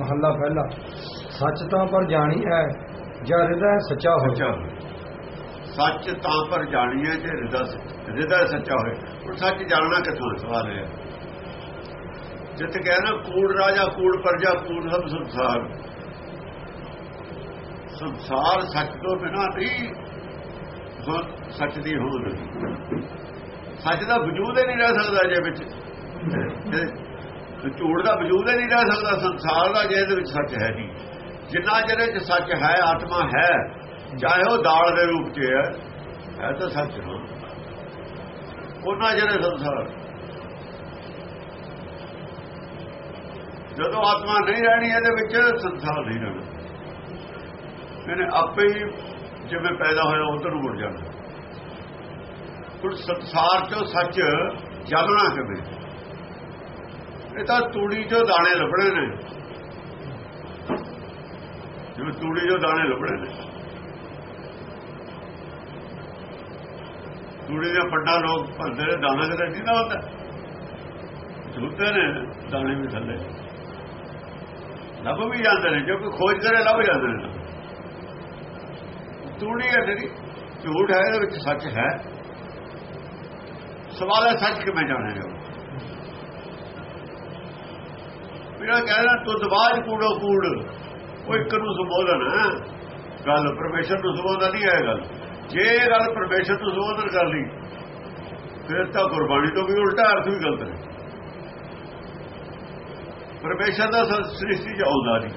ਮਹੱਲਾ ਪਹਿਲਾ। ਸੱਚ ਤਾਂ ਪਰ ਜਾਣੀ ਹੈ ਜਾਂ ਹਿਰਦਾ ਸੱਚਾ ਹੋ ਹੋਵੇ ਸੱਚ ਤਾਂ ਪਰ ਜਾਣੀਏ ਜੇ ਹਿਰਦਾ ਹਿਰਦਾ ਸੱਚਾ ਹੋਵੇ ਉਹ ਸੱਚ ਜਾਣਨਾ ਕਿੱਥੋਂ ਸਵਾਲ ਹੈ। ਜਿੱਤ ਕਹਿਣਾ ਕੂੜ ਰਾਜਾ, ਕੂੜ ਪਰਜਾ, ਕੂੜ ਸਭ ਸੰਸਾਰ। ਸੰਸਾਰ ਸੱਚ ਤੋਂ ਬਿਨਾਂ ਨਹੀਂ ਸੱਚ ਦੀ ਹੋਂਦ। ਸੱਚ ਦਾ ਵਜੂਦ ਹੀ ਨਹੀਂ ਰਹਿ ਸਕਦਾ ਜੇ ਵਿੱਚ। ਝੂਠ ਦਾ ਵਜੂਦ ਹੀ ਨਹੀਂ ਰਹਿ ਸਕਦਾ, ਸੰਸਾਰ ਦਾ ਜੇ ਇਹਦੇ ਵਿੱਚ ਸੱਚ ਹੈ ਨਹੀਂ। ਜਿੰਨਾ ਚਿਰ 'ਚ ਸੱਚ ਹੈ, ਆਤਮਾ ਹੈ, ਚਾਹੇ ਉਹ ਦਾਲ ਦੇ ਰੂਪ 'ਚ ਹੈ ਹੈ ਤਾਂ ਸੱਚ ਨਾ ਉਹਨਾਂ ਜਿਹੜੇ ਸੰਸਾਰ ਜਦੋਂ ਆਤਮਾ ਨਹੀਂ ਰਹਿਣੀ, ਇਹਦੇ ਵਿੱਚ ਸੰਸਾਰ ਨਹੀਂ ਰਹਿਣਾ। ਇਹਨੇ ਆਪੇ ਹੀ ਜਿਵੇਂ ਪੈਦਾ ਹੋਇਆ, ਉਧਰ ਨੂੰ ਮੁੜ ਜਾਣਾ। ਹੁਣ ਸੰਸਾਰ ਚੋਂ ਸੱਚ ਜਾਗਣਾ ਕਿਵੇਂ? ਇਹ ਤਾਂ ਤੂੜੀ ਚੋਂ ਦਾਣੇ ਲੱਭਣੇ ਨੇ। ਜਿਵੇਂ ਤੂੜੀ ਚੋਂ ਦਾਣੇ ਲੱਭਣੇ ਨੇ। ਤੂੜੀ ਦੇ ਪੱਡਾ ਲੋਕ ਭਰਦੇ ਨੇ, ਦਾਣਾ ਕਿਤੇ ਨਹੀਂ ਹੁੰਦਾ ਝੂਠੇ ਨੇ, ਦਾਣੇ ਵੀ ਥੱਲੇ। ਲੱਭ ਵੀ ਜਾਂਦੇ ਨੇ, ਜੋ ਕੋਈ ਖੋਜ ਕਰੇ ਲੱਭ ਜਾਂਦੇ ਨੇ। ਤੂੜੀ ਹੈ ਜਿਹੜੀ, ਝੂਠ ਹੈ, ਇਹਦੇ ਵਿੱਚ ਸੱਚ ਹੈ। ਸਵਾਲ ਹੈ ਸੱਚ ਕਿਵੇਂ ਜਾਣਿਆ ਜਾਓ ਮੇਰਾ ਕਹਿਣਾ, ਤੁਧ ਬਾਜ ਕੂੜੋ ਕੂੜ। ਉਹ ਇੱਕ ਨੂੰ ਸੰਬੋਧਨ ਹੈ। ਗੱਲ ਪਰਮੇਸ਼ਰ ਨੂੰ ਸੰਬੋਧਨ ਨਹੀਂ ਹੈ ਗੱਲ। ਜੇ ਇਹ ਗੱਲ ਪਰਮੇਸ਼ਰ ਨੂੰ ਸੰਬੋਧਨ ਕਰ ਲਈ, ਫਿਰ ਤਾਂ ਗੁਰਬਾਣੀ ਤੋਂ ਵੀ ਉਲਟਾ ਅਰਥ ਵੀ ਗਲਤ ਹੈ। ਪਰਮੇਸ਼ਰ ਦਾ ਸ੍ਰਿਸ਼ਟੀ ਚ ਆਉਂਦਾ ਨਹੀਂ।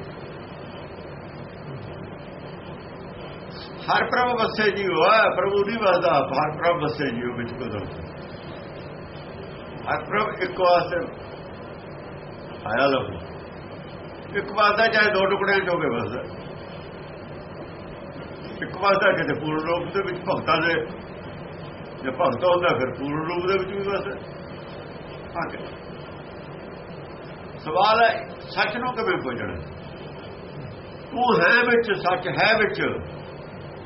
ਹਰ ਪ੍ਰਭ ਵਸੇ ਜੀਵ ਹੈ ਪ੍ਰਭੂ ਨਹੀਂ ਵਸਦਾ ਹਰ ਪ੍ਰਭ ਵਸੇ ਜੀਵ ਵਿੱਚ ਕਦੋਂ ਹਰ ਪ੍ਰਭ ਇੱਕ ਵਾਸਤੇ ਆਇਆ ਲੋ ਇੱਕ ਵਾਸਤਾ ਚਾਹੇ ਦੋ ਟੁਕੜਿਆਂ ਚ ਹੋਵੇ ਬਸ। ਇੱਕ ਵਾਸਤਾ ਕਿਤੇ ਪੂਰਨ ਰੂਪ ਦੇ ਵਿੱਚ ਭਗਤਾਂ ਦੇ ਜੇ ਭਗਤ ਹੁੰਦਾ ਫਿਰ ਪੂਰਨ ਰੂਪ ਦੇ ਵਿੱਚ ਵੀ ਬਸ। ਹਾਂ ਸਵਾਲ ਹੈ, ਸੱਚ ਨੂੰ ਕਿਵੇਂ ਪੁੱਜਣਾ? ਤੂੰ ਹੈ ਵਿੱਚ, ਸੱਚ ਹੈ ਵਿੱਚ।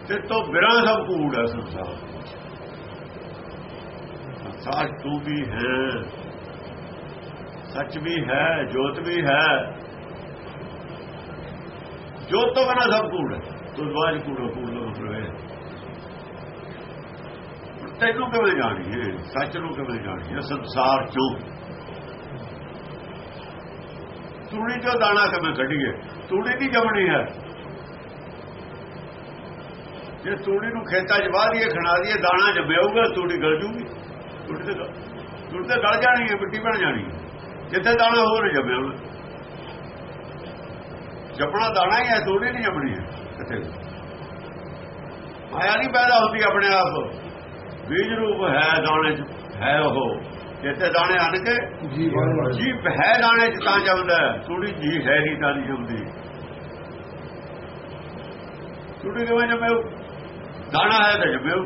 ਤੇ ਤੋਂ ਬਿਨਾਂ ਸਭ ਕੂੜ ਹੈ ਸੰਸਾਰ ਸੰਸਾਰ ਤੂੰ ਵੀ ਹੈ। ਸੱਚ ਵੀ ਹੈ, ਜੋਤ ਵੀ ਹੈ। ਜੋਤ ਤੋਂ ਬਿਨਾਂ ਸਭ ਕੂੜ ਹੈ। ਤੂੰ ਦਵਾਜ ਕੂੜੋ, ਕੂੜ ਦਾ ਮਤਲਬ ਹੈ ਤੈਨੂੰ ਕਿਵੇਂ ਜਾਣੀਏ ਸੱਚ ਨੂੰ ਕਿਵੇਂ ਜਾਣੀ ਹੈ ਸੰਸਾਰ ਚੋਂ। ਤੂੜੀ ਚੋਂ ਦਾਣਾ ਕਿਵੇਂ ਕੱਢੀਏ? ਤੂੜੀ ਦੀ ਜਮਣੀ ਹੈ? ਜੇ ਤੂੜੀ ਨੂੰ ਖੇਤਾਂ 'ਚ ਵਾਹ ਦਈਏ, ਖਣਾ ਦਈਏ, ਦਾਣਾ ਜੰਮੇਊਗਾ ਤੂੜੀ ਗਲ ਜੂਗੀ। ਤੂੜੀ ਤੇ ਤੂੜੀ ਤੇ ਗਲ ਜਾਣੀ ਹੈ ਮਿੱਟੀ ਬਣ ਜਾਣੀ ਹੈ ਜਿੱਥੇ ਦਾਣਾ ਹੋਰ ਜੰਮਿਆ ਹੋਵੇ ਜਪਣਾ ਦਾਣਾ ਹੀ ਹੈ ਤੂੜੀ ਨਹੀਂ ਜੰਮਣੀ ਹੈ ਕਿਤੇ ਮਾਇਆ ਨਹੀਂ ਪੈਦਾ ਹੁੰਦੀ ਆਪਣੇ ਆਪ। ਬੀਜ ਰੂਪ ਹੈ ਦਾਣੇ 'ਚ ਹੈ ਉਹ। ਜਿੱਥੇ ਦਾਣੇ ਹਨ ਕੇ ਜੀਵਨ ਜੀ ਹੈ ਦਾਣੇ 'ਚ ਤਾਂ ਜੰਮਦਾ ਹੈ। ਤੂੜੀ ਜੀ ਹੈ ਨਹੀਂ ਤਾਂ ਨਹੀਂ ਜੰਮਦੀ। ਤੂੜੀ ਕਿਵੇਂ ਜੰਮੇਉ ਦਾਣਾ ਹੈ ਤਾਂ ਜੰਮੇਉ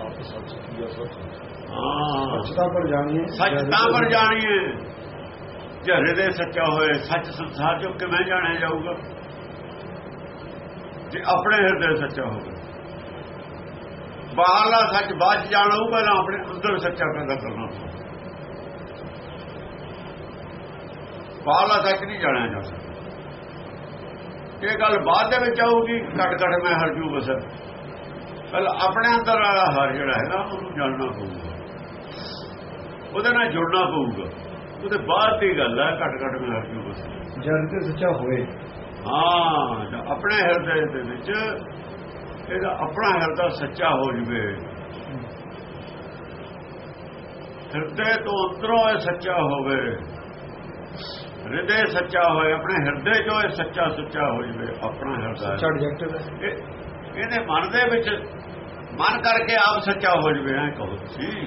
ਆਪ ਸੱਚ ਕੀ ਸੱਚ? ਹਾਂ ਪਰ ਜਾਣੀ ਹੈ ਸੱਚ ਤਾਂ ਪਰ ਜਾਣੀਏ। ਜੇ ਦੇ ਸੱਚਾ ਹੋਏ, ਸੱਚ ਸੰਸਾਰ ਚੋਂ ਕਿਵੇਂ ਜਾਣਿਆ ਜਾਊਗਾ? ਜੇ ਆਪਣੇ ਹਿਰਦੇ ਸੱਚਾ ਹੋਵੇ। ਬਾਹਰਲਾ ਸੱਚ ਬਾਅਦ 'ਚ ਜਾਣਾ ਹੋਊ ਪਹਿਲਾਂ ਆਪਣੇ ਅੰਦਰ ਸੱਚਾ ਪੈਦਾ ਕਰਨਾ ਪਊ। ਬਾਹਰਲਾ ਸੱਚ ਨਹੀਂ ਜਾਣਿਆ ਜਾ ਸਕਦਾ। ਇਹ ਗੱਲ ਬਾਅਦ ਦੇ ਵਿੱਚ ਆਊਗੀ, ਘਟ ਘਟ ਮੈਂ ਹਰ ਜੂ ਬਸ। ਪਹਿਲਾਂ ਆਪਣੇ ਅੰਦਰ ਵਾਲਾ ਹਰ ਜਿਹੜਾ ਹੈਗਾ, ਉਹਨੂੰ ਜਾਣਨਾ ਪਊਗਾ। ਉਹਦੇ ਨਾਲ ਜੁੜਨਾ ਪਊਗਾ। ਉਹਦੇ ਬਾਅਦ ਦੀ ਗੱਲ ਹੈ ਘਟ ਘਟ ਮੈਂ ਹਰ ਜੂ ਬਸ। ਜਦ ਤੇ ਸੱਚਾ ਹੋਏ। ਹਾਂ ਜਾਂ ਆਪਣੇ ਹਿਰਦੇ ਦੇ ਵਿੱਚ ਇਹਦਾ ਆਪਣਾ ਹਿਰਦਾ ਸੱਚਾ ਹੋ ਜਵੇ। ਹਿਰਦੇ ਤੋਂ ਅੰਦਰੋਂ ਇਹ ਸੱਚਾ ਹੋਵੇ। ਹਿਰਦੇ ਸੱਚਾ ਹੋਏ ਆਪਣੇ ਹਿਰਦੇ ਚੋਂ ਇਹ ਸੱਚਾ ਸੁੱਚਾ ਹੋ ਜਵੇ ਆਪਣਾ ਹਿਰਦਾ। ਸੱਚਾ ਇਹਦੇ ਮਨ ਦੇ ਵਿੱਚ ਮਨ ਕਰਕੇ ਆਪ ਸੱਚਾ ਹੋ ਜਵੇ ਐ ਕਹੋ ਤੁਸੀਂ।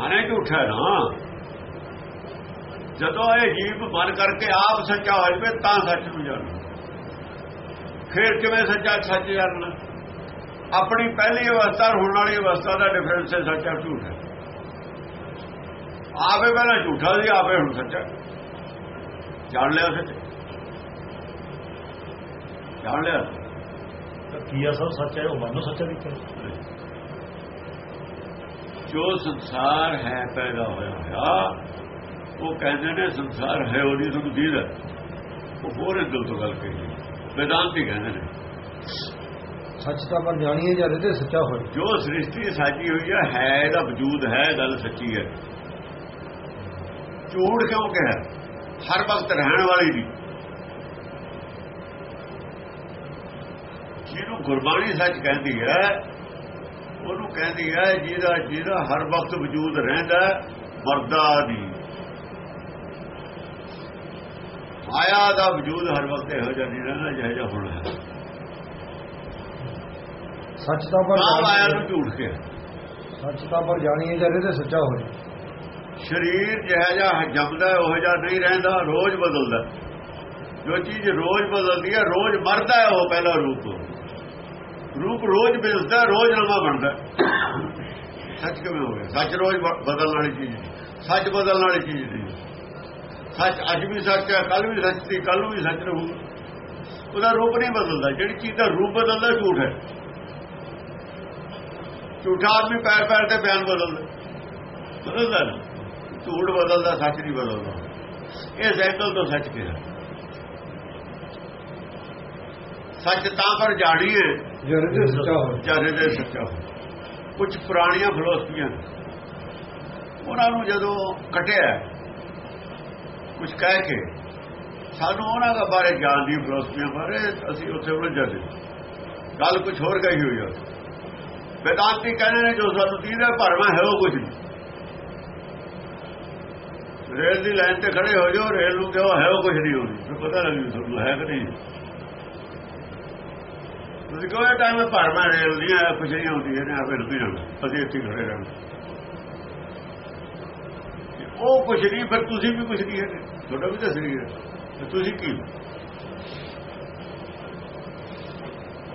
ਮਨੇ ਝੂਠਾ ਨਾ। ਜਦੋਂ ਇਹ ਜੀਵ ਮਨ ਕਰਕੇ ਆਪ ਸੱਚਾ ਹੋ ਜਵੇ, ਤਾਂ ਸੱਚ ਨੂੰ ਜਾਣੋ। ਫਿਰ ਕਿਵੇਂ ਸੱਚਾ ਸੱਚ ਜਾਣਨਾ? ਆਪਣੀ ਪਹਿਲੀ ਅਵਸਥਾ ਹੋਣ ਵਾਲੀ ਅਵਸਥਾ ਦਾ ਡਿਫਰੈਂਸ ਹੈ ਸੱਚਾ ਝੂਠਾ ਹੈ। ਆਪੇ ਪਹਿਲਾਂ ਝੂਠਾ ਸੀ, ਆਪੇ ਹੁਣ ਸੱਚਾ। ਜਾਣ ਲਿਆ ਸੱਚ। ਜਾਣ ਲਿਆ। ਤਾਂ ਕੀ ਆ ਸਭ ਸੱਚ ਹੈ, ਉਹ ਮਨ ਨੂੰ ਸੱਚਾ ਦਿੱਤਾ ਜੋ ਸੰਸਾਰ ਹੈ ਪੈਦਾ ਹੋਇਆ ਹੋਇਆ ਉਹ ਕਹਿੰਦੇ ਨੇ ਸੰਸਾਰ ਹੈ ਉਹਦੀ ਤੁਹਾਨੂੰ ਦੀਦ ਹੈ। ਉਹ ਹੋਰ ਇਦਾਂ ਤੋਂ ਗੱਲ ਕਰੀ ਵੇਦਾਂਤੀ ਕਹਿੰਦੇ ਨੇ। ਸੱਚਤਾ ਪਰ ਜਾਣੀਏ ਜਾਂ ਇਹਦੇ ਸੱਚਾ ਹੋਏ। ਜੋ ਸ੍ਰਿਸ਼ਟੀ ਸਾਜੀ ਹੋਈ ਹੈ ਹੈ ਇਹਦਾ ਵਜੂਦ ਹੈ ਗੱਲ ਸੱਚੀ ਹੈ। ਝੂਠ ਕਿਉਂ ਕਹਿ? ਹਰ ਵਕਤ ਰਹਿਣ ਵਾਲੀ ਦੀ। ਜਿਹਨੂੰ ਗੁਰਬਾਣੀ ਸੱਚ ਕਹਿੰਦੀ ਹੈ ਉਹਨੂੰ ਕਹਿੰਦੀ ਹੈ ਜਿਹਦਾ ਜਿਹਦਾ ਹਰ ਵਕਤ ਵਜੂਦ ਰਹਿੰਦਾ ਮਰਦਾ ਦੀ ਆਇਆ ਦਾ ਵਜੂਦ ਹਰ ਵਕਤ ਇਹੋ ਜਿਹਾ ਨਹੀਂ ਰਹਿੰਦਾ ਜਿਹੋ ਜਿਹਾ ਹੁਣ ਹੈ। ਸੱਚ ਤਾਂ ਪਰ ਤਾਂ ਆਇਆ ਜਾਣੀਏ- ਨੂੰ ਝੂਠ ਕਿਹਾ। ਸੱਚ ਤਾਂ ਪਰ ਜਾਣੀਏ ਜਦ ਇਹਦੇ ਸੱਚਾ ਹੋਏ। ਸਰੀਰ ਜਿਹੜਾ ਜਿਹਾ ਜੰਮਦਾ ਉਹ ਜਿਹਾ ਨਹੀਂ ਰਹਿੰਦਾ ਰੋਜ਼ ਬਦਲਦਾ ਜੋ ਚੀਜ਼ ਰੋਜ਼ ਬਦਲਦੀ ਹੈ ਰੋਜ਼ ਮਰਦਾ ਹੈ ਉਹ ਪਹਿਲਾ ਰੂਪ ਰੂਪ ਰੋਜ਼ ਮਿਲਦਾ ਰੋਜ਼ ਨਵਾਂ ਬਣਦਾ। ਸੱਚ ਕਿਵੇਂ ਹੋ ਗਿਆ? ਸੱਚ ਰੋਜ਼ ਬਦਲਣ ਵਾਲੀ ਚੀਜ਼ ਸੱਚ ਬਦਲਣ ਵਾਲੀ ਚੀਜ਼ ਨਹੀਂ। ਸੱਚ ਅੱਜ ਵੀ ਸੱਚ ਹੈ ਕੱਲ ਵੀ ਸੱਚ ਸੀ ਕੱਲ ਵੀ ਸੱਚ ਰਹੂ। ਉਹਦਾ ਰੂਪ ਨਹੀਂ ਬਦਲਦਾ। ਜਿਹੜੀ ਚੀਜ਼ ਦਾ ਰੂਪ ਬਦਲਦਾ, ਝੂਠ ਹੈ। ਝੂਠਾ ਆਦਮੀ ਪੈਰ ਪੈਰ ਤੇ ਬਿਆਨ ਬਦਲਦਾ। ਬਦਲਦਾ ਝੂਠ ਬਦਲਦਾ, ਸੱਚ ਨਹੀਂ ਬਦਲਦਾ। ਇਹ ਸਾਈਕਲ ਤੋਂ ਸੱਚ ਕਿਹਾ। ਸੱਚ ਤਾਂ ਪਰ ਜਾਣੀਏ। ਜਿਹੜੇ ਦੇ ਸੱਚਾ ਹੋਵੇ। ਜਿਹੜੇ ਦੇ ਸੱਚਾ ਹੋਵੇ। ਕੁਝ ਪੁਰਾਣੀਆਂ ਫਲਸਫੀਆਂ। ਉਹਨਾਂ ਨੂੰ ਜਦੋਂ ਕਟਿਆ ਕੁਝ ਕਹਿ ਕੇ ਸਾਨੂੰ ਉਹਨਾਂ ਦਾ ਬਾਰੇ ਗਿਆਨ ਦੀ ਫਲਸਫੀਆਂ ਬਾਰੇ ਅਸੀਂ ਉੱਥੇ ਉਲਝਾ ਜਾਂਦੇ ਗੱਲ ਕੁਝ ਹੋਰ ਕਹੀ ਹੋਈ ਆ। ਵਿਦਾਂਤੀ ਕਹਿੰਦੇ ਨੇ ਜੋ ਸਾਨੂੰ ਦੀਦਾ ਭਰਮਾ ਹੈ ਉਹ ਕੁਝ ਨਹੀਂ। ਰੇਲ ਦੀ ਲਾਈਨ ਤੇ ਖੜੇ ਹੋ ਜਾਓ ਰੇਲ ਨੂੰ ਕਿਹਾ ਹੈ ਉਹ ਕੁਝ ਨਹੀਂ ਹੋਣੀ। ਪਤਾ ਲੱਗੀ ਤੁਹਾਨੂੰ ਹੈ ਕਿ ਨਹੀਂ। ਤੁਸੀਂ ਕਹੋ ਇਹ ਟਾਈਮ ਭਰਮਾ ਰੇਲ ਨਹੀਂ ਆਇਆ ਕੁਝ ਨਹੀਂ ਹੁੰਦੀ ਇਹਨੇ ਆਪੇ ਰੁਕੀ ਜਾਣਾ ਅਸੀਂ ਇੱਥੇ ਖੜੇ ਰਹਿਣਾ। ਉਹ ਕੁਝ ਨਹੀਂ, ਫਿਰ ਤੁਸੀਂ ਵੀ ਕੁਝ ਨਹੀਂ ਹੈ ਤੁਹਾਡਾ ਵੀ ਤਾਂ ਸਰੀਰ ਹੈ। ਤੁਸੀਂ ਕੀ?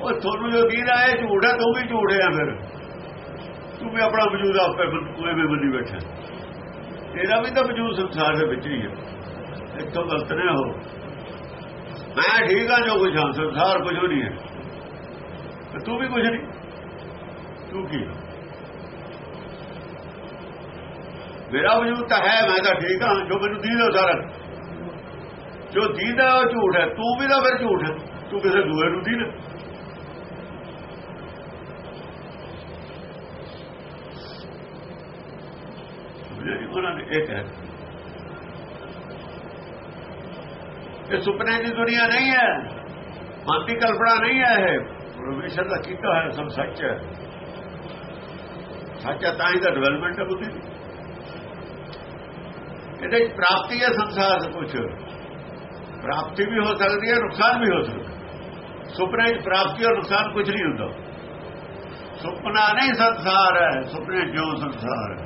ਉਹ ਤੁਹਾਨੂੰ ਜੋ ਦੀਦਾ ਹੈ ਝੂਠ ਹੈ, ਤੂੰ ਵੀ ਝੂਠ ਹੈ ਫਿਰ। ਤੂੰ ਵੀ ਆਪਣਾ ਵਜੂਦ ਆਪੇ ਕੋਈ ਵੀ ਬੰਦੀ ਬੈਠਾ। ਤੇਰਾ ਵੀ ਤਾਂ ਵਜੂਦ ਸੰਸਾਰ ਦੇ ਵਿੱਚ ਹੀ ਹੈ। ਇੱਥੋਂ ਗਲਤ ਨੇ ਹੋ। ਮੈਂ ਠੀਕ ਹਾਂ, ਜੋ ਕੁਝ ਹਾਂ, ਸੰਸਾਰ ਕੁਝ ਨਹੀਂ ਹੈ। ਤੇ ਤੂੰ ਵੀ ਕੁਝ ਨਹੀਂ ਤੂੰ ਕੀ? ਮੇਰਾ ਵਜੂਦ ਤਾਂ ਹੈ, ਮੈਂ ਤਾਂ ਠੀਕ ਹਾਂ, ਜੋ ਮੈਨੂੰ ਦੀਦਾ ਸਾਰਾ। ਜੋ ਦੀਦਾ ਉਹ ਝੂਠ ਹੈ, ਤੂੰ ਵੀ ਤਾਂ ਫਿਰ ਝੂਠ ਹੈ। ਤੂੰ ਕਿਸੇ ਦੂਏ ਨੂੰ ਦੀਦਾ ਜਿਹੜੀ ਉਹਨਾਂ ਨੇ? ਇਹ ਕਹਿ। ਇਹ ਸੁਪਨੇ ਦੀ ਦੁਨੀਆ ਨਹੀਂ ਹੈ। ਮਨ ਦੀ ਕਲਪਨਾ ਨਹੀਂ ਹੈ ਇਹ। ਪਰਮੇਸ਼ਰ ਦਾ ਕੀਤਾ ਹੋਇਆ ਸਭ ਸੱਚ ਹੈ। ਸੱਚ ਹੈ ਤਾਂ ਹੀ ਤਾਂ ਡਿਵੈਲਪਮੈਂਟ ਹੈ ਬੁੱਧੀ ਦੀ। ਇਹਦੇ ਵਿੱਚ ਪ੍ਰਾਪਤੀ ਹੈ ਸੰਸਾਰ ਦੇ ਕੁਝ ਪ੍ਰਾਪਤੀ ਵੀ ਹੋ ਸਕਦੀ ਹੈ, ਨੁਕਸਾਨ ਵੀ ਹੋ ਸਕਦਾ ਸੁਪਨੇ ਵਿੱਚ ਪ੍ਰਾਪਤੀ ਔਰ ਨੁਕਸਾਨ ਕੁਝ ਨਹੀਂ ਹੁੰਦਾ। ਸੁਪਨਾ ਨਹੀਂ ਸੰਸਾਰ ਹੈ, ਸੁਪਨੇ ਜੋ ਸੰਸਾਰ ਹੈ।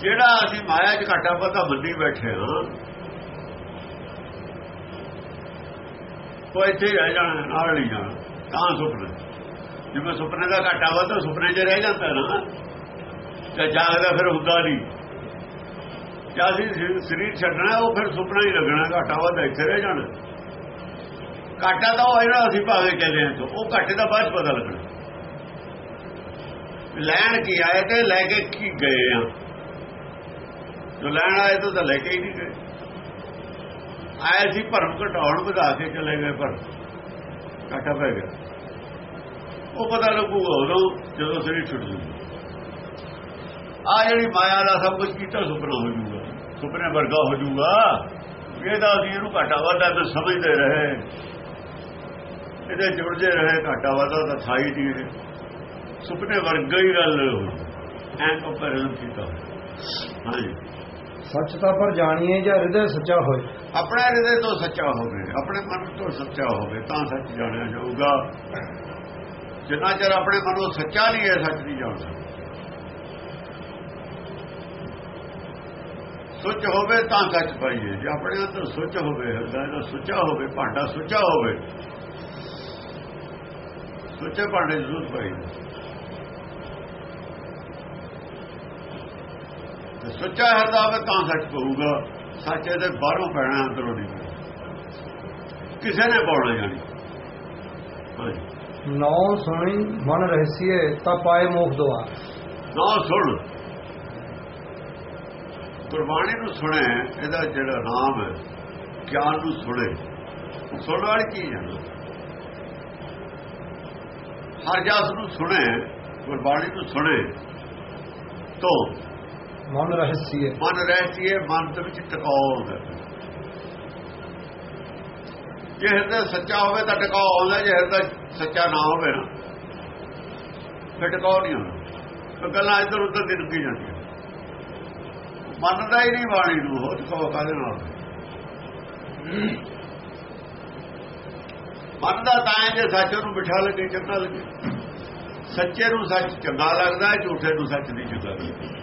ਜਿਹੜਾ ਅਸੀਂ ਮਾਇਆ 'ਚ ਘਾਟਾ ਪਤਾ ਮੰਨੀ ਬੈਠੇ ਹਾਂ ਉਹ ਇੱਥੇ ਹੀ ਰਹਿ ਜਾਣਾ, ਨਾਲ ਨਹੀਂ ਜਾਣਾ। ਤਾਂ ਸੁਪਨਾ। ਜਿਵੇਂ ਸੁਪਨੇ ਦਾ ਘਾਟਾ ਵਾ, ਤਾਂ ਸੁਪਨੇ 'ਚ ਰਹਿ ਜਾਂਦਾ ਨਾ। ਤੇ ਜਾਗਦਾ ਫਿਰ ਹੁੰਦਾ ਨਹੀਂ। ਜਦ ਅਸੀਂ ਸਰੀਰ ਛੱਡਣਾ, ਉਹ ਫਿਰ ਸੁਪਨਾ ਹੀ ਲੱਗਣਾ, ਘਾਟਾ ਵਾ ਤਾਂ ਇੱਥੇ ਰਹਿ ਜਾਣਾ। ਘਾਟਾ ਤਾਂ ਉਹ ਜਿਹੜਾ ਅਸੀਂ ਭਾਵੇਂ ਕਹਿੰਦੇ ਹਾਂ, ਉਹ ਘਾਟੇ ਦਾ ਬਾਅਦ 'ਚ ਪਤਾ ਲੱਗਣਾ। ਲੈਣ ਕੀ ਆਏ ਤੇ ਲੈ ਕੇ ਕੀ ਗਏ ਆ? ਜੋ ਲੈਣ ਆਏ ਤਾਂ ਤਾਂ ਲੈ ਕੇ ਹੀ ਨਹੀਂ ਗਏ। ਆਏ ਸੀ ਭਰਮ ਘਟਾਉਣ, ਵਧਾ ਕੇ ਚਲੇ ਗਏ ਪਰ ਘਾਟਾ ਪੈ ਗਿਆ। ਉਹ ਪਤਾ ਲੱਗੂਗਾ ਉਦੋਂ ਜਦੋਂ ਸਰੀਰ ਛੁੱਟ ਜੂਗਾ ਆ ਜਿਹੜੀ ਮਾਇਆ ਦਾ ਸਭ ਕੁਝ ਕੀਤਾ, ਸੁਪਨਾ ਹੋ ਜੂਗਾ ਸੁਪਨੇ ਵਰਗਾ ਹੋ ਜੂਗਾ ਇਹਦਾ ਅਸੀਂ ਇਹਨੂੰ ਘਾਟਾ ਵਾਧਾ ਤਾਂ ਸਮਝਦੇ ਰਹੇ। ਇਹਦੇ ਜੁੜਦੇ ਰਹੇ, ਘਾਟਾ ਵਾਧਾ ਤਾਂ ਥਾਈ ਦੀ ਸੁਪਨੇ ਵਰਗਾ ਹੀ ਗੱਲ ਐਂ ਕੰਪੈਰੀਜ਼ਨ ਕੀਤਾ। ਹਾਂਜੀ। ਸੱਚ ਤਾਂ ਪਰ ਜਾਣੀਏ ਜਾਂ ਹਿਰਦੇ ਸੱਚਾ ਹੋਏ। ਆਪਣੇ ਹਿਰਦੇ ਤੋਂ ਸੱਚਾ ਹੋਵੇ, ਆਪਣੇ ਮਨ ਤੋਂ ਸੱਚਾ ਹੋਵੇ, ਤਾਂ ਸੱਚ ਜਾਣਿਆ ਜਾਊਗਾ। ਜਿੰਨਾ ਚਿਰ ਆਪਣੇ ਮਨੋਂ ਸੱਚਾ ਨਹੀਂ ਹੈ, ਸੱਚ ਨਹੀਂ ਜਾਣ ਸਕਦਾ। ਸੁੱਚ ਹੋਵੇ ਤਾਂ ਸੱਚ ਪਾਈਏ। ਜੇ ਆਪਣੇ ਅੰਦਰ ਸੁੱਚ ਹੋਵੇ, ਹਿਰਦਾ ਇਹਦਾ ਸੁੱਚਾ ਹੋਵੇ, ਭਾਂਡਾ ਸੁੱਚਾ ਹੋਵੇ, ਸੁੱਚੇ ਭਾਂਡੇ ਜ਼ਰੂਰ ਪਾਈਏ। ਸੱਚਾ ਹਿਰਦਾ ਹੋਵੇ ਤਾਂ ਸੱਚ ਪਊਗਾ ਸੱਚੇ ਦੇ ਬਾਹਰੋਂ ਪੈਣਾ ਅੰਦਰੋਂ ਨਹੀਂ ਕਿਸੇ ਨੇ ਪਾਉਣਾ ਜਾਣੀ। ਨੌ ਸੁਣੀ ਮਨ ਰਹਿਸੀਏ ਤਾਂ ਪਾਏ ਮੋਖ ਦੁਆਰ ਨਾ ਸੁਣ। ਗੁਰਬਾਣੀ ਨੂੰ ਸੁਣੇ ਇਹਦਾ ਜਿਹੜਾ ਨਾਮ ਹੈ ਗਿਆਨ ਨੂੰ ਸੁਣੇ। ਸੁਣਨ ਵਾਲੀ ਚੀਜ਼ ਹੈ? ਹਰ ਜਸ ਨੂੰ ਸੁਣੇ ਗੁਰਬਾਣੀ ਨੂੰ ਸੁਣੇ ਤੋ ਮਨ ਰਹਿਸੀਏ ਮਨ ਰਹਿਤੀਏ ਮਨ ਦੇ ਵਿੱਚ ਟਿਕਾਉ ਹੁੰਦਾ ਜੇ ਹਿਰਦਾ ਸੱਚਾ ਹੋਵੇ ਤਾਂ ਟਿਕਾਉ ਆਉਂਦਾ ਜੇ ਹਿਰਦਾ ਸੱਚਾ ਨਾ ਹੋਵੇ ਨਾ, ਫਿਰ ਟਿਕਾਉ ਨਹੀਂ ਆਉਂਦਾ ਗੱਲਾਂ ਇੱਧਰ ਉੱਧਰ ਦੀ ਰੁਕੀ ਜਾਂਦੀਆਂ। ਮੰਨਦਾ ਹੀ ਨਹੀਂ ਬਾਣੀ ਨੂੰ ਉਹ ਟਿਕਾਉ ਕਾਹਦੇ ਨਾਲ? ਮੰਨਦਾ ਤਾਂ ਹੈ ਜੇ ਸੱਚ ਨੂੰ ਬਿਠਾ ਲਗੇ ਚੰਗਾ ਲੱਗੇ ਸੱਚੇ ਨੂੰ ਸੱਚ ਚੰਗਾ ਲੱਗਦਾ, ਝੂਠੇ ਨੂੰ ਸੱਚ ਨਹੀਂ ਚੰਗਾ ਲੱਗਦਾ।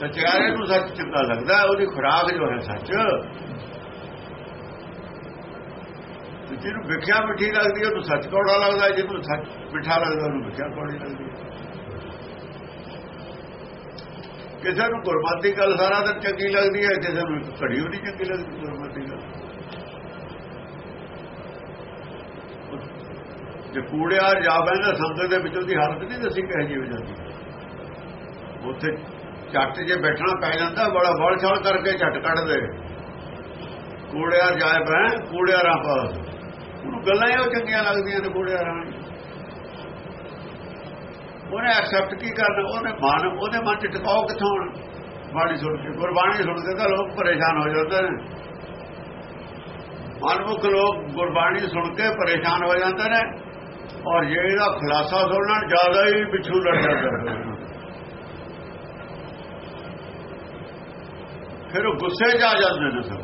ਸੱਚਾਰੇ ਨੂੰ ਸੱਚ ਚੰਗਾ ਲੱਗਦਾ, ਉਹਦੀ ਖੁਰਾਕ ਜੋ ਹੈ ਸੱਚ। ਜਿਹਨੂੰ ਵਿਖਿਆ ਮਿੱਠੀ ਲੱਗਦੀ, ਉਹਨੂੰ ਸੱਚ ਕੌੜਾ ਲੱਗਦਾ, ਜਿਹਨੂੰ ਸੱਚ ਮਿੱਠਾ ਲੱਗਦਾ, ਉਹਨੂੰ ਵਿਖਿਆ ਕੌੜੀ ਲੱਗਦੀ। ਕਿਸੇ ਨੂੰ ਗੁਰਮਤਿ ਗੱਲ ਸਾਰਾ ਦਿਨ ਚੰਗੀ ਲੱਗਦੀ ਹੈ, ਕਿਸੇ ਨੂੰ ਘੜੀ ਵੀ ਨਹੀਂ ਚੰਗੀ ਲੱਗਦੀ, ਗੁਰਮਤਿ ਗੱਲ। ਜੇ ਕੂੜਿਆ ਜਾ ਬੈਂਦਾ ਸੰਗਤ ਦੇ ਵਿੱਚ ਉਹਦੀ ਹਾਲਤ ਨਹੀਂ ਦੱਸੀ, ਕਹੇ ਜੀ ਹੋ ਜਾਂਦੀ। ਉੱਥੇ ਝੱਟ ਜੇ ਬੈਠਣਾ ਪੈ ਜਾਂਦਾ ਬੜਾ ਵੜ ਛੜ ਕਰਕੇ ਝੱਟ ਕੱਢਦੇ ਕੂੜਿਆ ਜਾਏ ਬੈ ਕੂੜਿਆ ਰਾਂ ਪਾਸ ਉਹਨੂੰ ਗੱਲਾਂ ਹੀ ਉਹ ਚੰਗੀਆਂ ਲੱਗਦੀਆਂ ਨੇ ਕੂੜਿਆ ਰਾਂ ਉਹਨੇ ਐਕਸੈਪਟ ਕੀ ਕਰਨਾ? ਉਹਨੇ ਮਨ, ਉਹਦੇ ਮਨ ਚ ਟਿਕਾਓ ਕਿੱਥੋਂ ਹੋਣਾ? ਬਾਣੀ ਸੁਣ ਕੇ, ਗੁਰਬਾਣੀ ਸੁਣ ਕੇ ਤਾਂ ਲੋਕ ਪਰੇਸ਼ਾਨ ਹੋ ਜਾਂਦੇ ਨੇ। ਮਨਮੁਖ ਲੋਕ ਗੁਰਬਾਣੀ ਸੁਣ ਕੇ ਪਰੇਸ਼ਾਨ ਹੋ ਜਾਂਦੇ ਨੇ ਔਰ ਜੇ ਇਹਦਾ ਖੁਲਾਸਾ ਸੁਣਨ, ਜ਼ਿਆਦਾ ਹੀ ਪਿੱਛੂ ਲੜ ਜਾਂਦੇ ਨੇ। ਫਿਰ ਉਹ ਗੁੱਸੇ 'ਚ ਆ ਜਾਂਦੇ ਨੇ ਸਭ।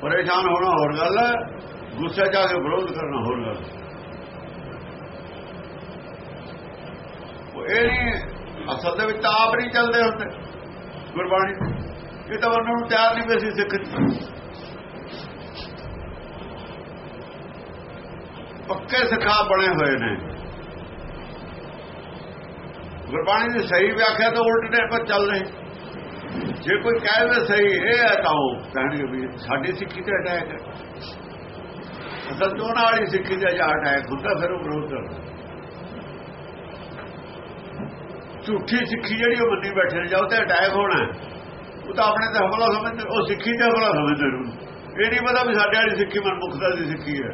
ਪਰੇਸ਼ਾਨ ਹੋਣਾ ਹੋਰ ਗੱਲ ਹੈ, ਗੁੱਸੇ 'ਚ ਆ ਕੇ ਵਿਰੋਧ ਕਰਨਾ ਹੋਰ ਗੱਲ ਉਹ ਇਹ ਨਹੀਂ, ਅਸਲ ਦੇ ਵਿੱਚ ਤਾਂ ਆਪ ਨਹੀਂ ਚੱਲਦੇ ਹੁੰਦੇ ਗੁਰਬਾਣੀ ਇਹ ਤਾਂ ਉਹਨਾਂ ਨੂੰ ਤਿਆਰ ਨਹੀਂ ਸੀ ਸਿੱਖ ਪੱਕੇ ਸਿੱਖਾ ਬਣੇ ਹੋਏ ਨੇ। ਗੁਰਬਾਣੀ ਦੀ ਸਹੀ ਵਿਆਖਿਆ ਤਾਂ ਉਲਟ ਨੇ, ਪਰ ਚੱਲ ਰਹੇ ਜੇ ਕੋਈ ਕਹਿ ਦੇ ਸਹੀ, ਇਹ ਹੈ ਤਾਂ ਉਹ ਕਹਿਣਗੇ ਵੀ ਸਾਡੀ ਸਿੱਖੀ ਤੇ ਅਟੈਕ ਹੈ। ਅਸਲ ਤੋਂ ਵਾਲੀ ਸਿੱਖੀ ਤੇ ਜਾਂ ਅਟੈਕ ਹੁੰਦਾ, ਫਿਰ ਉਹ ਵਿਰੋਧ ਕਰਦਾ। ਝੂਠੀ ਸਿੱਖੀ ਜਿਹੜੀ ਉਹ ਮੰਨੀ ਬੈਠੇ ਨੇ, ਜਾਂ ਤੇ ਅਟੈਕ ਹੋਣਾ ਉਹ ਤਾਂ ਆਪਣੇ ਤੇ ਹਮਲਾ ਸਮਝਦੇ, ਉਹ ਸਿੱਖੀ ਤੇ ਹਮਲਾ ਸਮਝਦੇ ਨੇ। ਇਹ ਨਹੀਂ ਪਤਾ ਵੀ ਸਾਡੇ ਵਾਲੀ ਸਿੱਖੀ ਮਨਮੁਖਤਾ ਦੀ ਸਿੱਖੀ ਹੈ।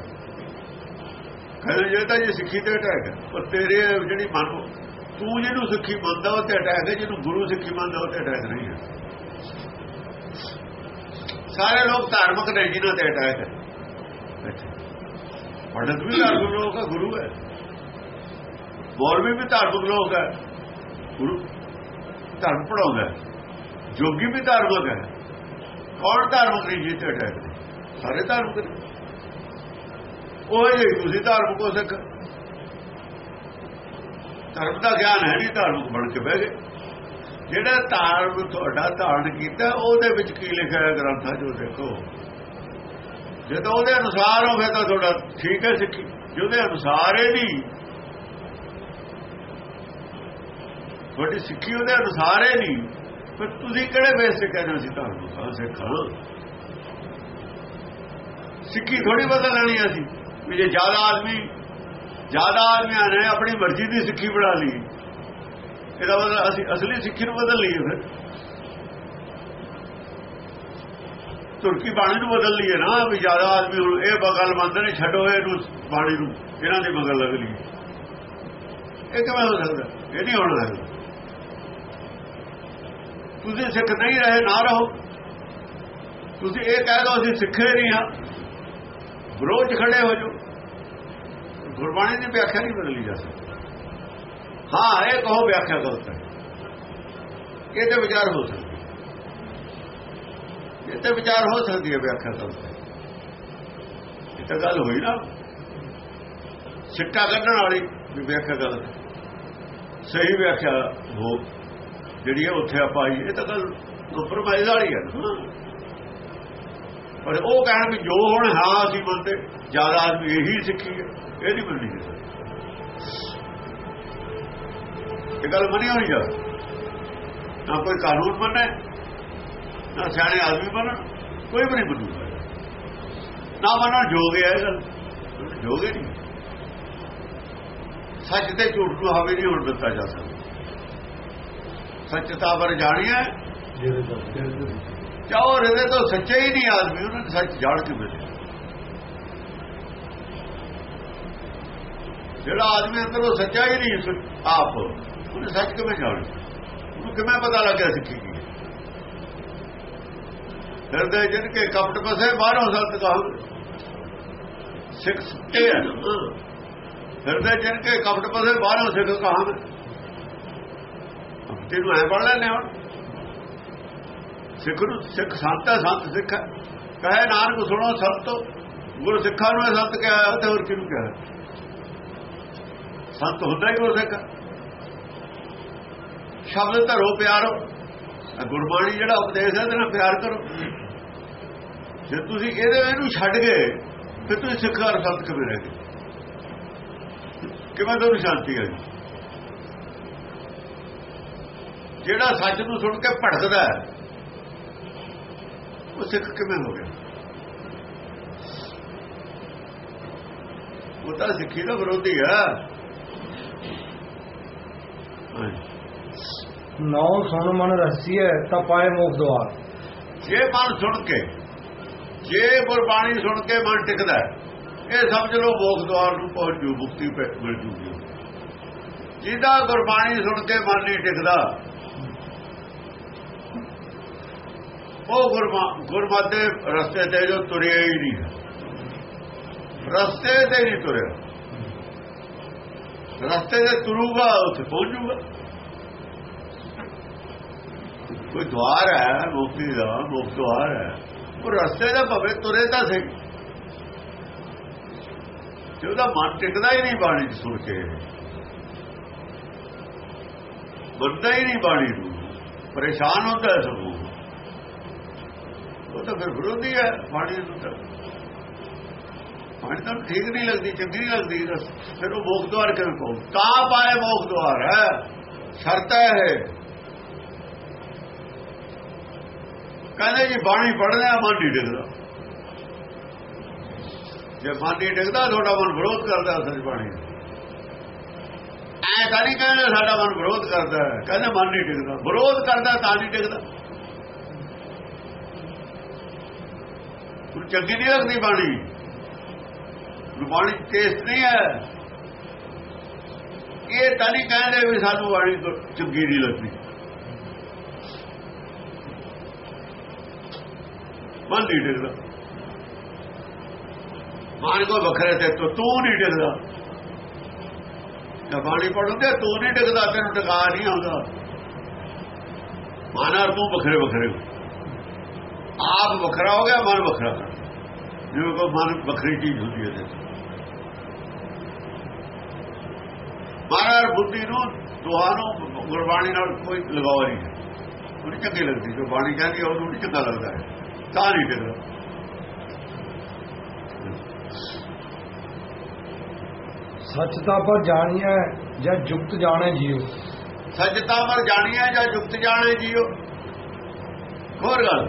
ਕਹਿੰਦੇ ਜੇ ਤਾਂ ਇਹ ਸਿੱਖੀ ਤੇ ਅਟੈਕ ਉਹ ਤੇਰੇ ਜਿਹੜੀ ਮਨ ਤੂੰ ਜਿਹਨੂੰ ਸਿੱਖੀ ਮੰਨਦਾ ਉਹ ਤੇ ਅਟੈਕ ਹੈ, ਜਿਹਨੂੰ ਗੁਰੂ ਸਿੱਖੀ ਮੰਨਦਾ ਉਹ ਤੇ ਅਟੈਕ ਨਹੀਂ ਹੈ। ਸਾਰੇ ਲੋਕ ਧਾਰਮਿਕ ਨੇ ਜਿਹਨਾਂ ਤੇ ਅਟੈਕ ਹੈ। ਪੰਡਤ ਵੀ ਧਾਰਮਿਕ ਲੋਕ ਹੈ, ਗੁਰੂ ਹੈ। ਮੌਲਵੀ ਵੀ ਧਾਰਮਿਕ ਲੋਕ ਹੈ। ਗੁਰੂ ਧਰਮ ਪੜਾਉਂਦਾ ਜੋਗੀ ਵੀ ਧਾਰਮਿਕ ਹੈ। ਕੌਣ ਧਾਰਮਿਕ ਨਹੀਂ ਜੀ ਤੇ ਅਟੈਕ ਸਾਰੇ ਧਾਰਮਿਕ ਨੇ। ਉਹ ਜੇ ਤੁਸੀਂ ਧਾਰਮਿਕ ਹੋ ਸਿੱਖ। ਧਰਮ ਦਾ ਗਿਆਨ ਹੈ ਨਹੀਂ ਧਾਰਮਿਕ ਬਣ ਕੇ ਬਹਿ ਗਏ। ਜਿਹੜਾ ਧਾਰਮ ਤੁਹਾਡਾ ਧਾਰਨ ਕੀਤਾ, ਉਹਦੇ ਵਿੱਚ ਕੀ ਲਿਖਿਆ ਹੈ ਗ੍ਰੰਥਾਂ 'ਚ ਦੇਖੋ। ਜਦੋਂ ਉਹਦੇ ਅਨੁਸਾਰ ਹੋਵੇ ਤਾਂ ਤੁਹਾਡਾ ਠੀਕ ਹੈ ਸਿੱਖੀ। ਜੇ ਉਹਦੇ ਅਨੁਸਾਰ ਹੀ ਨਹੀਂ, ਤੁਹਾਡੀ ਸਿੱਖੀ ਉਹਦੇ ਅਨੁਸਾਰ ਹੀ ਨਹੀਂ ਪਰ ਤੁਸੀਂ ਕਿਹੜੇ ਬੇਸ ਤੇ ਕਹਿੰਦੇ ਸੀ ਤੁਹਾਨੂੰ ਸਾਂ ਸਿੱਖਾਂ। ਸਿੱਖੀ ਥੋੜੀ ਬਦਲ ਲੈਣੀ ਸੀ ਵੀ ਜੇ ਜ਼ਿਆਦਾ ਆਦਮੀ ਜ਼ਿਆਦਾ ਆਦਮੀਆਂ ਨੇ ਆਪਣੀ ਮਰਜ਼ੀ ਦੀ ਸਿੱਖੀ ਬਣਾ ਲਈ। ਇਹਦਾ ਮਤਲਬ ਅਸੀਂ ਅਸਲੀ ਸਿੱਖੀ ਨੂੰ ਬਦਲ ਲਈਏ ਫਿਰ। ਤੁਰਕੀ ਬਾਣੀ ਨੂੰ ਬਦਲ ਲਈਏ ਨਾ ਵੀ ਜ਼ਿਆਦਾ ਆਦਮੀ ਹੁਣ ਇਹ ਬਗਲ ਮੰਨਦੇ ਨੇ, ਛੱਡੋ ਇਹਨੂੰ ਬਾਣੀ ਨੂੰ, ਇਹਨਾਂ ਦੇ ਮਗਰ ਲੱਗ ਲਈਏ। ਇਹ ਕਿਵੇਂ ਹੋ ਸਕਦਾ? ਇਹ ਨਹੀਂ ਹੋਣਾ ਹੈ ਤੁਸੀਂ ਸਿੱਖ ਨਹੀਂ ਰਹੇ, ਨਾ ਰਹੋ। ਤੁਸੀਂ ਇਹ ਕਹਿ ਦੋ ਅਸੀਂ ਸਿੱਖੇ ਨਹੀਂ ਹਾਂ ਵਿਰੋਧ ਖੜੇ ਹੋ ਜਾਓ। ਗੁਰਬਾਣੀ ਦੀ ਵਿਆਖਿਆ ਨਹੀਂ ਬਦਲੀ ਜਾ ਸਕਦੀ। ਹਾਂ, ਇਹ ਕਹੋ ਵਿਆਖਿਆ ਗਲਤ ਹੈ। ਇਹ ਤੇ ਵਿਚਾਰ ਹੋ ਸਕਦੀ ਇਹ ਤੇ ਵਿਚਾਰ ਹੋ ਸਕਦੀ ਹੈ, ਵਿਆਖਿਆ ਗਲਤ ਹੈ। ਇਹ ਤਾਂ ਗੱਲ ਹੋਈ ਨਾ। ਸਿੱਟਾ ਕੱਢਣ ਵਾਲੀ ਵੀ ਵਿਆਖਿਆ ਗਲਤ ਹੈ। ਸਹੀ ਵਿਆਖਿਆ ਹੋ, ਜਿਹੜੀ ਹੈ ਉੱਥੇ ਆਪਾਂ ਆਈ ਇਹ ਤਾਂ ਗੱਲ ਕੰਪਰਮਾਈਜ਼ ਵਾਲੀ ਹੈ ਨਾ। ਪਰ ਉਹ ਕਹਿਣ ਵੀ ਜੋ ਹੁਣ ਹਾਂ, ਅਸੀਂ ਮੰਨਦੇ, ਜ਼ਿਆਦਾ ਆਦਮੀ ਇਹੀ ਸਿੱਖੀ ਹੈ। ਇਹ ਨਹੀਂ ਮੰਨੀ ਇਹ ਗੱਲ ਮੰਨੀ ਹੋਣੀ ਜਾ ਨਾ ਕੋਈ ਕਾਨੂੰਨ ਮੰਨੇ ਨਾ ਸਿਆਣੇ ਆਦਮੀ ਮੰਨਣ ਕੋਈ ਵੀ ਨਹੀਂ ਮੰਨੂਗਾ। ਨਾ ਮੰਨਣ ਜੋਗ ਹੈ ਇਹ ਗੱਲ। ਜੋਗ ਨਹੀਂ। ਸੱਚ ਤੇ ਝੂਠ ਨੂੰ ਹਾਵੇ ਨਹੀਂ ਹੋਣ ਦਿੱਤਾ ਜਾ ਸਕਦਾ। ਸੱਚਤਾ ਪਰ ਦਾ ਚਾਹੋ ਇਹਦੇ ਤੋਂ ਸੱਚੇ ਹੀ ਨਹੀਂ ਆਦਮੀ ਉਹਨਾਂ ਨੇ ਸੱਚ ਜਾਣ ਕੇ ਮਿਲੇ ਜਿਹੜਾ ਆਦਮੀ ਅੰਦਰੋਂ ਸੱਚਾ ਹੀ ਨਹੀਂ ਆਪ, ਉਹਨੇ ਸੱਚ ਕਿਵੇਂ ਜਾਣ? ਉਹਨੂੰ ਕਿਵੇਂ ਪਤਾ ਲੱਗਿਆ ਸਿੱਖੀ ਕੀ ਹਿਰਦੇ ਜਿਨ ਕੇ ਕਪਟ ਪਸੇ ਬਾਹਰੋਂ ਸਤ ਕਹਾਂ? ਸਿੱਖ ਸੱਚੇ ਹੈ ਹਿਰਦੇ ਜਿਨ ਕੇ ਕਪਟ ਪਸੇ ਬਾਹਰੋਂ ਸਿੱਖ ਕਹਾਂ? ਤੈਨੂੰ ਐ ਪੜ ਲੈਣੇ ਹੁਣ। ਸਿੱਖ ਨੂੰ ਸਿੱਖ ਸੰਤ ਹੈ, ਸੰਤ ਸਿੱਖ ਕਹੇ ਨਾਨਕ ਸੁਣੋ ਸੰਤੋ ਗੁਰ ਸਿੱਖਾਂ ਨੂੰ ਇਹ ਸੰਤ ਕਿਹਾ ਤੇ ਹੋਰ ਕਿਹਨੂੰ ਕਿਹਾ ਸੰਤ ਹੁੰਦਾ ਹੀ ਗੁਰ ਸ਼ਬਦ ਧਰੋ, ਪਿਆਰੋ। ਇਹ ਗੁਰਬਾਣੀ ਜਿਹੜਾ ਉਪਦੇਸ਼ ਹੈ, ਇਹਦੇ ਨਾਲ ਪਿਆਰ ਕਰੋ। ਜੇ ਤੁਸੀਂ ਇਹਦੇ, ਇਹਨੂੰ ਛੱਡ ਗਏ, ਫਿਰ ਤੁਸੀਂ ਸਿੱਖ ਔਰ ਸੰਤ ਕਿਵੇਂ ਰਹਿ ਗਏ? ਕਿਵੇਂ ਤੁਹਾਨੂੰ ਸ਼ਾਂਤੀ ਹੈ ਜਿਹੜਾ ਸੱਚ ਨੂੰ ਸੁਣ ਕੇ ਭਟਕਦਾ ਉਹ ਸਿੱਖ ਕਿਵੇਂ ਹੋ ਗਿਆ? ਉਹ ਤਾਂ ਸਿੱਖੀ ਦਾ ਵਿਰੋਧੀ ਹੈ ਨੌ ਸੁਣ ਮਨ ਰਸੀਏ ਤਾਂ ਪਾਏ ਮੋਖ ਦਵਾਰ। ਜੇ ਮਨ ਸੁਣ ਕੇ, ਜੇ ਗੁਰਬਾਣੀ ਸੁਣ ਕੇ ਮਨ ਟਿਕਦਾ ਇਹ ਸਮਝ ਲਓ ਮੋਖ ਦਵਾਰ ਨੂੰ ਪਹੁੰਚ ਮੁਕਤੀ ਮਿਲ ਜੂਗੀ ਜਿਹਦਾ ਗੁਰਬਾਣੀ ਸੁਣ ਕੇ ਮਨ ਨਹੀਂ ਟਿਕਦਾ, ਉਹ ਗੁਰਮਾ ਗੁਰਮਤਿ ਰਸਤੇ ਤੇ ਜੋ ਤੁਰਿਆ ਹੀ ਨਹੀਂ। ਰਸਤੇ ਤੇ ਨਹੀਂ ਤੁਰਿਆ। ਰਸਤੇ ਤੇ ਤੁਰੂਗਾ ਉੱਥੇ ਪਹੁੰਚੂਗਾ ਕੋਈ ਦਵਾਰ ਹੈ ਮੁਕਤੀ ਦਾ ਮੁਕਤ ਦਵਾਰ ਹੈ ਉਹ ਰਸਤੇ ਦਾ ਭਵੇਂ ਤੁਰੇ ਤਾਂ ਸਹੀ ਜੇ ਉਹਦਾ ਮਨ ਟਿਕਦਾ ਹੀ ਨਹੀਂ ਬਾਣੀ ਚ ਸੁਣ ਕੇ ਬੰਦਾ ਹੀ ਨਹੀਂ ਬਾਣੀ ਨੂੰ ਪਰੇਸ਼ਾਨ ਹੁੰਦਾ ਹੈ ਉਹ ਤਾਂ ਫਿਰ ਵਿਰੋਧੀ ਹੈ ਬਾਣੀ ਨੂੰ ਤਾਂ ਤਾਂ ਠੀਕ ਨਹੀਂ ਲੱਗਦੀ, ਚੰਗੀ ਨਹੀਂ ਲੱਗਦੀ ਫਿਰ ਉਹ ਮੋਖ ਦਵਾਰ ਕਿਵੇਂ ਕਹੋ? ਤਾਂ ਪਾਏ ਮੋਖ ਦਵਾਰ ਹੈ। ਸ਼ਰਤ ਹੈ ਇਹ। ਕਹਿੰਦੇ ਜੀ, ਬਾਣੀ ਪੜ੍ਹਦੇ ਆ ਮਨ ਨਹੀਂ ਡਿੱਗਦਾ। ਜੇ ਮਨ ਨਹੀਂ ਡਿੱਗਦਾ, ਤੁਹਾਡਾ ਮਨ ਵਿਰੋਧ ਕਰਦਾ ਅਸਲ ਬਾਣੀ। ਐ ਤਾਂ ਨਹੀਂ ਕਹਿੰਦੇ ਸਾਡਾ ਮਨ ਵਿਰੋਧ ਕਰਦਾ ਹੈ। ਕਹਿੰਦੇ ਮਨ ਨਹੀਂ ਡਿੱਗਦਾ। ਵਿਰੋਧ ਕਰਦਾ ਤਾਂ ਨਹੀਂ ਡਿੱਗਦਾ। ਚੰਗੀ ਨਹੀਂ ਲੱਗਦੀ ਬਾਣੀ। ਬਾਣੀ ਟੇਸਟ ਨਹੀਂ ਹੈ। ਇਹ ਤਾਂ ਨਹੀਂ ਕਹਿੰਦੇ ਵੀ ਸਾਨੂੰ ਬਾਣੀ ਚੰਗੀ ਨਹੀਂ ਲੱਗਦੀ। ਮਨ ਨਹੀਂ ਡਿੱਗਦਾ। ਮਨ ਕੋ ਵੱਖਰੇ ਤੇ ਤੂੰ ਨਹੀਂ ਡਿੱਗਦਾ। ਜੇ ਬਾਣੀ ਪੜ੍ਹਦੇ ਤੂੰ ਨਹੀਂ ਡਿੱਗਦਾ, ਤੈਨੂੰ ਟਿਕਾ ਨਹੀਂ ਆਉਂਦਾ। ਮਨ ਔਰ ਤੂੰ ਵੱਖਰੇ ਵੱਖਰੇ ਹੋ। ਆਪ ਵੱਖਰਾ ਹੋ ਗਿਆ, ਮਨ ਵੱਖਰਾ ਕਰ। ਜਿਵੇਂ ਕੋ ਮਨ ਵੱਖਰੀ ਚੀਜ਼ ਹੁੰਦੀ ਹੈ ਤੇ। ਔਰ ਬੁੱਧੀ ਨੂੰ ਦੋਹਾਂ ਨੂੰ ਗੁਰਬਾਣੀ ਨਾਲ ਕੋਈ ਲਗਾਵ ਨਹੀਂ। ਉਹਨੂੰ ਚੰਗੀ ਲੱਗਦੀ। ਜੋ ਬਾਣੀ ਕਹਿੰਦੀ ਹੈ ਉਹਨੂੰ ਚੰਗਾ ਲੱਗਦਾ। ਹੈ ਤਾਂ ਨਹੀਂ ਡਿੱਗਦਾ ਸੱਚਤਾ ਪਰ ਜਾਣੀਐ ਜਾਂ ਜੁਗਤ ਜਾਣੇ ਜੀਉ ਸੱਚਤਾ ਪਰ ਜਾਣੀਏ ਜਾਂ ਜੁਗਤ ਜਾਣੇ ਜੀਓ। ਹੋਰ ਗੱਲ।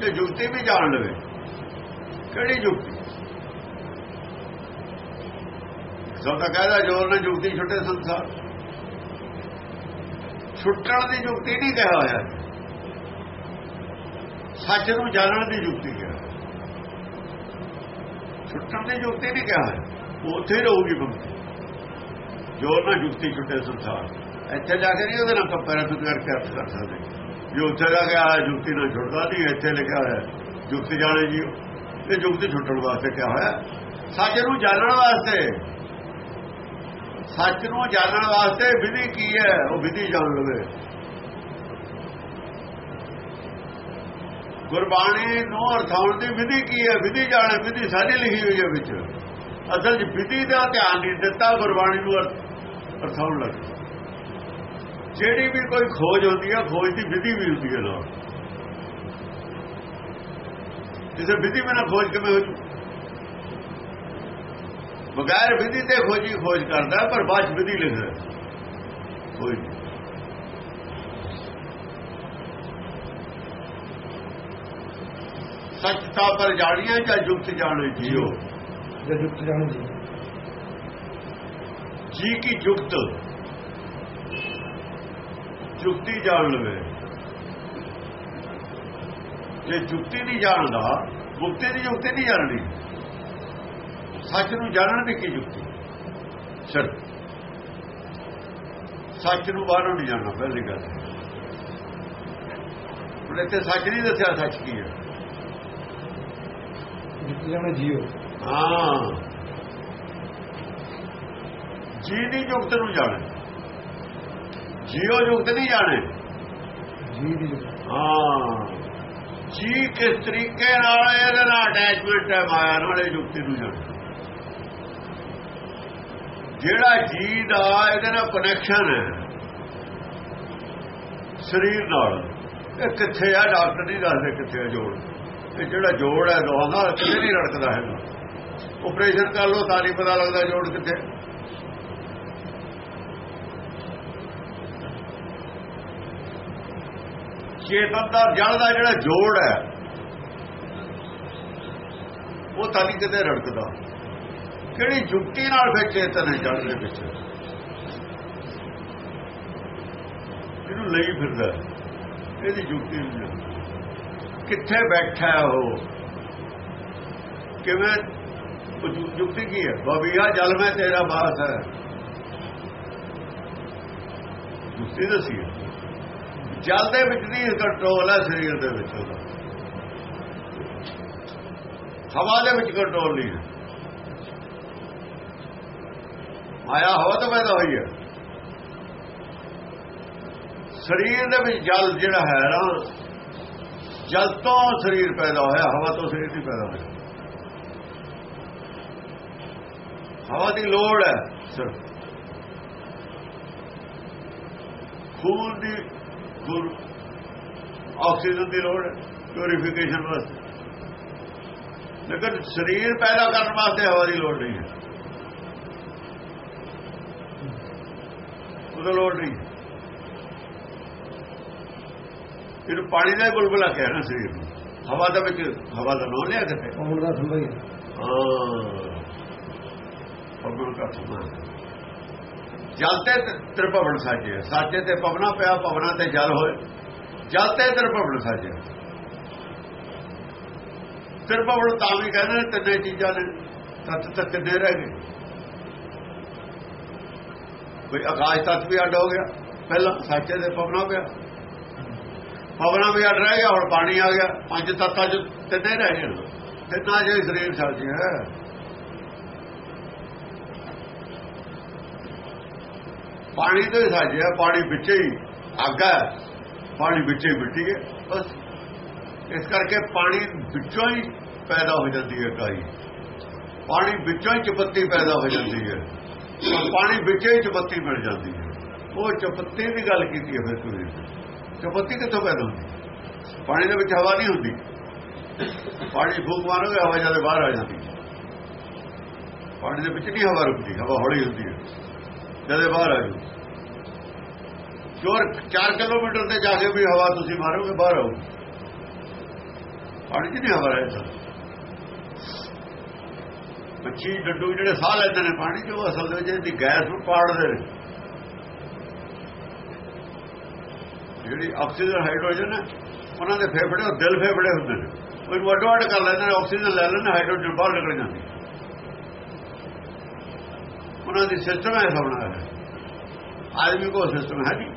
ਜੇ ਜੁਗਤੀ ਵੀ ਜਾਣ ਲਵੇ ਕਿਹੜੀ ਜੁਗਤੀ? ਸੋ ਤਾਂ ਕਹਦਾ ਜੋਰ ਨਾਲ ਜੁਗਤੀ ਛੁੱਟੇ ਸੰਸਾਰ। ਛੁੱਟਣ ਦੀ ਜੁਗਤੀ ਨਹੀਂ ਕਿਹਾ ਹੋਇਆ। ਸੱਚ ਨੂੰ ਜਾਣਨ ਦੀ ਜੁਗਤੀ ਕਿਹਾ। ਛੁੱਟਣ ਦੀ ਜੁਗਤੀ ਨਹੀਂ ਕਿਹਾ ਹੋਇਆ। ਉੱਥੇ ਹੀ ਰਹੂਗੀ ਬੰਦੀ। ਜੋਰ ਨਾਲ ਜੁਗਤੀ ਛੁੱਟੇ ਸੰਸਾਰ। ਇੱਥੇ ਜਾ ਕੇ ਨਹੀਂ ਉਹਦੇ ਨਾਲ ਕੰਪੈਰੀਜ਼ਨ ਕਰਕੇ ਅਰਥ ਕਰ ਸਕਦੇ। ਜੇ ਉੱਥੇ ਜਾ ਕੇ ਆ ਜੁਗਤੀ ਨਾਲ ਛੁੱਟਦਾ ਨਹੀਂ, ਇੱਥੇ ਲਿਖਿਆ ਹੋਇਆ, ਜੁਗਤੀ ਜਾਣੇ ਜੀ। ਇਹ ਜੁਗਤੀ ਛੁੱਟਣ ਵਾਸਤੇ ਕਿਹਾ ਹੋਇਆ। ਸੱਚ ਨੂੰ ਜਾਣਨ ਵਾਸਤੇ ਸੱਚ ਨੂੰ ਜਾਣਨ ਵਾਸਤੇ ਵਿਧੀ ਕੀ ਹੈ? ਉਹ ਵਿਧੀ ਜਾਣ ਲਵੇ। ਗੁਰਬਾਣੀ ਨੂੰ ਅਰਥਾਉਣ ਦੀ ਵਿਧੀ ਕੀ ਹੈ? ਵਿਧੀ ਜਾਣੇ, ਵਿਧੀ ਸਾਰੀ ਲਿਖੀ ਹੋਈ ਹੈ ਵਿੱਚ। ਅਸਲ 'ਚ ਵਿਧੀ ਦਾ ਧਿਆਨ ਨਹੀਂ ਦਿੱਤਾ, ਗੁਰਬਾਣੀ ਨੂੰ ਅਰਥ- ਅਰਥਾਉਣ ਲੱਗ ਜਿਹੜੀ ਵੀ ਕੋਈ ਖੋਜ ਹੁੰਦੀ ਹੈ, ਖੋਜ ਦੀ ਵਿਧੀ ਵੀ ਹੁੰਦੀ ਹੈ ਨਾਲ। ਜਿਸੇ ਵਿਧੀ ਬਿਨਾ ਖੋਜ ਕਿਵੇਂ ਹੋ ਜੂ? ਬਗੈਰ ਵਿਧੀ ਤੇ ਖੋਜੀ ਖੋਜ ਕਰਦਾ ਪਰ ਬਾਅਦ ਵਿਧੀ ਲਿਖਦਾ। ਹੈ। ਖੋਜ ਨਹੀਂ। ਸੱਚ ਤਾਂ ਪਰ ਜਾਣੀਆਂ ਜਾਂ ਜੁਗਤ ਜਾਣੇ ਜੀਓ? ਜੇ ਜੁਗਤ ਜਾਣ ਜੀ ਜੀ ਕੀ ਜੁਗਤ? ਜੁਗਤੀ ਜਾਣ ਲਵੇ। ਜੇ ਜੁਗਤੀ ਨਹੀਂ ਜਾਣਦਾ ਮੁਕਤੀ ਦੀ ਜੁਗਤੀ ਨਹੀਂ ਜਾਣਦੀ। ਸੱਚ ਨੂੰ ਜਾਣਨ ਦੀ ਕੀ ਜੁਗਤੀ ਸਰ ਸੱਚ ਨੂੰ ਬਾਹਰੋਂ ਨਹੀਂ ਜਾਣਨਾ ਪਹਿਲੀ ਗੱਲ। ਹੁਣ ਇੱਥੇ ਸੱਚ ਨਹੀਂ ਦੱਸਿਆ ਸੱਚ ਕੀ ਹੈ। ਜਾਣ ਜੀਓ। ਹਾਂ। ਜੀ ਦੀ ਜੁਗਤ ਨੂੰ ਜਾਣੇ। ਜੀਓ ਜੁਗਤ ਨਹੀਂ ਜਾਣੇ। ਜੀ ਦੀ ਹਾਂ। ਜੀ ਕਿਸ ਤਰੀਕੇ ਨਾਲ ਇਹਦੇ ਨਾਲ ਅਟੈਚਮੈਂਟ ਹੈ ਮਾਇਆ ਨਾਲ ਇਹ ਜੁਗਤੀ ਨੂੰ ਜਾਣੇ। ਜਿਹੜਾ ਜੀ ਦਾ, ਇਹਦੇ ਨਾਲ ਕਨੈਕਸ਼ਨ ਹੈ। ਸਰੀਰ ਨਾਲ। ਇਹ ਕਿੱਥੇ ਆ? ਡਾਕਟਰ ਨਹੀਂ ਦੱਸਦੇ ਕਿੱਥੇ ਆ ਜੋੜ। ਇਹ ਜਿਹੜਾ ਜੋੜ ਹੈ, ਦੋਹਾਂ ਦਾ, ਕਿਤੇ ਨਹੀਂ ਰੜਕਦਾ ਹੈਗਾ। ਆਪਰੇਸ਼ਨ ਕਰ ਲੋ ਤਾਂ ਨਹੀਂ ਪਤਾ ਲੱਗਦਾ ਜੋੜ ਕਿੱਥੇ ਚੇਤਨ ਦਾ, ਜਲ ਦਾ ਜਿਹੜਾ ਜੋੜ ਹੈ, ਉਹ ਤਾਂ ਨਹੀਂ ਕਿਤੇ ਰੜਕਦਾ। ਕਿਹੜੀ ਜੁਗਤੀ ਨਾਲ ਫਿਰ ਚੇਤਨ ਹੈ ਜਲ ਦੇ ਵਿੱਚ? ਇਹਨੂੰ ਲਈ ਫਿਰਦਾ ਇਹਦੀ ਜੁਗਤੀ ਨਹੀਂ ਕਿੱਥੇ ਬੈਠਾ ਉਹ? ਕਿਵੇਂ? ਉਹ ਜੁਗਤੀ ਕੀ ਹੈ? ਬਬੀਆ ਜਲ ਮੈਂ ਤੇਰਾ ਬਾਸ ਹੈ। ਜੁਗਤੀ ਦੱਸੀ ਜਲ ਦੇ ਵਿੱਚ ਦੀ ਕੰਟਰੋਲ ਹੈ ਸਰੀਰ ਦੇ ਵਿੱਚ। ਉਹਦਾ ਹਵਾ ਦੇ ਵਿੱਚ ਕੰਟਰੋਲ ਨਹੀਂ ਹੈ। ਆਇਆ ਹਵਾ ਤੋਂ ਪੈਦਾ ਹੋਈ ਹੈ ਸਰੀਰ ਦੇ ਵਿੱਚ ਜਲ ਜਿਹੜਾ ਹੈ ਨਾ, ਜਲ ਤੋਂ ਸਰੀਰ ਪੈਦਾ ਹੋਇਆ, ਹਵਾ ਤੋਂ ਸਰੀਰ ਨਹੀਂ ਪੈਦਾ ਹੋਇਆ। ਹਵਾ ਦੀ ਲੋੜ ਹੈ ਸਿਰਫ। ਖੂਨ ਦੀ ਖੂਨ ਆਕਸੀਜਨ ਦੀ ਲੋੜ ਹੈ ਪਿਉਰੀਫਿਕੇਸ਼ਨ ਵਾਸਤੇ। ਲੇਕਿਨ ਸਰੀਰ ਪੈਦਾ ਕਰਨ ਵਾਸਤੇ ਹਵਾ ਦੀ ਲੋੜ ਨਹੀਂ ਹੈ। ਉਹਦਾ ਲੋੜ ਨਹੀਂ। ਇਹਨੂੰ ਪਾਣੀ ਦਾ ਬੁਲਬੁਲਾ ਕਿਹਾ ਨਾ ਸਰੀਰ ਨੂੰ। ਹਵਾ ਦੇ ਵਿੱਚ ਹਵਾ ਦਾ ਨਾਂ ਲਿਆ ਕਿਤੇ। ਕੌਣ ਦਾ ਸੰਭਈ ਹਾਂ ਪਵਨ ਦਾ ਸਮਾਂ ਜਲ ਤੇ ਤ੍ਰਿਭਵਨ ਸਾਜੇ ਸਾਜੇ ਤੇ ਪਵਨਾ ਪਿਆ ਪਵਨਾ ਤੇ ਜਲ ਹੋਏ। ਜਲ ਤੇ ਤ੍ਰਿਭਵਨ ਸਾਜੇ ਤ੍ਰਿਭਵਨ ਤਾਂ ਵੀ ਕਹਿੰਦੇ ਨੇ ਤਿੰਨੇ ਚੀਜ਼ਾਂ ਨੇ। ਤਤ ਤੱਕ ਕਿੰਨੇ ਰਹਿ ਗਏ। ਕੋਈ ਆਕਾਸ਼ ਤੱਤ ਵੀ ਅੱਡ ਹੋ ਗਿਆ। ਪਹਿਲਾਂ ਸਾਜੇ ਤੇ ਪਵਨਾ ਪਿਆ। ਪਵਨਾ ਵੀ ਅੱਡ ਰਹਿ ਗਿਆ, ਹੁਣ ਪਾਣੀ ਆ ਗਿਆ। ਪੰਜ ਤੱਤਾਂ ਚ ਤਿੰਨੇ ਰਹਿ ਗਏ। ਤਿੰਨਾਂ ਜੇ ਸਰੀਰ ਸਾਜੇ ਹੈ ਪਾਣੀ ਤੋਂ ਹੀ ਸਾਜਿਆ ਪਾਣੀ ਵਿੱਚ ਹੀ ਅੱਗ ਹੈ। ਪਾਣੀ ਵਿੱਚ ਹੀ ਮਿੱਟੀ ਹੈ। ਬਸ। ਇਸ ਕਰਕੇ ਪਾਣੀ ਵਿੱਚੋਂ ਹੀ ਪੈਦਾ ਹੋ ਜਾਂਦੀ ਹੈ ਕਾਈ। ਪਾਣੀ ਵਿੱਚੋਂ ਹੀ ਚਪੱਤੀ ਪੈਦਾ ਹੋ ਜਾਂਦੀ ਹੈ। ਪਾਣੀ ਵਿੱਚੋਂ ਹੀ ਚਪੱਤੀ ਮਿਲ ਜਾਂਦੀ ਹੈ। ਉਹ ਚਪੱਤੀ ਦੀ ਗੱਲ ਕੀਤੀ ਹੈ ਫਿਰ ਤੁਸੀਂ। ਚਪੱਤੀ ਕਿੱਥੋਂ ਪੈਦਾ ਹੁੰਦੀ ਪਾਣੀ ਦੇ ਵਿੱਚ ਹਵਾ ਨਹੀਂ ਹੁੰਦੀ। ਪਾਣੀ ਫੂਕ ਮਾਰੋਗੇ ਹਵਾ ਜਦ ਬਾਹਰ ਆ ਜਾਂਦੀ ਪਾਣੀ ਦੇ ਵਿੱਚ ਨਹੀਂ ਹਵਾ ਰੁਕਦੀ, ਹਵਾ ਹੌਲੀ ਹੁੰਦੀ ਹੈ। ਜਦੇ ਬਾਹਰ ਆ ਜਾਓ ਚੋਰ 4 ਕਿਲੋਮੀਟਰ ਤੇ ਜਾ ਕੇ ਵੀ ਹਵਾ ਤੁਸੀਂ ਮਾਰੋਗੇ, ਬਾਹਰ ਆਓ ਪਾਣੀ 'ਚ ਨਹੀਂ ਹਵਾ ਰਹਿੰਦਾ ਮੱਛੀ ਡੱਡੂ ਜਿਹੜੇ ਸਾਹ ਲੈਂਦੇ ਨੇ ਪਾਣੀ 'ਚ ਉਹ ਅਸਲ ਦੇ ਵਿੱਚ ਇਹਦੀ ਗੈਸ ਨੂੰ ਪਾੜਦੇ ਨੇ। ਜਿਹੜੀ ਆਕਸੀਜਨ, ਹਾਈਡਰੋਜਨ ਹੈ, ਉਹਨਾਂ ਦੇ ਫੇਫੜੇ, ਉਹ ਦਿਲ ਫੇਫੜੇ ਹੁੰਦੇ ਨੇ। ਉਹ ਇਹਨੂੰ ਵੱਡ ਕਰ ਲੈਂਦੇ ਨੇ, ਆਕਸੀਜਨ ਲੈ ਲੈਂਦੇ ਹਾਈਡਰੋਜਨ ਬਾਹਰ ਨਿਕਲ ਜਾਂਦੀ ਉਹਨਾਂ ਦੀ ਸਿਸਟਮ ਹੈ ਸਭਨਾ ਹੈ। ਆਦਮੀ ਕੋ ਸਿਸਟਮ ਹੈ ਨਹੀਂ।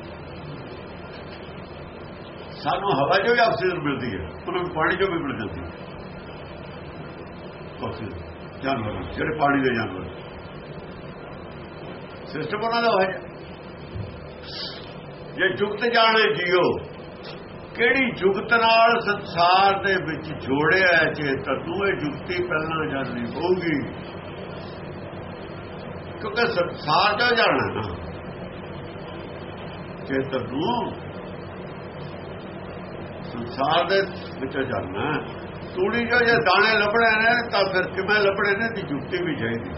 ਸਾਨੂੰ ਹਵਾ ਜੋ ਵੀ ਆਕਸੀਜਨ ਮਿਲਦੀ ਹੈ, ਉਹਨਾਂ ਨੂੰ ਪਾਣੀ ਜੋ ਵੀ ਮਿਲ ਜਾਂਦੀ ਹੈ। ਆਕਸੀਜਨ। ਜਾਨਵਰ, ਜਿਹੜੇ ਪਾਣੀ ਦੇ ਜਾਨਵਰ। ਸਿਸਟਮ ਉਹਨਾਂ ਦਾ ਹੋਇਆ ਜੇ ਜੁਗਤ ਜਾਣੇ ਜੀਓ, ਕਿਹੜੀ ਜੁਗਤ ਨਾਲ ਸੰਸਾਰ ਦੇ ਵਿੱਚ ਜੋੜਿਆ ਜੇ ਚੇਤਨ? ਇਹ ਜੁਗਤੀ ਪਹਿਲਾਂ ਜਾਣਨੀ ਪਊਗੀ। ਕਿਉਂਕਿ ਸੰਸਾਰ ਜੋ ਜਾਣਨਾ ਨਾ। ਚੇਤਨ ਨੂੰ ਸੰਸਾਰ ਦੇ ਵਿੱਚ ਜਾਣਨਾ ਤੂੜੀ ਜੋ ਜੇ ਦਾਣੇ ਲੱਭਣੇ ਨੇ ਤਾਂ ਫਿਰ ਕਿਵੇਂ ਲੱਭਣੇ ਨੇ ਦੀ ਜੁਗਤੀ ਵੀ ਚਾਹੀਦੀ।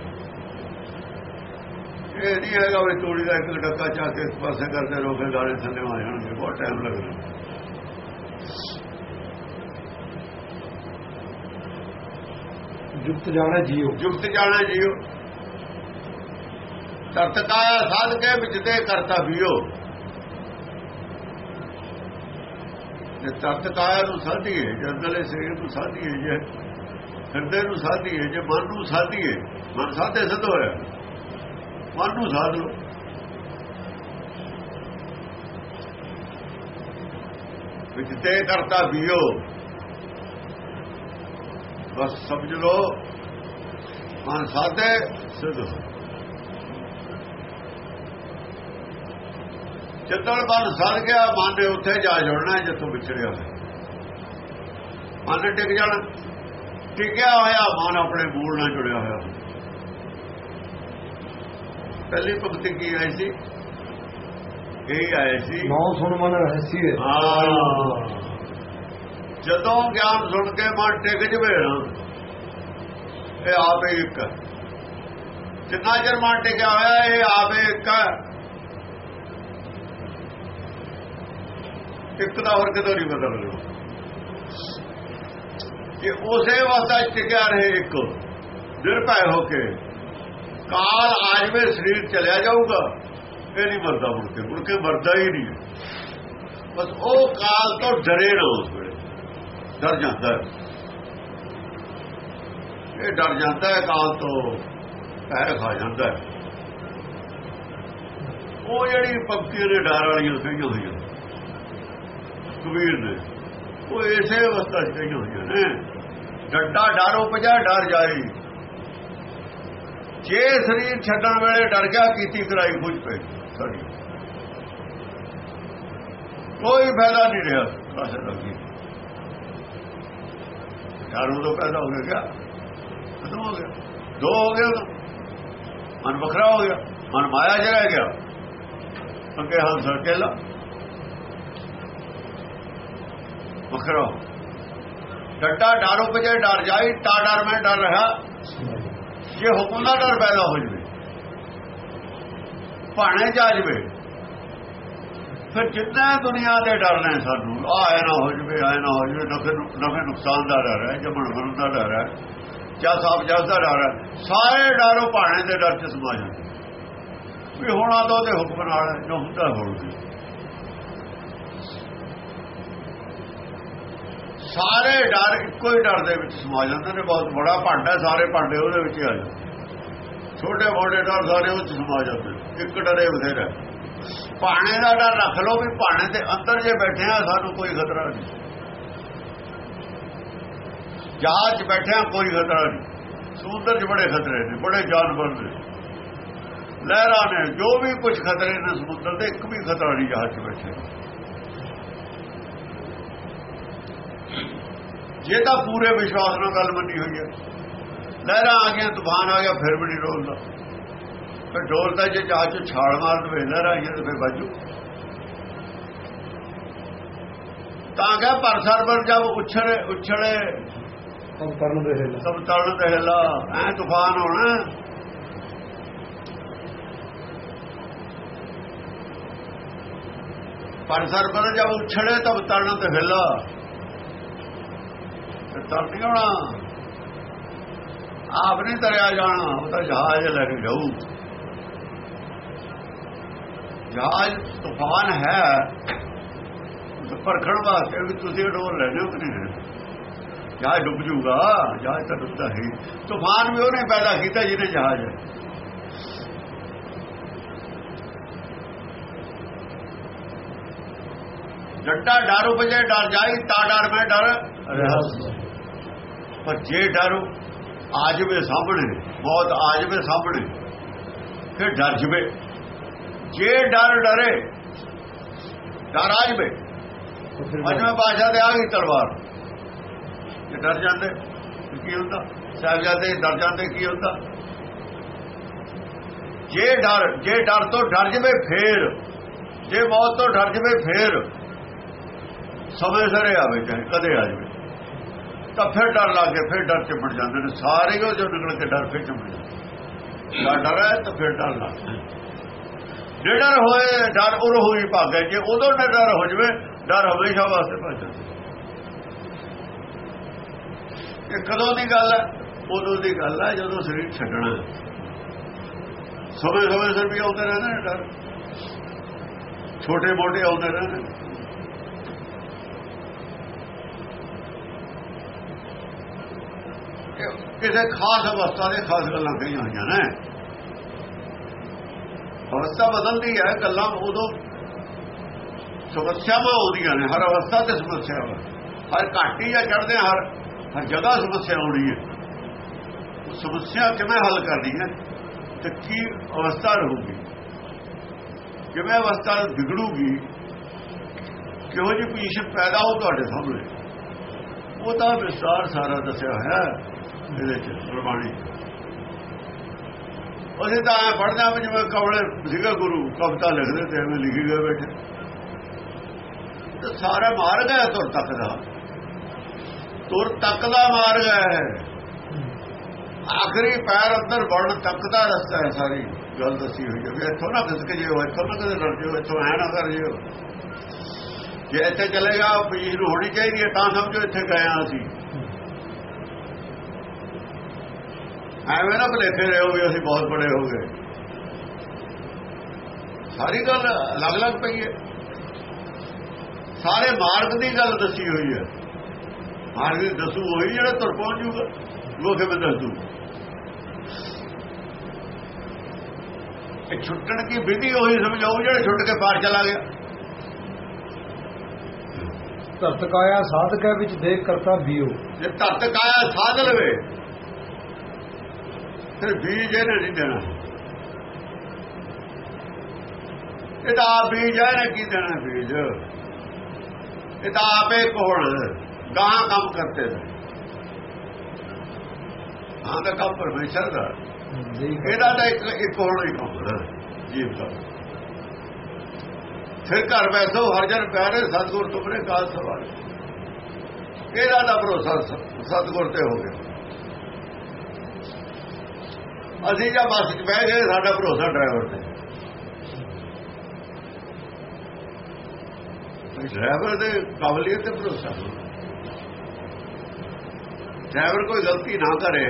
ਇਹ ਨਹੀਂ ਹੈਗਾ ਵੀ ਤੂੜੀ ਦਾ ਇੱਕ ਡੱਕਾ ਚਾ ਕੇ ਇਸ ਪਾਸੇ ਕਰਦੇ ਰੋਕੇ ਦਾਣੇ ਥੱਲੇ ਆ ਜਾਣਗੇ ਬਹੁਤ ਟਾਈਮ ਲੱਗਦਾ। ਜੁਗਤ ਜਾਣਾ ਜੀਓ। ਜੁਗਤ ਜਾਣਾ ਜੀਓ। ਤਰਤ ਕਾਇਆ ਸਾਧ ਕੇ ਵਿੱਚ ਤੇ ਕਰਤਾ ਵੀਓ ਜੇ ਤਰਤ ਕਾਇਆ ਨੂੰ ਸਾਧੀਏ ਜੰਦਲੇ ਸਰੀਰ ਨੂੰ ਸਾਧੀਏ, ਜੇ ਹਿਰਦੇ ਨੂੰ ਸਾਧੀਏ, ਜੇ ਮਨ ਨੂੰ ਸਾਧੀਏ, ਮਨ ਸਾਧੇ ਸਿੱਧ ਹੋਇਆ। ਮਨ ਨੂੰ ਸਾਧ ਲੋ ਵਿੱਚ ਤੇ ਕਰਤਾ ਵੀਓ ਬਸ ਸਮਝ ਲੋ ਮਨ ਸਾਧੇ, ਸਿੱਧ ਹੋ ਜਦੋਂ ਮਨ ਸੜ ਗਿਆ ਮਨ ਨੇ ਉੱਥੇ ਜਾ ਜੁੜਨਾ ਜਿੱਥੋਂ ਵਿਛੜਿਆ ਹੋਇਆ ਮਨ ਟਿਕ ਜਾਣਾ ਟਿਕਿਆ ਹੋਇਆ ਮਨ ਆਪਣੇ ਮੂਲ ਨਾਲ ਜੁੜਿਆ ਹੋਇਆ ਪਹਿਲੀ ਭਗਤੀ ਕੀ ਆਈ ਸੀ? ਇਹ ਆਏ ਸੀ ਨੌ ਸੁਣ ਮਨ ਰਹਸੀ ਹੈ। ਜਦੋਂ ਗਿਆਨ ਸੁਣ ਕੇ ਮਨ ਟਿਕ ਜਵੇ ਨਾ ਇਹ ਆਪੇ ਇੱਕ। ਜਿੰਨਾ ਚਿਰ ਮਨ ਟਿਕਿਆ ਹੋਇਆ ਇਹ ਆਪੇ ਇੱਕ। ਇੱਕ ਦਾ ਹੋਰ ਕਿਤੋਂ ਨਹੀਂ ਬਦਲ ਰਿਹਾ। ਇਹ ਉਸੇ ਅਵਸਥਾ 'ਚ ਟਿਕਿਆ ਰਹੇ ਇੱਕ। ਨਿਰਭੈ ਹੋ ਕੇ। ਕਾਲ ਆਜਵੇ ਸਰੀਰ ਚਲਿਆ ਜਾਊਗਾ। ਇਹ ਨਹੀਂ ਮਰਦਾ ਮੁੜ ਕੇ। ਮੁੜ ਕੇ ਮਰਦਾ ਹੀ ਨਹੀਂ ਬਸ ਉਹ ਕਾਲ ਤੋਂ ਡਰੇ ਨਾ ਉਸ ਵੇਲੇ। ਡਰ ਜਾਂਦਾ ਇਹ ਡਰ ਜਾਂਦਾ ਹੈ, ਕਾਲ ਤੋਂ ਪੈਰ ਖਾ ਜਾਂਦਾ ਹੈ। ਉਹ ਜਿਹੜੀ ਪੰਕਤੀ ਦੇ ਡਰ ਵਾਲੀਆਂ ਕਹੀਆਂ ਹੋਈਆਂ। ਕਬੀਰ ਨੇ ਉਹ ਇਸੇ ਅਵਸਥਾ 'ਚ ਕਹੀਆਂ ਹੋਈਆਂ ਨੇ ਡੱਡਾ ਡਰ ਉਪਜਾ ਡਰ ਜਾਈ ਜੇ ਸਰੀਰ ਛੱਡਣ ਵੇਲੇ ਡਰ ਗਿਆ ਕੀਤੀ ਕਰਾਈ ਖੁਝ ਪਈ ਸਾਡੀ। ਕੋਈ ਫਾਇਦਾ ਨਹੀਂ ਰਿਹਾ ਕਾਸੇ ਲੱਗੀ ਯਾਰ ਉਦੋਂ ਪੈਦਾ ਹੋ ਗਿਆ ਖਤਮ ਹੋ ਗਿਆ। ਦੋ ਹੋ ਗਿਆ ਮਨ ਵੱਖਰਾ ਹੋ ਗਿਆ। ਮਨ ਮਾਇਆ ਚ ਰਹਿ ਗਿਆ। ਅੱਗੇ ਹੰਸ ਅਕੇਲਾ ਵੱਖਰਾ। ਡੱਟਾ ਡਰ ਉਪਜੇ ਡਰ ਜਾਈ ਤਾ ਡਰ ਮੈਂ ਡਰ ਰਹਾ। ਜੇ ਹੁਕਮ ਦਾ ਡਰ ਪੈਦਾ ਹੋ ਜਵੇ, ਭਾਣੇ ਜਾ ਜਵੇ, ਫਿਰ ਜਿੰਨਾ ਦੁਨੀਆ ਦੇ ਡਰ ਨੇ ਸਾਨੂੰ ਆਏ ਨਾ ਹੋ ਜਵੇ ਆਏ ਨਾ ਹੋ ਜਵੇ, ਨਫੇ ਨਫੇ ਨੁਕਸਾਨ ਦਾ ਡਰ ਹੈ, ਜਮਣ ਮਰਨ ਦਾ ਡਰ ਹੈ, ਜਾਂ ਸਾਫ਼ ਜਸ ਦਾ ਡਰ ਹੈ, ਸਾਰੇ ਡਰੋ ਭਾਣੇ ਦੇ ਡਰ ਚ ਸਮਾ ਜਾਂਦੇ ਵੀ ਹੋਣਾ ਤਾਂ ਉਹਦੇ ਹੁਕਮ ਨਾਲ ਜੋ ਹੁੰਦਾ ਹੋਊਗੀ। ਸਾਰੇ ਡਰ, ਇੱਕੋ ਹੀ ਡਰ ਦੇ ਵਿੱਚ ਸਮਾ ਜਾਂਦੇ ਨੇ, ਬਹੁਤ ਬੜਾ ਭਾਂਡਾ ਸਾਰੇ ਭਾਂਡੇ ਉਹਦੇ ਵਿੱਚ ਆ ਜਾਂਦੇ। ਛੋਟੇ ਮੋਟੇ ਡਰ ਸਾਰੇ ਉਹ 'ਚ ਸਮਾ ਜਾਂਦੇ ਨੇ। ਇੱਕ ਡਰੇ ਬਥੇਰਾ। ਭਾਣੇ ਦਾ ਡਰ ਰੱਖ ਲਓ ਵੀ ਭਾਣੇ ਦੇ ਅੰਦਰ ਜੇ ਬੈਠੇ ਆ, ਸਾਨੂੰ ਕੋਈ ਖਤਰਾ ਨਹੀਂ। ਜਹਾਜ਼ 'ਚ ਬੈਠੇ ਕੋਈ ਖਤਰਾ ਨਹੀਂ। ਸਮੁੰਦਰ 'ਚ ਬੜੇ ਖਤਰੇ ਨੇ, ਬੜੇ ਜਾਨਵਰ ਨੇ। ਲਹਿਰਾਂ ਨੇ, ਜੋ ਵੀ ਕੁਝ ਖਤਰੇ ਨੇ ਸਮੁੰਦਰ ਦੇ, ਇੱਕ ਵੀ ਖਤਰਾ ਨਹੀਂ ਜਹਾਜ਼ 'ਚ ਬੈਠੇ। ਜੇ ਤਾਂ ਪੂਰੇ ਵਿਸ਼ਵਾਸ ਨਾਲ ਗੱਲ ਮੰਨੀ ਹੋਈ ਹੈ। ਲਹਿਰਾਂ ਆ ਗਈਆਂ ਤੂਫਾਨ ਆ ਗਿਆ ਫਿਰ ਵੀ ਨਹੀਂ ਡੋਲਦਾ ਫਿਰ ਡੋਲਦਾ ਜੇ ਜਹਾਜ਼ 'ਚ ਛਾਲ ਮਾਰ ਦਵੇ ਲਹਿਰਾਂ ਆਈਆਂ ਤੇ ਫਿਰ ਬਾਜੂ ਤਾਂ ਕਿ ਪਰ ਸਰਬਰ ਜਦ ਉਛੜੇ ਉਛੜੇ ਸਭ ਕਰਨ ਦੇ ਹਿੱਲ। ਸਭ ਤਰਨ ਤੇ ਹਿਲਾ ਐ ਤੂਫਾਨ ਹੋਣਾ। ਪਰ ਸਰਬਰ ਜਦ ਉਛੜੇ ਤਬ ਤਰਨ ਤੇ ਹਿਲਾ। ਤਰ ਨਹੀਂ ਆਉਣਾ। ਆਪ ਨਹੀਂ ਤਰਿਆ ਜਾਣਾ, ਉਹ ਤਾਂ ਜਹਾਜ਼ ਲੈ ਕੇ ਜਾਊ। ਜਹਾਜ਼ ਤੂਫਾਨ ਹੈ। ਪਰਖਣ ਵਾਸਤੇ ਵੀ ਤੁਸੀਂ ਡੋਰ ਲੈਣੇ ਹੋ ਕਿ ਨਹੀਂ ਲੈਣੇ ਜਹਾਜ਼ ਡੁੱਬ ਜੂਗਾ ਜਹਾਜ਼ ਤਾਂ ਡੁੱਬਦਾ ਹੀ। ਤੂਫਾਨ ਵੀ ਉਹਨੇ ਪੈਦਾ ਕੀਤਾ ਜਿਹਨੇ ਜਹਾਜ਼ ਜੱਟਾ ਡਰ ਉਪਜੇ, ਡਰ ਜਾਈ, ਤਾਂ ਡਰ ਮੈਂ ਡਰ। ਰਿਹਾ ਪਰ ਜੇ ਡਰ ਆ ਜਵੇ ਸਾਹਮਣੇ ਬਹੁਤ ਆ ਜਵੇ ਸਾਹਮਣੇ ਫਿਰ ਡਰ ਜਵੇ। ਜੇ ਡਰ ਡਰੇ ਡਰ ਆ ਜਵੇ। ਪੰਜਵੇਂ ਪਾਸ਼ਾ ਦੇ ਆ ਗਈ ਤਲਵਾਰ। ਜੇ ਡਰ ਜਾਂਦੇ ਕੀ ਹੁੰਦਾ? ਸਾਹਿਬਜ਼ਾਦੇ ਡਰ ਜਾਂਦੇ ਕੀ ਹੁੰਦਾ? ਜੇ ਡਰ ਜੇ ਡਰ ਤੋਂ ਡਰ ਜਵੇ ਫੇਰ। ਜੇ ਮੌਤ ਤੋਂ ਡਰ ਜਵੇ ਫੇਰ। ਸਮੇਂ ਸਰੇ ਆਵੇ ਚਾਹੇ ਕਦੇ ਆ ਜਵੇ। ਤਾਂ ਫਿਰ ਡਰ ਲੱਗ ਕੇ ਫਿਰ ਡਰ ਚਿੰਬੜ ਜਾਂਦੇ ਨੇ। ਸਾਰੇ ਉਹ ਜੋ ਨਿਕਲ ਕੇ ਡਰ ਫਿਰ ਚਿੰਬੜ ਜਾਂਦੇ ਜਾਂ ਡਰ ਹੈ ਤਾਂ ਫਿਰ ਡਰ ਲੱਗ ਡਰ ਹੋਏ, ਡਰ ਉਰ ਹੋਈ ਭਾਗੇ। ਜੇ ਉਦੋਂ ਡਰ ਹੋ ਜਵੇ, ਡਰ ਹਮੇਸ਼ਾ ਵਾਸਤੇ ਭੱਜ ਜਾਂਦਾ। ਇਹ ਕਦੋਂ ਦੀ ਗੱਲ ਹੈ? ਉਦੋਂ ਦੀ ਗੱਲ ਹੈ ਜਦੋਂ ਸਰੀਰ ਛੱਡਣਾ ਸਮੇਂ ਸਮੇਂ ਸਿਰ ਵੀ ਆਉਂਦੇ ਰਹਿੰਦੇ ਨੇ ਡਰ। ਛੋਟੇ ਮੋਟੇ ਆਉਂਦੇ ਰਹਿੰਦੇ ਨੇ। ਕਿ- ਕਿਸੇ ਖਾਸ ਅਵਸਥਾ ਦੇ ਖਾਸ ਗੱਲਾਂ ਕਹੀਆਂ ਹੋਈਆਂ ਨੇ। ਅਵਸਥਾ ਬਦਲਦੀ ਹੈ, ਗੱਲਾਂ ਉਦੋਂ ਸਮੱਸਿਆਵਾਂ ਆਉਂਦੀਆਂ ਨੇ, ਹਰ ਅਵਸਥਾ ਤੇ ਸਮੱਸਿਆ ਹਰ ਘਾਟੀ ਜਾਂ ਚੜਦੇ ਹਰ ਹਰ ਜਗ੍ਹਾ ਸਮੱਸਿਆ ਆਉਣੀ ਹੈ। ਸਮੱਸਿਆ ਕਿਵੇਂ ਹੱਲ ਕਰਨੀ ਹੈ ਤੇ ਕੀ ਅਵਸਥਾ ਰਹੂਗੀ? ਕਿਵੇਂ ਅਵਸਥਾ ਵਿਗੜੂਗੀ? ਕਿਹੋ ਜਿਹੀ ਪੋਜੀਸ਼ਨ ਪੈਦਾ ਹੋ ਤੁਹਾਡੇ ਸਾਹਮਣੇ? ਉਹ ਤਾਂ ਵਿਸਤਾਰ ਸਾਰਾ ਦੱਸਿਆ ਹੋਇਆ ਹੈ। ਇਹਦੇ ਚ ਗੁਰਬਾਣੀ ਉਹਦੇ ਤਾਂ ਐ ਪੜਦਾ ਵੀ ਜਿਵੇਂ ਕਵਲੇ ਸੀਗਾ ਗੁਰੂ, ਕਵਿਤਾ ਲਿਖਦੇ ਤੇ ਐਵੇਂ ਲਿਖੀ ਗਏ ਬੈਠੇ। ਤੇ ਸਾਰਾ ਮਾਰਗ ਹੈ ਤੁਰ ਤੱਕ ਦਾ। ਤੁਰ ਤੱਕ ਦਾ ਮਾਰਗ ਹੈ ਆਖਰੀ ਪੈਰ ਅੰਦਰ ਵੜਨ ਤੱਕ ਦਾ ਰਸਤਾ ਹੈ ਸਾਰੀ। ਗੱਲ ਦੱਸੀ ਹੋਈ ਹੈ ਇੱਥੋਂ ਨਾ ਖਿਸਕ ਜਿਓ, ਇੱਥੋਂ ਨਾ ਕਦੇ ਲੜ ਜਿਓ, ਇੱਥੋਂ ਐ ਨਾ ਕਰ ਜਿਓ। ਜੇ ਇੱਥੇ ਚਲੇਗਾ ਪੀਰ ਨੂੰ ਹੋਣੀ ਚਾਹੀਦੀ ਹੈ, ਤਾਂ ਸਮਝੋ ਇੱਥੇ ਗਏ ਹਾਂ ਅਸੀਂ। ਐਵੇਂ ਨਾ ਭਲੇਖੇ ਰਹੋ ਵੀ ਅਸੀਂ ਬਹੁਤ ਬੜੇ ਹੋ ਗਏ। ਸਾਰੀ ਗੱਲ ਅਲੱਗ-ਅਲੱਗ ਪਈ ਹੈ। ਸਾਰੇ ਮਾਰਗ ਦੀ ਗੱਲ ਦੱਸੀ ਹੋਈ ਹੈ। ਮਾਰਗ ਦੱਸੂ ਉਹੀ ਜਿਹੜਾ ਤੁਰ ਪਹੁੰਚ ਜੂਗਾ ਉਹ ਕਿਵੇਂ ਦੱਸ ਦੂ। ਇਹ ਛੁੱਟਣ ਦੀ ਵਿਧੀ ਉਹੀ ਸਮਝਾਉ ਜਿਹੜਾ ਛੁੱਟ ਕੇ ਪਾਰ ਚਲਾ ਗਿਆ। ਧਰਤ ਕਾਇਆ ਸਾਧਕੈ ਵਿੱਚ ਦੇਖ ਕਰਤਾ ਬੀਓ। ਜੇ ਧਰਤ ਕਾਇਆ ਸਾਧ ਲਵੇ ਫਿਰ ਬੀਜ ਇਹਨੇ ਨਹੀਂ ਦੇਣਾ। ਇਹ ਤਾਂ ਆਪ ਬੀਜ ਹੈ ਨਾ ਕੀ ਦੇਣਾ ਬੀਜ? ਇਹ ਤਾਂ ਆਪੇ ਕੋਲ ਗਾਂ ਕੰਮ ਕਰਤੇ ਨੇ। ਹਾਂ ਦਾ ਕੰਮ ਪਰਮੇਸ਼ਰ ਦਾ। ਇਹਦਾ ਤਾਂ ਇੱਕ ਇੱਕ ਹੋਣਾ ਹੀ ਕੰਮ ਜੀਵ ਦਾ। ਫਿਰ ਘਰ ਬੈਠੋ ਹਰ ਜਨ ਪਿਆਰੇ ਸਤਗੁਰ ਤੁਮਰੇ ਕਾਲ ਸਵਾਲ ਇਹਦਾ ਦਾ ਭਰੋਸਾ ਸਤਿਗੁਰ ਤੇ ਹੋ ਗਿਆ। ਅਸੀਂ ਜਾਂ ਬੱਸ 'ਚ ਬਹਿ ਗਏ, ਸਾਡਾ ਭਰੋਸਾ ਡਰਾਈਵਰ ਤੇ। ਡਰਾਈਵਰ ਦੇ ਕਾਬਲੀਅਤ ਤੇ ਭਰੋਸਾ ਡਰਾਈਵਰ ਕੋਈ ਗਲਤੀ ਨਾ ਕਰੇ,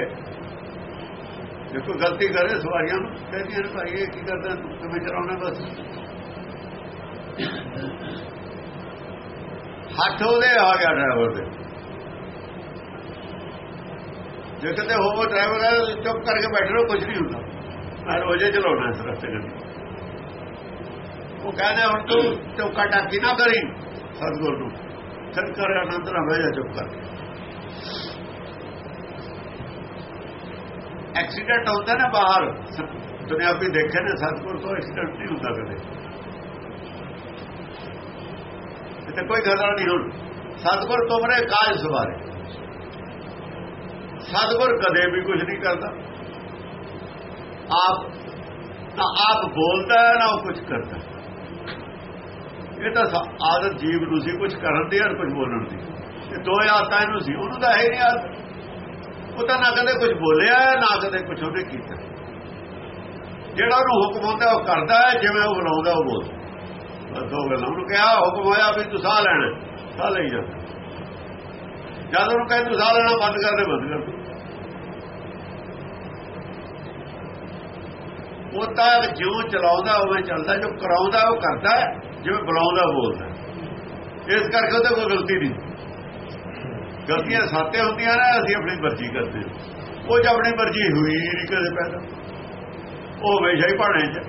ਜੇ ਕੋਈ ਗਲਤੀ ਕਰੇ, ਸਵਾਰੀਆਂ ਨੂੰ ਕਹਿੰਦੀਆਂ ਨੇ, ਭਾਈ, ਇਹ ਕੀ ਕਰਦਾ? ਤੂੰ ਕਿਵੇਂ ਚਲਾਉਣਾ ਬਸ? ਹੱਥ ਉਹਦੇ ਆ ਗਿਆ ਡਰਾਈਵਰ ਦੇ। ਜੇ ਕਿਤੇ ਹੋਵੋ ਡਰਾਈਵਰ ਹੈ ਚੁੱਪ ਕਰਕੇ ਬੈਠ ਰਹੋ ਕੁਝ ਨਹੀਂ ਹੁੰਦਾ। ਮੈਂ ਰੋਜ਼ੇ ਚਲਾਉਣਾ ਇਸ ਰਸਤੇ ਗੱਡੀ ਉਹ ਕਹਿੰਦੇ ਹੁਣ ਤੂੰ ਚੌਕਾ ਟਾਕੀ ਨਾ ਕਰੀ, ਸਤਗੁਰ ਨੂੰ। ਚਲ ਕਰ ਆਨੰਦ ਨਾਲ ਬਹਿ ਜਾ ਚੁੱਪ ਕਰਕੇ ਐਕਸੀਡੈਂਟ ਹੁੰਦਾ ਨਾ ਬਾਹਰ, ਸ- ਦੁਨਿਆਵੀ ਦੇਖੇ ਨੇ, ਸਤਗੁਰ ਤੋਂ ਐਕਸੀਡੈਂਟ ਨਹੀਂ ਹੁੰਦਾ ਕਦੇ। ਤੇ ਕੋਈ ਖਤਰਾ ਨਹੀਂ ਹੁਣ। ਸਤਗੁਰ ਤੁਮਰੇ ਕਾਜ ਸਵਾਰੇ। ਸਤਗੁਰ ਕਦੇ ਵੀ ਕੁਝ ਨਹੀਂ ਕਰਦਾ। ਆਪ ਨਾ ਆਪ ਬੋਲਦਾ ਹੈ, ਨਾ ਉਹ ਕੁਝ ਕਰਦਾ ਇਹ ਤਾਂ ਆਦਤ ਜੀਵ ਨੂੰ ਸੀ ਕੁਝ ਕਰਨ ਦੀ ਔਰ ਕੁਝ ਬੋਲਣ ਦੀ। ਇਹ ਦੋ ਆਦਤਾਂ ਇਹਨੂੰ ਸੀ, ਉਹਨੂੰ ਤਾਂ ਹੈ ਨਹੀਂ ਆਦਤ। ਉਹ ਤਾਂ ਨਾ ਕਦੇ ਕੁਝ ਬੋਲਿਆ, ਨਾ ਕਦੇ ਕੁਝ ਉਹਨੇ ਕੀਤਾ। ਜਿਹੜਾ ਉਹਨੂੰ ਹੁਕਮ ਹੁੰਦਾ, ਉਹ ਕਰਦਾ ਹੈ, ਜਿਵੇਂ ਉਹ ਬੁਲਾਉਂਦਾ ਉਹ ਬੋਲਦਾ। ਬਸ ਦੋ ਗੱਲਾਂ, ਉਹਨੂੰ ਕਿਹਾ, ਹੁਕਮ ਹੋਇਆ, ਵੀ ਤੂੰ ਸਾਹ ਲੈਣਾ ਸਾਹ ਲਈ ਜਾ। ਜਦ ਉਹਨੂੰ ਕਹੇ ਤੂੰ ਸਾਹ ਲੈਣਾ ਬੰਦ ਕਰ ਦੇ ਬੰਦ ਕਰ। ਉਹ ਤਾਂ ਜਿਉਂ ਚਲਾਉਂਦਾ ਉਵੇਂ ਚੱਲਦਾ, ਜੋ ਕਰਾਉਂਦਾ, ਉਹ ਕਰਦਾ ਜਿਵੇਂ ਬੁਲਾਉਂਦਾ ਬੋਲਦਾ ਇਸ ਕਰਕੇ ਉਹਦੇ ਕੋਈ ਗਲਤੀ ਨਹੀਂ। ਗਲਤੀਆਂ ਸਾਤੇ ਹੁੰਦੀਆਂ ਨੇ, ਅਸੀਂ ਆਪਣੀ ਮਰਜ਼ੀ ਕਰਦੇ ਹਾਂ। ਉਹ ਜੇ ਆਪਣੀ ਮਰਜ਼ੀ ਹੋਈ ਨਹੀਂ ਕਦੇ ਪੈਦਾ। ਉਹ ਹਮੇਸ਼ਾ ਹੀ ਭਾਣੇ ਚ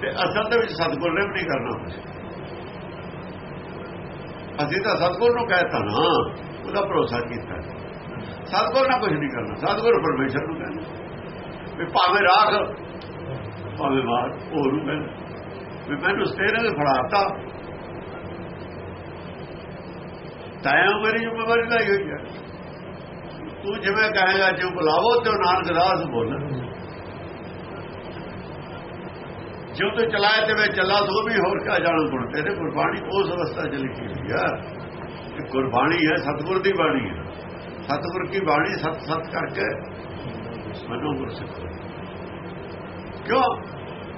ਤੇ ਅਸਲ ਦੇ ਵਿੱਚ ਸਤਗੁਰ ਨੇ ਵੀ ਨਹੀਂ ਕਰਨਾ। ਕੁਛ। ਅਸੀਂ ਤਾਂ ਸਤਗੁਰ ਨੂੰ ਕਹਿਤਾ ਨਾ, ਉਹਦਾ ਭਰੋਸਾ ਕੀਤਾ। ਸਤਗੁਰ ਨਾਲ ਕੁਝ ਨਹੀਂ ਕਰਨਾ, ਸਤਗੁਰ ਪਰਮੇਸ਼ਰ ਨੂੰ ਕਹਿੰਦਾ ਵੀ ਭਾਵੇਂ ਰਾਖ, ਭਾਵੇਂ ਮਾਰ ਉਹ ਨੂੰ ਕਹਿੰਦਾ ਵੀ ਮੈਨੂੰ ਸਟੇਰਿੰਗ ਤੇ ਫੜਾਤਾ। ਤਾਂ ਮੇਰੀ ਜ਼ਿੰਮੇਵਾਰੀ ਲਈ ਹੋਈ ਹੈ ਤੂੰ ਜਿਵੇਂ ਕਹੇਗਾ ਜੇ ਬੁਲਾਵੋ ਤੇ ਨਾਨਕ ਦਾਸ ਬੋਲ ਜੋ ਤੂੰ ਚਲਾਏ ਤੇ ਵੇ ਚੱਲਾ ਤੂੰ ਵੀ ਹੋਰ ਕਾ ਜਾਣ ਗੁਣ ਤੇਰੇ ਗੁਰਬਾਣੀ ਉਸ ਅਵਸਥਾ ਚ ਲਿਖੀ ਹੋਈ ਹੈ ਕਿ ਗੁਰਬਾਣੀ ਹੈ, ਸਤਿਗੁਰ ਦੀ ਬਾਣੀ ਹੈ। ਸਤਿਗੁਰ ਕੀ ਬਾਣੀ? ਸਤ ਸਤ ਕਰਕੇ ਮਨੋ ਗੁਰਸਿੱਖ। ਕਿਉਂ?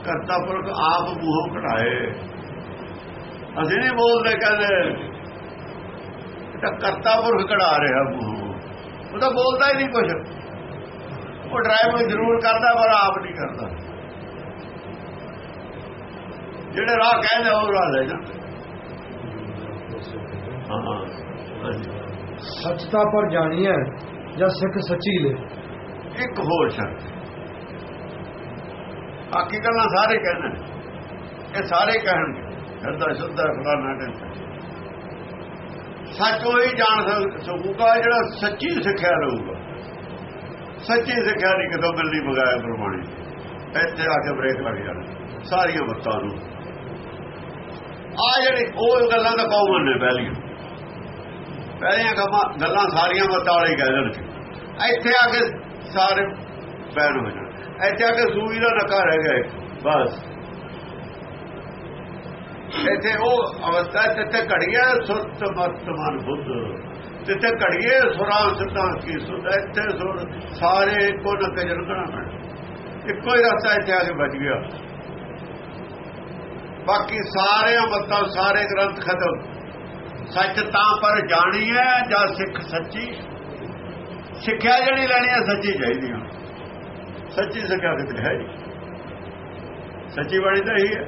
ਕਰਤਾ ਪੁਰਖ ਆਪ ਮੂੰਹੋਂ ਕਢਾਏ ਅਸੀਂ ਨਹੀਂ ਬੋਲਦੇ ਕਹਿੰਦੇ। ਇਹ ਤਾਂ ਕਰਤਾ ਪੁਰਖ ਕਢਾ ਰਿਹਾ ਮੂੰਹੋਂ। ਉਹ ਤਾਂ ਬੋਲਦਾ ਹੀ ਨਹੀਂ ਕੁਝ ਉਹ ਡਰਾਈਵ ਜ਼ਰੂਰ ਕਰਦਾ, ਪਰ ਆਪ ਨਹੀਂ ਕਰਦਾ। ਜਿਹੜੇ ਰਾਹ ਕਹਿੰਦੇ ਉਹ ਰਾਹ ਲੈ ਜਾਂਦੇ ਹਾਂ। ਸੱਚਤਾ ਪਰ ਜਾਣੀਐ ਜਾਂ ਸਿੱਖ ਸੱਚੀ ਲੈ? ਇੱਕ ਹੋਰ ਸ਼ਰਤ। ਬਾਕੀ ਗੱਲਾਂ ਸਾਰੇ ਕਹਿੰਦੇ। ਇਹ ਸਾਰੇ ਕਹਿਣਗੇ। ਹਿਰਦਾ ਸ਼ੁੱਧਾ ਫਲਾਣਾ ਨੇ ਸੱਚ ਹੀ ਜਾਣ ਸਕ- ਸਕੂਗਾ ਜਿਹੜਾ ਸੱਚੀ ਸਿੱਖਿਆ ਲਊਗਾ। ਸੱਚੀ ਸਿੱਖਿਆ ਨਹੀਂ ਕਿਤੋਂ ਮਿਲਣੀ ਬਗਾਇਆ ਗੁਰਬਾਣੀ ਇੱਥੇ ਆ ਕੇ ਬ੍ਰੇਕ ਲੱਗ ਜਾਣਾ। ਸਾਰੀਆਂ ਬੱਤਾਂ ਨੂੰ ਆ ਜਿਹੜੀ ਉਹ ਗੱਲਾਂ ਦਾ ਕੌਮਨ ਨੇ ਪਹਿਲੀਆਂ। ਪਹਿਲੀਆਂ ਗੱਲਾਂ ਗੱਲਾਂ ਸਾਰੀਆਂ ਬੱਤਾਂ ਕਹਿ ਦੇਣਗੇ। ਇੱਥੇ ਆ ਕੇ ਸਾਰੇ ਬੈਨ ਹੋ ਜਾਣ। ਇੱਥੇ ਆ ਕੇ ਸੂਈ ਦਾ ਨਕਾ ਰਹਿ ਗਿਆ ਬਸ। ਇੱਥੇ ਉਹ ਅਵਸਥਾ ਜਿੱਥੇ ਘੜੀਏ ਸੁਰਤ ਮਤ ਮਨ ਬੁੱਧ। ਜਿੱਥੇ ਘੜੀਏ ਸੁਰਾਂ ਸਿੱਧਾਂ ਕੀ ਸੁਧ। ਇੱਥੇ ਸੁਰ ਸਾਰੇ ਇੱਕੋ ਨਕੇ ਜਲਕਣਾ ਇੱਕੋ ਹੀ ਰਸਤਾ ਇੱਥੇ ਆ ਕੇ ਬਚ ਗਿਆ। ਬਾਕੀ ਸਾਰੇ ਮਤਾਂ ਸਾਰੇ ਗ੍ਰੰਥ ਖਤਮ। ਸੱਚ ਤਾਂ ਪਰ ਜਾਣੀ ਹੈ ਜਾਂ ਸਿੱਖ ਸੱਚੀ? ਸਿੱਖਿਆ ਜਿਹੜੀ ਲੈਣੀ ਹੈ ਸੱਚੀ ਚਾਹੀਦੀ ਹੈ। ਸੱਚੀ ਸਿੱਖਿਆ ਕਿਤੇ ਹੈ ਨਹੀਂ ਸੱਚੀ ਬਾਣੀ ਤਾਂ ਇਹੀ ਹੈ।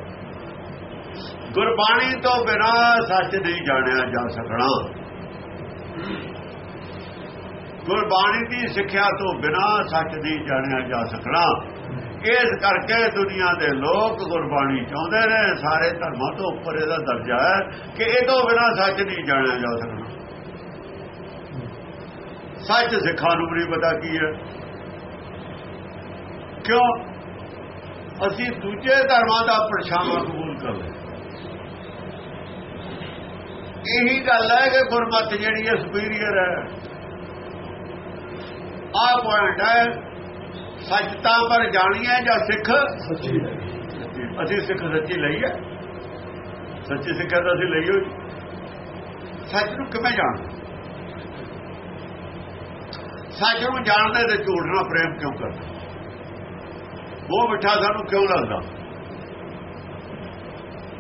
ਗੁਰਬਾਣੀ ਤੋਂ ਬਿਨਾ ਸੱਚ ਨਹੀਂ ਜਾਣਿਆ ਜਾ ਸਕਣਾ। ਗੁਰਬਾਣੀ ਦੀ ਸਿੱਖਿਆ ਤੋਂ ਬਿਨਾ ਸੱਚ ਨਹੀਂ ਜਾਣਿਆ ਜਾ ਸਕਣਾ। ਇਸ ਕਰਕੇ ਦੁਨੀਆ ਦੇ ਲੋਕ ਗੁਰਬਾਣੀ ਚਾਹੁੰਦੇ ਨੇ। ਸਾਰੇ ਧਰਮਾਂ ਤੋਂ ਉੱਪਰ ਇਹਦਾ ਦਰਜਾ ਹੈ ਕਿ ਇਹ ਤੋਂ ਬਿਨਾ ਸੱਚ ਨਹੀਂ ਜਾਣਿਆ ਜਾ ਸਕਦਾ। ਸੱਚ ਸਿੱਖਾਂ ਨੂੰ ਵੀ ਨਹੀਂ ਪਤਾ ਕੀ ਹੈ। ਕਿਉਂ? ਅਸੀਂ ਦੂਜੇ ਧਰਮਾਂ ਦਾ ਪਰਛਾਵਾਂ ਕਬੂਲ ਕਰ ਲਏ। ਇਹੀ ਗੱਲ ਹੈ ਕਿ ਗੁਰਮਤ ਜਿਹੜੀ ਹੈ ਸੁਪੀਰੀਅਰ ਹੈ। ਆਹ ਪੁਆਇੰਟ ਹੈ ਸੱਚ ਤਾਂ ਪਰ ਜਾਣੀਏ ਜਾਂ ਸਿੱਖ? ਸੱਚੀ ਅਸੀਂ ਸਿੱਖ ਸੱਚੀ ਲਈ ਹੈ। ਸੱਚੀ ਸਿੱਖਿਆ ਤਾਂ ਅਸੀਂ ਲਈ ਹੋਈ। ਸੱਚ ਨੂੰ ਕਿਵੇਂ ਜਾਣਦੇ? ਸੱਚ ਨੂੰ ਜਾਣਦੇ ਤੇ ਝੂਠ ਨਾਲ ਪ੍ਰੇਮ ਕਿਉਂ ਕਰਦੇ? ਉਹ ਮਿੱਠਾ ਸਾਨੂੰ ਕਿਉਂ ਲੱਗਦਾ?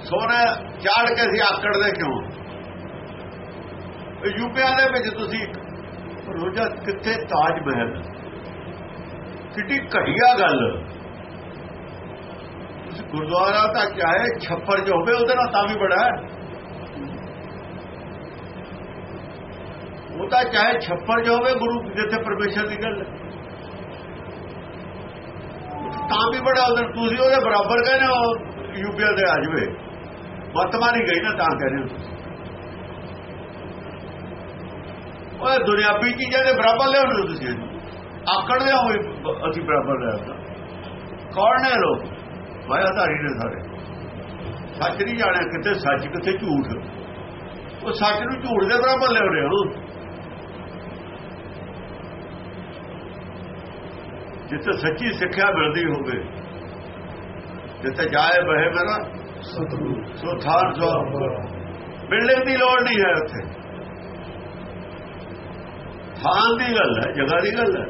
ਸੋਨਾ ਚਾੜ ਕੇ ਅਸੀਂ ਆਕੜਦੇ ਕਿਉਂ? ਯੂਪੀਆ ਦੇ ਵਿੱਚ ਤੁਸੀਂ ਰੋਜ਼ਾ ਕਿੱਥੇ ਤਾਜ ਮਹਿਲ? ਕਿੱਡੀ ਘਟੀਆ ਗੱਲ। ਗੁਰਦੁਆਰਾ ਤਾਂ ਚਾਹੇ ਛੱਪਰ ਚ ਹੋਵੇ, ਉਹਦੇ ਨਾਲ ਤਾਂ ਵੀ ਬੜਾ ਉਹ ਤਾਂ ਚਾਹੇ ਛੱਪਰ ਚ ਹੋਵੇ, ਗੁਰੂ ਜਿੱਥੇ ਪਰਮੇਸ਼ਰ ਦੀ ਗੱਲ ਤਾਂ ਵੀ ਬੜਾ ਉਧਰ ਤੁਸੀਂ ਉਹਦੇ ਬਰਾਬਰ ਕਹਿੰਦੇ ਹੋ ਯੂਪੀਆ ਦੇ ਆ ਜਵੇ। ਹੀ ਗਈ ਨਾ, ਤਾਂ ਕਹਿੰਦੇ ਹੋ। ਤੁਸੀਂ ਉਹ ਦੁਨਿਆਵੀ ਚੀਜ਼ਾਂ ਦੇ ਬਰਾਬਰ ਲਿਆਉਂਦੇ ਹੋ ਤੁਸੀਂ ਇਹਨੂੰ। ਆਕੜਦੇ ਹੋ ਅਸੀਂ ਬਰਾਬਰ ਲਿਆਉਂਦਾ ਕੌਣ ਨੇ ਲੋਕ ਮਾਇਆਧਾਰੀ ਨੇ ਸਾਰੇ। ਸੱਚ ਨਹੀਂ ਜਾਣਿਆ ਕਿਤੇ ਸੱਚ ਕਿਤੇ ਝੂਠ। ਉਹ ਸੱਚ ਨੂੰ ਝੂਠ ਦੇ ਬਰਾਬਰ ਲਿਆਉਂਦੇ ਹੋ ਜਿੱਥੇ ਸੱਚੀ ਸਿੱਖਿਆ ਮਿਲਦੀ ਹੋਵੇ ਜਿੱਥੇ ਜਾਏ ਬਹਿ ਮੇਰਾ ਸਤਿਗੁਰੂ। ਸੋ ਥਾਨ ਸੋ ਬਿਲਡਿੰਗ ਦੀ ਲੋੜ ਨਹੀਂ ਹੈ ਉੱਥੇ। ਥਾਨ ਦੀ ਗੱਲ ਹੈ ਜਗ੍ਹਾ ਦੀ ਗੱਲ ਹੈ।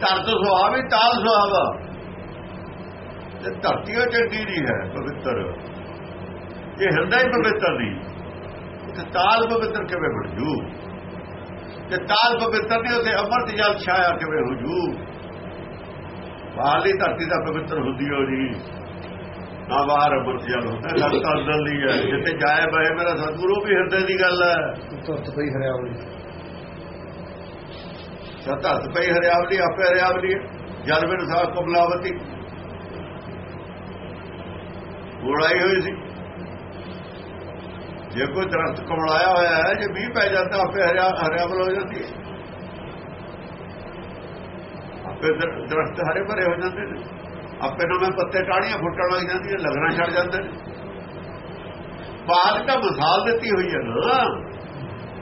ਧਰਤ ਸੁਹਾਵ ਵੀ ਤਾਲ ਸੁਹਾਵਾ ਤੇ ਧਰਤੀ ਉਹ ਚੰਗੀ ਨਹੀਂ ਹੈ, ਪਵਿੱਤਰ। ਇਹ ਹਿਰਦਾ ਹੀ ਪਵਿੱਤਰ ਨਹੀਂ। ਤੇ ਤਾਲ ਪਵਿੱਤਰ ਕਿਵੇਂ ਬਣ ਜੂ? ਤੇ ਤਾਲ ਪਵਿੱਤਰ ਨਹੀਂ, ਉੱਥੇ ਅਮਰਤ ਜਲ ਛਾਇਆ ਕਿਵੇਂ ਹੋ ਜੂ? ਬਾਹਲੀ ਧਰਤੀ ਦਾ ਪਵਿੱਤਰ ਹੁੰਦੀ ਹੋ ਜੀ ਨਾ ਬਾਹਰ ਅਮਰਤ ਜਲ ਹੁੰਦਾ ਗੱਲ ਤਾਂ ਅੰਦਰ ਲਈ ਹੈ। ਜਿੱਥੇ ਜਾਏ ਬਏ ਮੇਰਾ ਸਤਿਗੁਰੂ ਵੀ ਹਿਰਦੇ ਦੀ ਗੱਲ ਹੈ। ਤੁਰਤ ਪਈ ਹਰਿਆਵਲੀ। ਸਤਤ ਪਈ ਹਰਿਆਵਲੀ, ਆਪੇ ਹਰਿਆਵਲੀ ਜਲ ਬਿਨ ਸਾਹ ਕਮਲਾਵਤੀ। ਗੋੜਾਈ ਹੋਈ ਸੀ। ਜੇ ਕੋਈ ਦਰਖਤ ਕਮਲਾਇਆ ਹੋਇਆ ਹੈ, ਜੇ ਮੀਂਹ ਪੈ ਜਾਂਦਾ, ਆਪੇ ਹਰਿਆ, ਹਰਿਆਵਲ ਹੋ ਜਾਂਦੀ ਹੈ। ਆਪੇ ਦਰਖਤ ਹਰੇ ਭਰੇ ਹੋ ਜਾਂਦੇ ਨੇ। ਆਪੇ ਨਵੇਂ ਪੱਤੇ ਟਾਹਣੀਆਂ ਫੁੱਟਣ ਲੱਗ ਜਾਂਦੀਆਂ ਲੱਗਣਾ ਛੱਡ ਜਾਂਦੇ ਨੇ। ਬਾਤ ਤਾਂ ਮਿਸਾਲ ਦਿੱਤੀ ਹੋਈ ਹੈ ਨਾ।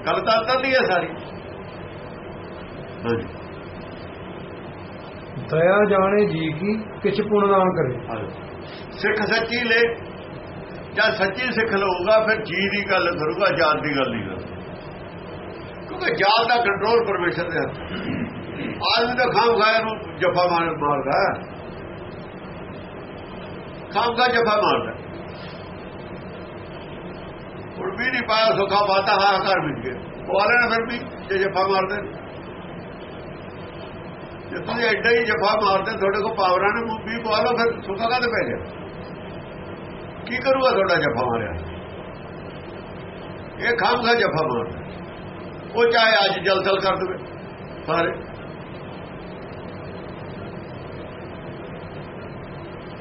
ਗੱਲ ਤਾਂ ਤਾਂ ਦੀ ਹੈ ਸਾਰੀ। ਦਇਆ ਜਾਣੇ ਜੀ ਕੀ ਕਿਛ ਪੁਣ ਦਾਨ ਕਰੇ। ਸਿੱਖ ਸੱਚੀ ਲੈ ਜਾਂ ਸੱਚੀ ਸਿੱਖ ਲਊਗਾ ਫਿਰ ਜੀ ਦੀ ਗੱਲ ਕਰੂਗਾ ਜਾਤ ਦੀ ਗੱਲ ਨਹੀਂ ਕਰੂਗਾ ਕਿਉਂਕਿ ਜਾਤ ਦਾ ਕੰਟਰੋਲ ਪਰਮੇਸ਼ਰ ਦੇ ਹੱਥ ਆਦਮੀ ਦਾ ਖਾਮ ਖਾਇਆ ਨੂੰ ਜਫਾ ਮਾਰ ਮਾਰਦਾ ਹੈ। ਖਾਮ ਖਾ ਜਫਾ ਮਾਰਦਾ ਹੁਣ ਵੀ ਨਹੀਂ ਪਾਇਆ ਸੁਖਾ ਬਾਤਾ ਹਾਹਾਕਾਰ ਵਿੱਚ ਗਏ ਉਹ ਵਾਲੇ ਨੇ ਫਿਰ ਵੀ ਜੇ ਜਫਾ ਮਾਰਦੇ ਨੇ। ਜੇ ਤੁਸੀਂ ਐਡਾ ਹੀ ਜਫਾ ਮਾਰਦੇ, ਤੁਹਾਡੇ ਕੋਲ ਪਾਵਰਾਂ ਨੇ ਵੀ ਪਵਾ ਲਓ, ਫਿਰ ਸੁੱਕਾ ਕਾਹਦੇ ਪੈ ਗਿਆ? ਕੀ ਕਰੂਗਾ ਤੁਹਾਡਾ ਜਫਾ ਮਾਰਿਆ? ਇਹ ਖਾਮ ਦਾ ਜਫਾ ਮਾਰਦਾ ਉਹ ਚਾਹੇ ਅੱਜ ਜਲਦਲ ਕਰ ਦੇਵੇ ਸਾਰੇ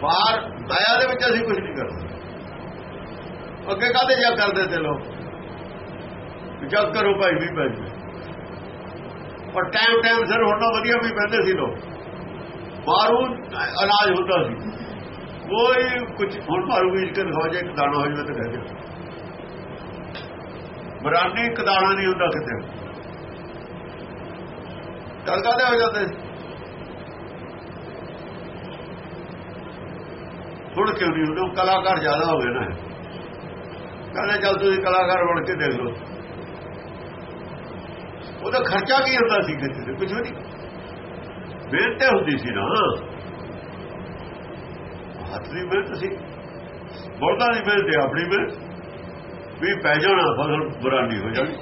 ਬਾਹਰ ਦਇਆ ਦੇ ਵਿੱਚ ਅਸੀਂ ਕੁਝ ਨਹੀਂ ਕਰਦੇ। ਅੱਗੇ ਕਾਹਦੇ ਜਾ ਕਰਦੇ ਤੇ ਲੋਕ? ਜਦ ਕਰੋ ਭਾਈ, ਵੀ ਭਾਈ। ਪਰ ਟਾਈਮ ਟਾਈਮ ਸਿਰ ਹੁਣ ਵਧੀਆ ਵੀ ਪੈਂਦੇ ਸੀ ਲੋਕ। ਮਾਰੂ ਅਨਾਜ ਹੁੰਦਾ ਸੀ। ਕੋਈ ਕੁਝ ਹੁਣ ਮਾਰੂ ਵੀ ਇੱਕ ਹੋ ਜਾਏ ਦਾਣਾ ਹੋ ਜਾਵੇ ਤਾਂ ਕਹਿ ਦੇ ਬਰਾਨੀ ਇੱਕ ਨਹੀਂ ਹੁੰਦਾ ਕਿਤੇ। ਕਲਕਾ ਦੇ ਹੋ ਜਾਂਦੇ? ਹੁਣ ਕਿਉਂ ਨਹੀਂ ਹੁੰਦਾ? ਕਲਾਕਾਰ ਜ਼ਿਆਦਾ ਹੋ ਗਏ ਨਾ। ਕਹਿੰਦੇ ਚੱਲ ਤੁਸੀਂ ਕਲਾਕਾਰ ਬਣ ਕੇ ਦੇਖ ਲਓ। ਉਹਦਾ ਖਰਚਾ ਕੀ ਹੁੰਦਾ ਸੀ ਕਿਸੇ ਤੇ ਕੁਝ ਨਹੀਂ। ਮਿਹਨਤ ਹੁੰਦੀ ਸੀ ਨਾ। ਹੱਥ ਦੀ ਮਿਹਨਤ ਸੀ। ਬੋਲਦਾ ਦੀ ਮਿਹਨਤ, ਆਪਣੀ ਮਿਹਨਤ। ਵੀ ਪੈ ਜਾਣਾ, ਫਸਲ ਬੁਰਾਨੀ ਹੋ ਜਾਣੀ।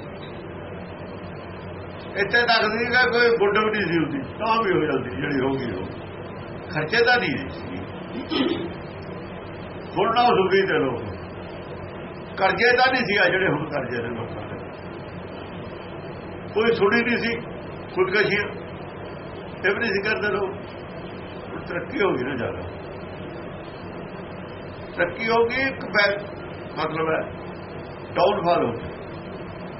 ਇੱਥੇ ਤੱਕ ਨਹੀਂ ਕਿ ਕੋਈ ਗੁੱਡ ਵੀ ਨਹੀਂ ਸੀ ਹੁੰਦੀ। ਤਾਂ ਵੀ ਹੋ ਜਾਂਦੀ ਜਿਹੜੀ ਹੋ ਗਈ ਹੋ ਖਰਚੇ ਦਾ ਨਹੀਂ ਸੀ। ਹੁਣ ਨਾ ਸੁਭੀ ਤੇ ਲੋਕ। ਕਰਜ਼ੇ ਦਾ ਨਹੀਂ ਸੀ ਜਿਹੜੇ ਹੁਣ ਕਰਜ਼ੇ ਦੇ ਲੋਕਾਂ ਕੋਈ ਸੁਣੀ ਨਹੀਂ ਸੀ ਖੁਦਕਸ਼ੀ ਇਹ ਵੀ ਨਹੀਂ ਸੀ ਕਰਦੇ ਲੋਕ ਤਰੱਕੀ ਹੋ ਗਈ ਨਾ ਜ਼ਿਆਦਾ। ਤਰੱਕੀ ਹੋ ਗਈ, ਇੱਕ ਮਤਲਬ ਹੈ ਡਾਊਨਫਾਲ ਹੋ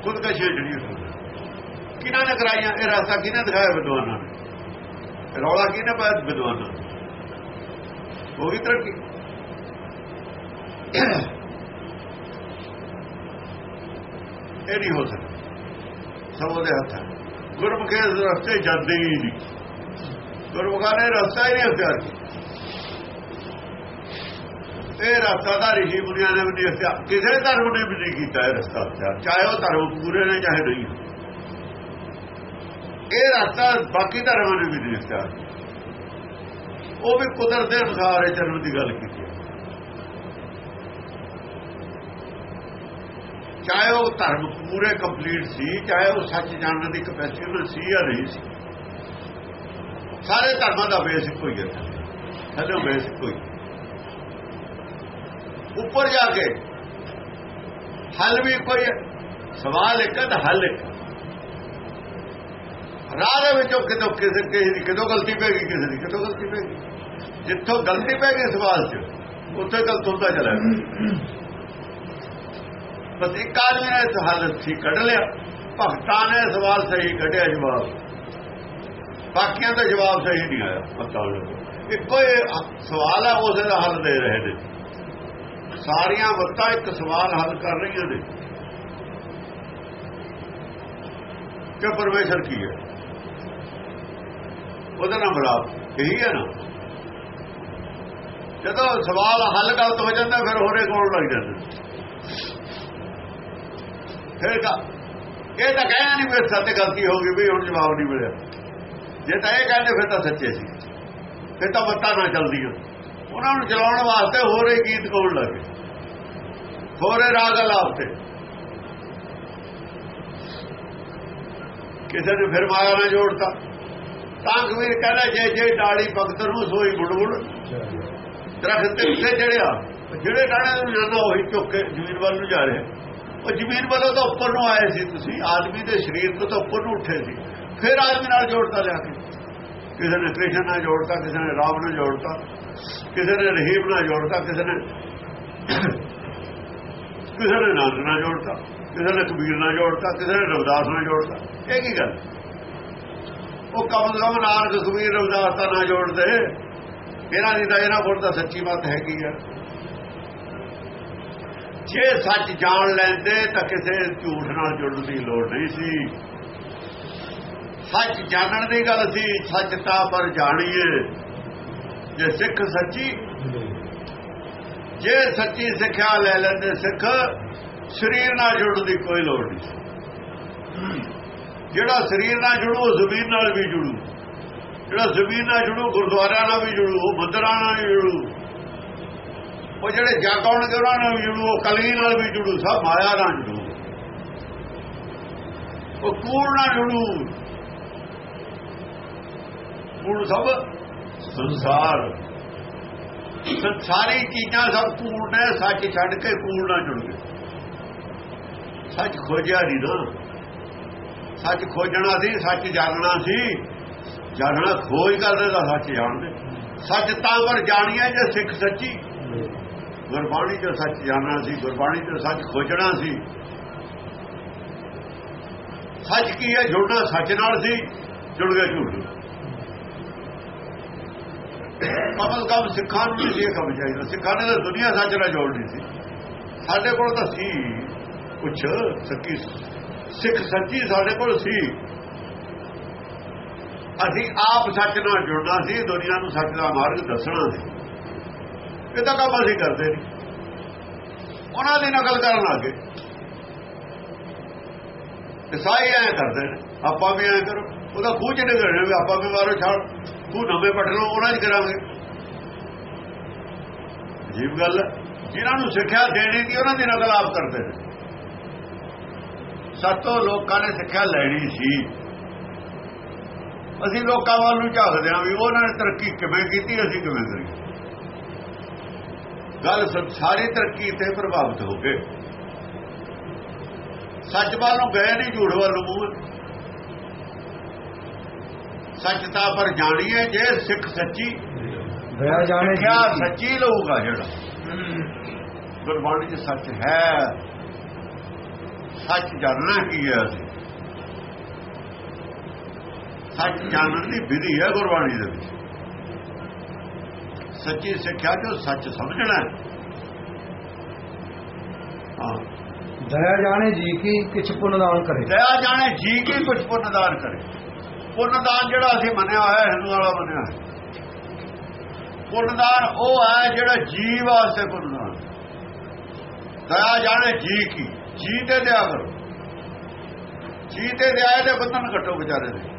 ਖੁਦਕਸ਼ੀ ਜਿਹੜੀ ਹੁੰਦੀ ਕਿਹਨਾਂ ਨੇ ਕਰਾਈਆਂ? ਇਹ ਰਸਤਾ ਕਿਹਨੇ ਦਿਖਾਇਆ ਵਿਦਵਾਨਾਂ ਨੇ? ਰੌਲਾ ਕਿਹਨੇ ਪਾਇਆ ਵਿਦਵਾਨਾਂ ਹੋ ਗਈ ਤਰੱਕੀ। ਇਹ ਨਹੀਂ ਹੋ ਸਕਦਾ। ਸਭ ਉਹਦੇ ਹੱਥ ਹੈ ਗੁਰਮੁਖੇ ਰਸਤੇ ਜਾਂਦੇ ਹੀ ਨਹੀਂ। ਗੁਰਮੁਖਾਂ ਨੇ ਰਸਤਾ ਹੀ ਨਹੀਂ ਅਖਤਿਆਰ ਕੀਤਾ ਇਹ ਰਸਤਾ ਦਾ ਰਿਸ਼ੀ ਮੁਨੀਆਂ ਨੇ ਵੀ ਨਹੀਂ ਅਖਤਿਆਰ ਕਿਸੇ ਧਰਮ ਨੇ ਵੀ ਨਹੀਂ ਕੀਤਾ ਇਹ ਰਸਤਾ ਅਖਤਿਆਰ ਚਾਹੇ ਉਹ ਧਰਮ ਪੂਰੇ ਨੇ, ਚਾਹੇ ਨਹੀਂ। ਇਹ ਰਸਤਾ ਬਾਕੀ ਧਰਮਾਂ ਨੇ ਵੀ ਨਹੀਂ ਅਖਤਿਆਰ ਉਹ ਵੀ ਕੁਦਰਤ ਦੇ ਅਨੁਸਾਰ ਇਹ ਜਨਮ ਦੀ ਗੱਲ ਕੀਤੀ ਚਾਹੇ ਉਹ ਧਰਮ ਪੂਰੇ ਕੰਪਲੀਟ ਸੀ, ਚਾਹੇ ਉਹ ਸੱਚ ਜਾਣਨ ਦੀ ਕਪੈਸਿਟੀ ਉਹਨਾਂ ਸੀ ਜਾਂ ਨਹੀਂ ਸੀ। ਸਾਰੇ ਧਰਮਾਂ ਦਾ ਬੇਸ ਇੱਕੋ ਹੀ ਹੈ। ਸਾਡੇ ਬੇਸ ਇੱਕੋ ਹੀ ਉੱਪਰ ਜਾ ਕੇ, ਹੱਲ ਵੀ ਕੋਈ ਸਵਾਲ ਇੱਕ ਤਾਂ ਹੱਲ ਇੱਕ ਰਾਹ ਦੇ ਵਿੱਚੋਂ ਕਿਤੋਂ ਕਿਸੇ ਕਿਸੇ ਦੀ ਕਿਤੋਂ ਗਲਤੀ ਪੈ ਗਈ, ਕਿਸੇ ਦੀ ਕਿਤੋਂ ਗਲਤੀ ਪੈ ਗਈ। ਜਿੱਥੋਂ ਗਲਤੀ ਪੈ ਗਈ ਸਵਾਲ 'ਚ, ਉੱਥੇ ਗਲਤ ਹੁੰਦਾ ਚਲਾ ਗਿਆ। ਬਸ ਇੱਕ ਨੇ ਇਸ ਹਾਲਤ ਸੀ ਕੱਢ ਲਿਆ? ਭਗਤਾਂ ਨੇ ਸਵਾਲ ਸਹੀ ਕੱਢਿਆ ਜਵਾਬ। ਬਾਕੀਆਂ ਦਾ ਜਵਾਬ ਸਹੀ ਨਹੀਂ ਆਇਆ ਮਤਲਬ ਇੱਕੋ ਹੀ ਸਵਾਲ ਹੈ ਉਸੇ ਦਾ ਹੱਲ ਦੇ ਰਹੇ ਨੇ। ਸਾਰੀਆਂ ਬੱਤਾਂ ਇੱਕ ਸਵਾਲ ਹੱਲ ਕਰ ਰਹੀਆਂ ਨੇ। ਕਿ ਪਰਮੇਸ਼ਰ ਕੀ ਹੈ? ਉਹਦਾ ਨਾਮ ਬਲਾਪ ਇਹੀ ਹੈ ਨਾ? ਜਦੋਂ ਸਵਾਲ ਹੱਲ ਗਲਤ ਹੋ ਜਾਂਦਾ, ਫਿਰ ਹੋਰੇ ਕੋਲ ਲੱਗ ਜਾਂਦਾ? ਫਿਰ ਤਾਂ, ਇਹ ਤਾਂ ਕਹਿਆ ਨਹੀਂ ਵੀ ਸੱਚ ਗਲਤੀ ਹੋ ਗਈ ਵੀ ਹੁਣ ਜਵਾਬ ਨਹੀਂ ਮਿਲਿਆ। ਜੇ ਤਾਂ ਇਹ ਕਹਿੰਦੇ, ਫਿਰ ਤਾਂ ਸੱਚੇ ਸੀ। ਫਿਰ ਤਾਂ ਬੱਤਾਂ ਨਾ ਚਲਦੀਆਂ। ਉਹਨਾਂ ਨੂੰ ਚਲਾਉਣ ਵਾਸਤੇ ਹੋਰ ਹੀ ਗੀਤ ਗਾਉਣ ਲੱਗੇ। ਹੋਰੇ ਰਾਗ ਲਾਪਤੇ ਕਿਸੇ ਨੇ ਫਿਰ ਮਾਇਆ ਨਾਲ ਜੋੜਤਾ। ਤਾਂ ਕਬੀਰ ਕਹਿੰਦਾ, ਜੇ ਜੇ ਡਾਲੀ ਭਗਤ ਨੂੰ ਸੋਈ ਬੁੜਬੁੜ, ਦਰਖਤ ਤੇ ਉੱਤੇ ਚੜਿਆ ਜਿਹੜੇ ਡਾਣੇ ਨੂੰ ਜਾਂਦਾ ਉਹੀ ਚੁੱਕ ਕੇ ਜ਼ਮੀਨ ਵੱਲ ਨੂੰ ਜਾ ਰਿਹਾ। ਉਹ ਜ਼ਮੀਨ ਵੱਲੋਂ ਤਾਂ ਉੱਪਰ ਨੂੰ ਆਏ ਸੀ ਤੁਸੀਂ, ਆਦਮੀ ਦੇ ਸਰੀਰ ਤੋਂ ਤਾਂ ਉੱਪਰ ਨੂੰ ਉੱਠੇ ਸੀ। ਫਿਰ ਆਦਮੀ ਨਾਲ ਜੋੜਤਾ ਲਿਆ ਕੇ। ਕਿਸੇ ਨੇ ਕ੍ਰਿਸ਼ਨ ਨਾਲ ਜੋੜਤਾ, ਕਿਸੇ ਨੇ ਰਾਮ ਨਾਲ ਜੋੜਤਾ, ਕਿਸੇ ਨੇ ਰਹੀਮ ਨਾਲ ਜੋੜਤਾ, ਕਿਸੇ ਨੇ ਕਿਸੇ ਨੇ ਨਾਨਕ ਨਾਲ ਜੋੜਤਾ, ਕਿਸੇ ਨੇ ਕਬੀਰ ਨਾਲ ਜੋੜਤਾ, ਕਿਸੇ ਨੇ ਰਵਿਦਾਸ ਨਾਲ ਜੋੜਤਾ। ਇਹ ਕੀ ਗੱਲ? ਉਹ ਕਮ ਕਮ ਨਾਨਕ ਕਬੀਰ ਰਵਿਦਾਸ ਤਾਂ ਨਾ ਜੋੜਦੇ। ਇਹਨਾਂ ਦੀ ਤਾਂ ਇਹਨਾਂ ਕੋਲ ਤਾਂ ਸੱਚੀ ਬਾਤ ਹੈਗੀ ਆ। ਜੇ ਸੱਚ ਜਾਣ ਲੈਂਦੇ ਤਾਂ ਕਿਸੇ ਝੂਠ ਨਾਲ ਜੁੜਨ ਦੀ ਲੋੜ ਨਹੀਂ ਸੀ। ਸੱਚ ਜਾਣਨ ਦੀ ਗੱਲ ਸੀ, ਸੱਚ ਤਾਂ ਪਰ ਜਾਣੀਏ। ਜੇ ਸਿੱਖ ਸੱਚੀ, ਜੇ ਸੱਚੀ ਸਿੱਖਿਆ ਲੈ ਲੈਂਦੇ ਸਿੱਖ, ਸਰੀਰ ਨਾਲ ਜੁੜਨ ਦੀ ਕੋਈ ਲੋੜ ਨਹੀਂ ਜਿਹੜਾ ਸਰੀਰ ਨਾਲ ਜੁੜੂ ਜ਼ਮੀਨ ਨਾਲ ਵੀ ਜੁੜੂ। ਜਿਹੜਾ ਜ਼ਮੀਨ ਨਾਲ ਜੁੜੂ, ਗੁਰਦੁਆਰਿਆਂ ਨਾਲ ਵੀ ਜੁੜੂ, ਉਹ ਮੰਦਰਾਂ ਨਾਲ ਵੀ ਜੁੜੂ। ਉਹ ਜਿਹੜੇ ਜਗ ਆਉਣਗੇ ਉਹਨਾਂ ਨਾਲ ਵੀ ਜੁੜੂ ਉਹ ਕਲੀ ਨਾਲ ਵੀ ਜੁੜੂ, ਸਭ ਮਾਇਆ ਨਾਲ ਜੁੜੂ। ਉਹ ਕੂੜ ਨਾਲ ਜੁੜੂ। ਕੂੜ ਸਭ ਸੰਸਾਰ। ਸਾਰੀ ਚੀਜ਼ਾਂ ਸਭ ਕੂੜ ਨੇ, ਸੱਚ ਛੱਡ ਕੇ ਕੂੜ ਨਾਲ ਜੁੜ ਗਏ। ਸੱਚ ਖੋਜਿਆ ਨਹੀਂ ਨਾ। ਸੱਚ ਖੋਜਣਾ ਸੀ, ਸੱਚ ਜਾਣਨਾ ਸੀ। ਜਾਣਨਾ ਖੋਜ ਕਰਦੇ ਤਾਂ ਸੱਚ ਜਾਣਦੇ। ਸੱਚ ਤਾਂ ਪਰ ਜਾਣੀਏ ਜੇ ਸਿੱਖ ਸੱਚੀ। ਗੁਰਬਾਣੀ ਜੋ ਸੱਚ ਜਾਣਨਾ ਸੀ, ਗੁਰਬਾਣੀ ਜੋ ਸੱਚ ਖੋਜਣਾ ਸੀ। ਸੱਚ ਕੀ ਹੈ? ਜੁੜਨਾ ਸੱਚ ਨਾਲ ਸੀ, ਜੁੜ ਗਿਆ ਝੂਠ ਕਮਲ ਕਮ ਸਿੱਖਾਂ ਨੂੰ ਨਹੀਂ ਇਹ ਕੰਮ ਚਾਹੀਦਾ ਸਿੱਖਾਂ ਨੇ ਤਾਂ ਦੁਨੀਆ ਸੱਚ ਨਾਲ ਜੋੜਨੀ ਸੀ। ਸਾਡੇ ਕੋਲ ਤਾਂ ਸੀ ਕੁਛ ਸੱਚੀ, ਸਿੱਖ ਸੱਚੀ ਸਾਡੇ ਕੋਲ ਸੀ। ਅਸੀਂ ਆਪ ਸੱਚ ਨਾਲ ਜੁੜਨਾ ਸੀ, ਦੁਨੀਆ ਨੂੰ ਸੱਚ ਦਾ ਮਾਰਗ ਦੱਸਣਾ ਸੀ। ਇਹ ਤਾਂ ਕੰਮ ਅਸੀਂ ਕਰਦੇ ਨਹੀਂ ਉਹਨਾਂ ਦੀ ਨਕਲ ਕਰਨ ਲੱਗੇ ਇਸਾਈ ਐ ਕਰਦੇ ਨੇ, ਆਪਾਂ ਵੀ ਐ ਕਰੋ। ਉਹਦਾ ਖੂਹ ਚ ਨਿਕਲਣਾ ਵੀ ਆਪਾਂ ਵੀ ਮਾਰੋ ਛਾੜ ਖੂਹ ਨਵੇਂ ਪੱਟ ਲਓ ਉਹਨਾਂ ਚ ਕਰਾਂਗੇ। ਜੀਵ ਗੱਲ ਹੈ। ਜਿਨ੍ਹਾਂ ਨੂੰ ਸਿੱਖਿਆ ਦੇਣੀ ਦੀ ਉਹਨਾਂ ਦੀ ਨਕਲ ਆਪ ਕਰਦੇ ਨੇ। ਸਤੋ ਲੋਕਾਂ ਨੇ ਸਿੱਖਿਆ ਲੈਣੀ ਸੀ। ਅਸੀਂ ਲੋਕਾਂ ਵੱਲ ਨੂੰ ਝਾਕਦੇ ਹਾਂ ਵੀ ਉਹਨਾਂ ਨੇ ਤਰੱਕੀ ਕਿਵੇਂ ਕੀਤੀ, ਅਸੀਂ ਕਿਵੇਂ ਕਰੀ ਗੱਲ ਸ- ਸਾਰੀ ਤਰੱਕੀ ਤੇ ਪ੍ਰਭਾਵਿਤ ਹੋ ਗਏ। ਸੱਚ ਵੱਲ ਨੂੰ ਗਏ ਨਹੀਂ ਝੂਠ ਵੱਲ ਨੂੰ ਮੂੰਹ ਸੱਚ ਤਾਂ ਪਰ ਜਾਣੀਏ ਜੇ ਸਿੱਖ ਸੱਚੀ। ਦਇਆ ਜਾਣੇ ਜੀ ਸੱਚੀ ਲਊਗਾ ਜਿਹੜਾ। ਗੁਰਬਾਣੀ 'ਚ ਸੱਚ ਹੈ। ਸੱਚ ਜਾਣਨਾ ਕੀ ਹੈ ਅਸੀਂ? ਸੱਚ ਜਾਣਨ ਦੀ ਵਿਧੀ ਹੈ ਗੁਰਬਾਣੀ ਦੇ ਵਿੱਚ। ਸੱਚੀ ਸਿੱਖਿਆ ਜੋ ਸੱਚ ਸਮਝਣਾ। ਦਇਆ ਜਾਣੇ ਜੀ ਕੀ ਕਿਛ ਪੁੰਨ ਦਾਨ ਕਰੇ। ਦਇਆ ਜਾਣੇ ਜੀ ਕੀ ਕੁਝ ਪੁੰਨਦਾਨ ਕਰੇ। ਪੁੰਨਦਾਨ ਜਿਹੜਾ ਅਸੀਂ ਮੰਨਿਆ ਹੋਇਆ ਹਿੰਦੂ ਵਾਲਾ ਮੰਨਿਆ ਪੁੰਨਦਾਨ ਉਹ ਹੈ ਜਿਹੜਾ ਜੀ ਵਾਸਤੇ ਪੁੰਨਦਾਨ ਦਇਆ ਜਾਣੇ ਜੀ ਕੀ? ਜੀ ਤੇ ਦਿਆ ਕਰੋ। ਜੀ ਤੇ ਦਿਆ ਦੇ ਬੰਧਨ ਘਟੋ ਵਿਚਾਰੇ ਦੇ।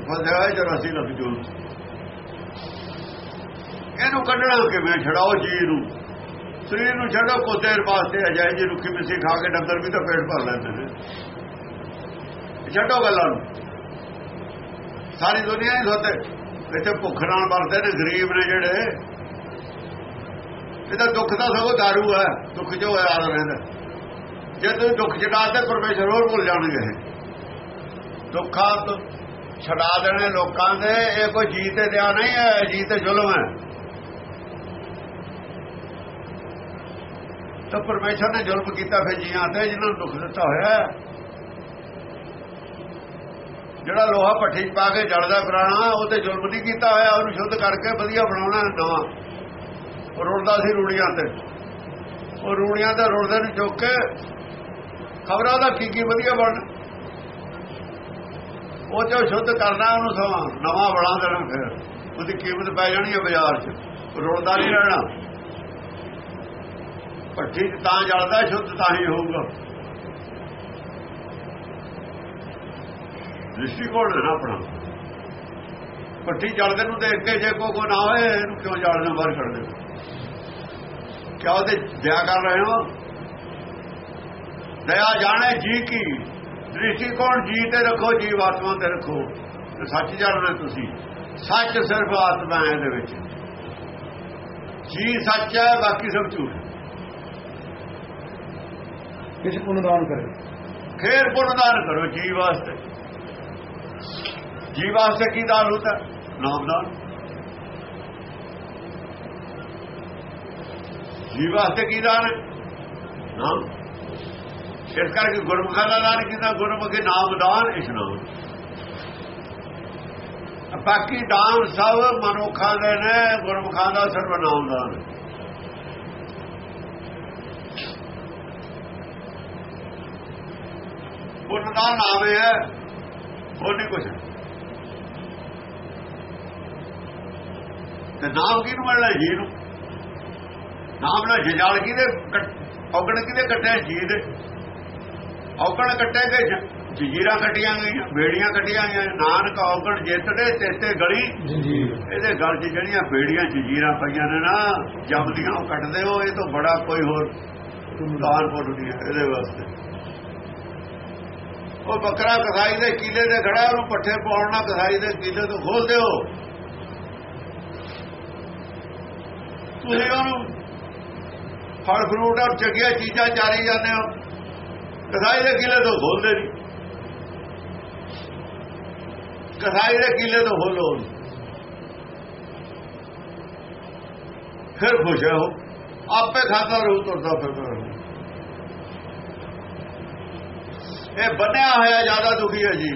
ਫਸਿਆ ਹੈ 84 ਲੱਖ ਜੋ। ਇਹਨੂੰ ਕੱਢਣਾ ਕਿਵੇਂ? ਛਡਾਓ ਜੀ ਨੂੰ ਸਰੀਰ ਨੂੰ ਛੱਡੋ ਕੋਤੇਰ ਵਾਸਤੇ ਅਜਾਈ ਜੀ ਰੁੱਖੀ ਮਿੱਸੀ ਖਾ ਕੇ ਡੰਗਰ ਵੀ ਤਾਂ ਪੇਟ ਭਰ ਲੈਂਦੇ ਨੇ। ਛੱਡੋ ਗੱਲਾਂ ਨੂੰ। ਸਾਰੀ ਦੁਨੀਆ ਹੀ ਸੋਤੇ ਇੱਥੇ ਭੁੱਖ ਨਾਲ ਵਰਦੇ ਨੇ, ਗਰੀਬ ਨੇ ਜਿਹੜੇ। ਇਹਦਾ ਦੁੱਖ ਤਾਂ ਸਗੋਂ ਦਾਰੂ ਹੈ। ਦੁੱਖ ਜੋ ਹੈ ਰਹਿੰਦਾ। ਜੇ ਤੁਸੀਂ ਦੁੱਖ ਛਡਾਤੇ ਪਰਮੇਸ਼ਰ ਹੋਰ ਭੁੱਲ ਜਾਣਗੇ। ਇਹ। ਦੁੱਖਾਂ ਤੋਂ ਛਡਾ ਦੇਣੇ ਲੋਕਾਂ ਦੇ। ਇਹ ਕੋਈ ਜੀ ਤੇ ਦਿਆ ਨਹੀਂ ਹੈ ਜੀ ਤੇ ਜ਼ੁਲਮ ਹੈ। ਤਾਂ ਪਰਮੇਸ਼ਰ ਨੇ ਜ਼ੁਲਮ ਕੀਤਾ, ਫਿਰ ਜੀਆਂ ਤੇ ਜਿਹਨਾਂ ਨੂੰ ਦੁੱਖ ਦਿੱਤਾ ਹੋਇਆ ਜਿਹੜਾ ਲੋਹਾ ਭੱਠੀ 'ਚ ਪਾ ਕੇ ਜਲਦਾ ਪੁਰਾਣਾ ਉਹ ਤੇ ਜ਼ੁਲਮ ਨਹੀਂ ਕੀਤਾ ਹੋਇਆ, ਉਹਨੂੰ ਸ਼ੁੱਧ ਕਰਕੇ ਵਧੀਆ ਬਣਾਉਣਾ ਨਵਾਂ। ਉਹ ਰੁੜਦਾ ਸੀ ਰੂੜੀਆਂ ਤੇ। ਉਹ ਰੂੜੀਆਂ ਤੇ ਰੁੜਦੇ ਨੂੰ ਚੁੱਕ ਕੇ ਖਬਰਾਂ ਦਾ ਕੀ ਕੀ ਵਧੀਆ ਬਣ ਉਹ ਤੇ ਸ਼ੁੱਧ ਕਰਨਾ ਉਹਨੂੰ ਸਮਾਂ, ਨਵਾਂ ਬਣਾ ਦੇਣਾ ਫਿਰ। ਉਹਦੀ ਕੀਮਤ ਪੈ ਜਾਣੀ ਹੈ ਬਾਜ਼ਾਰ 'ਚ। ਉਹ ਰੁੜਦਾ ਨਹੀਂ ਰਹਿਣਾ। ਭੱਠੀ 'ਚ ਤਾਂ ਜਲਦਾ, ਸ਼ੁੱਧ ਤਾਂ ਹੀ ਹੋਊਗਾ। ਦ੍ਰਿਸ਼ਟੀਕੋਣ ਹੈ ਨਾ ਆਪਣਾ। ਭੱਠੀ ਜਲਦੇ ਨੂੰ ਦੇਖ ਕੇ ਜੇ ਕੋਈ ਕੋ ਨਾ ਹੋਏ, ਇਹਨੂੰ ਕਿਉਂ ਜਲਦੇ ਬਾਹਰ ਕੱਢਦੇ ਹੋ? ਕਿਆ ਉਹਦੇ ਦਇਆ ਕਰ ਰਹੇ ਹੋ? ਦਇਆ ਜਾਣੇ ਜੀ ਕੀ? ਦ੍ਰਿਸ਼ਟੀਕੋਣ ਜੀ ਤੇ ਰੱਖੋ, ਜੀਵ ਆਤਮਾ ਤੇ ਰੱਖੋ। ਤੇ ਸੱਚ ਜਾਣਨਾ ਤੁਸੀਂ। ਸੱਚ ਸਿਰਫ ਆਤਮਾ ਹੈ ਇਹਦੇ ਵਿੱਚ। ਜੀ ਸੱਚ ਹੈ, ਬਾਕੀ ਸਭ ਝੂਠ ਹੈ। ਕਿਛ ਪੁੰਨ ਦਾਨ ਕਰੇ। ਖੇਰ ਪੁੰਨਦਾਨ ਕਰੋ ਜੀ ਵਾਸਤੇ। ਜੀ ਵਾਸਤੇ ਕੀ ਦਾਨ ਹੁੰਦਾ? ਨਾਮਦਾਨ ਜੀ ਵਾਸਤੇ ਕੀ ਦਾਨ? ਹੈ ਨਾਮ। ਇਸ ਕਰਕੇ ਗੁਰਮੁਖਾਂ ਦਾ ਦਾਨ ਕੀਤਾ, ਗੁਰਮੁਖੇ ਨਾਮਦਾਨ ਇਸ਼ਨਾਨ ਬਾਕੀ ਦਾਨ ਸਭ ਮਨੁੱਖਾਂ ਦੇ ਨੇ, ਗੁਰਮੁਖਾਂ ਦਾ ਸਰਵ ਨਾਮਦਾਨ ਹੈ ਪੁੰਨ ਦਾ ਨਾਮ ਹੈ ਉਹ ਨਹੀਂ ਕੁਛ। ਤੇ ਨਾਮ ਕਿਹਨੂੰ ਮਿਲਣਾ ਜੀ ਨੂੰ? ਨਾਮ ਨਾਲ ਜਜਾਲ ਕਿਹਦੇ ਔਗਣ ਕਿਹਦੇ ਕੱਟੇ ਜੀ ਦੇ। ਔਗਣ ਕੱਟੇ ਗਏ ਜ- ਜੰਜੀਰਾਂ ਕੱਟੀਆਂ ਗਈਆਂ ਬੇੜੀਆਂ ਕੱਟੀਆਂ ਗਈਆਂ। ਨਾਨਕ ਔਗਣ ਜਿੱਤਦੇ ਤੇਤੇ ਗਲੀ। ਇਹਦੇ ਗਲ 'ਚ ਜਿਹੜੀਆਂ ਬੇੜੀਆਂ ਜੰਜੀਰਾਂ ਪਈਆਂ ਨੇ ਨਾ ਜੰਮਦੀਆਂ ਉਹ ਕੱਟਦੇ ਹੋ ਇਹ ਤੋਂ ਬੜਾ ਕੋਈ ਹੋਰ ਪੁੰਨ ਨਹੀਂ। ਇਹਦੇ ਵਾਸਤੇ। ਉਹ ਬੱਕਰਾ ਕਸਾਈ ਦੇ ਕਿਲੇ ਤੇ ਖੜਾ, ਉਹਨੂੰ ਪੱਠੇ ਪਾਉਣ ਨਾਲ ਕਸਾਈ ਦੇ ਕੀਲੇ ਤੋਂ ਖੋਲ ਦਿਓ। ਤੁਸੀਂ ਉਹਨੂੰ ਫਲ, ਫਰੂਟ ਔਰ ਚੰਗੀਆਂ ਚੀਜ਼ਾਂ ਚਾਰੀ ਜਾਂਦੇ ਹੋ, ਕਸਾਈ ਦੇ ਕਿਲੇ ਤੋਂ ਖੋਲਦੇ ਨਹੀਂ। ਕਸਾਈ ਦੇ ਕਿਲੇ ਤੋਂ ਖੋਲੋ ਫਿਰ ਖੁਸ਼ ਹੈ ਉਹ ਆਪੇ ਖਾਤਾ ਰਹੂ ਤੁਰਦਾ ਫਿਰਦਾ ਰਹੂ ਇਹ ਬੰਨਿਆ ਹੋਇਆ ਜ਼ਿਆਦਾ ਦੁਖੀ ਹੈ ਜੀ।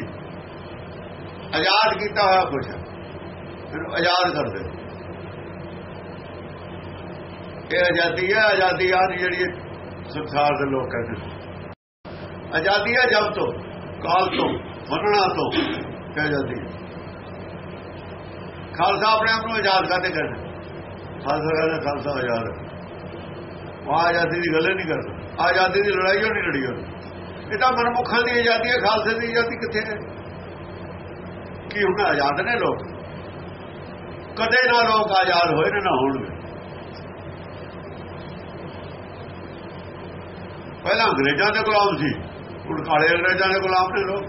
ਆਜ਼ਾਦ ਕੀਤਾ ਹੋਇਆ ਖੁਸ਼ ਫਿਰ ਆਜ਼ਾਦ ਕਰ ਦੇ ਇਹ ਆਜ਼ਾਦੀ ਹੈ, ਆਜ਼ਾਦੀ ਆ ਜਿਹੜੀ ਸੰਸਾਰ ਦੇ ਲੋਕ ਕਹਿੰਦੇ ਆਜ਼ਾਦੀ ਹੈ ਜਬ ਤੋਂ, ਕਾਲ ਤੋਂ ਮੰਨਣਾ ਤੋਂ ਇਹ ਆਜ਼ਾਦੀ ਖਾਲਸਾ ਆਪਣੇ ਆਪ ਨੂੰ ਆਜ਼ਾਦ ਕਰਦੇ ਕਹਿੰਦੇ ਖਾਲਸਾ ਕਹਿੰਦਾ ਖਾਲਸਾ ਆਜ਼ਾਦ ਹੈ। ਉਹ ਆਜ਼ਾਦੀ ਦੀ ਗੱਲ ਹੀ ਨਹੀਂ ਕਰਦਾ। ਆਜ਼ਾਦੀ ਦੀ ਲੜਾਈ ਉਹ ਨਹੀਂ ਲੜੀ ਉਹਨੇ? ਇਹ ਤਾਂ ਮਨਮੁਖਾਂ ਦੀ ਆਜ਼ਾਦੀ ਹੈ, ਖਾਲਸੇ ਦੀ ਆਜ਼ਾਦੀ ਕਿੱਥੇ ਹੈ? ਕੀ ਹੁਣ ਆਜ਼ਾਦ ਨੇ ਲੋਕ? ਕਦੇ ਨਾ ਲੋਕ ਆਜ਼ਾਦ ਹੋਏ ਨੇ, ਨਾ ਹੋਣਗੇ। ਪਹਿਲਾਂ ਅੰਗਰੇਜ਼ਾਂ ਦੇ ਗੁਲਾਮ ਸੀ, ਹੁਣ ਕਾਲੇ ਅੰਗਰੇਜ਼ਾਂ ਦੇ ਗੁਲਾਮ ਨੇ ਲੋਕ।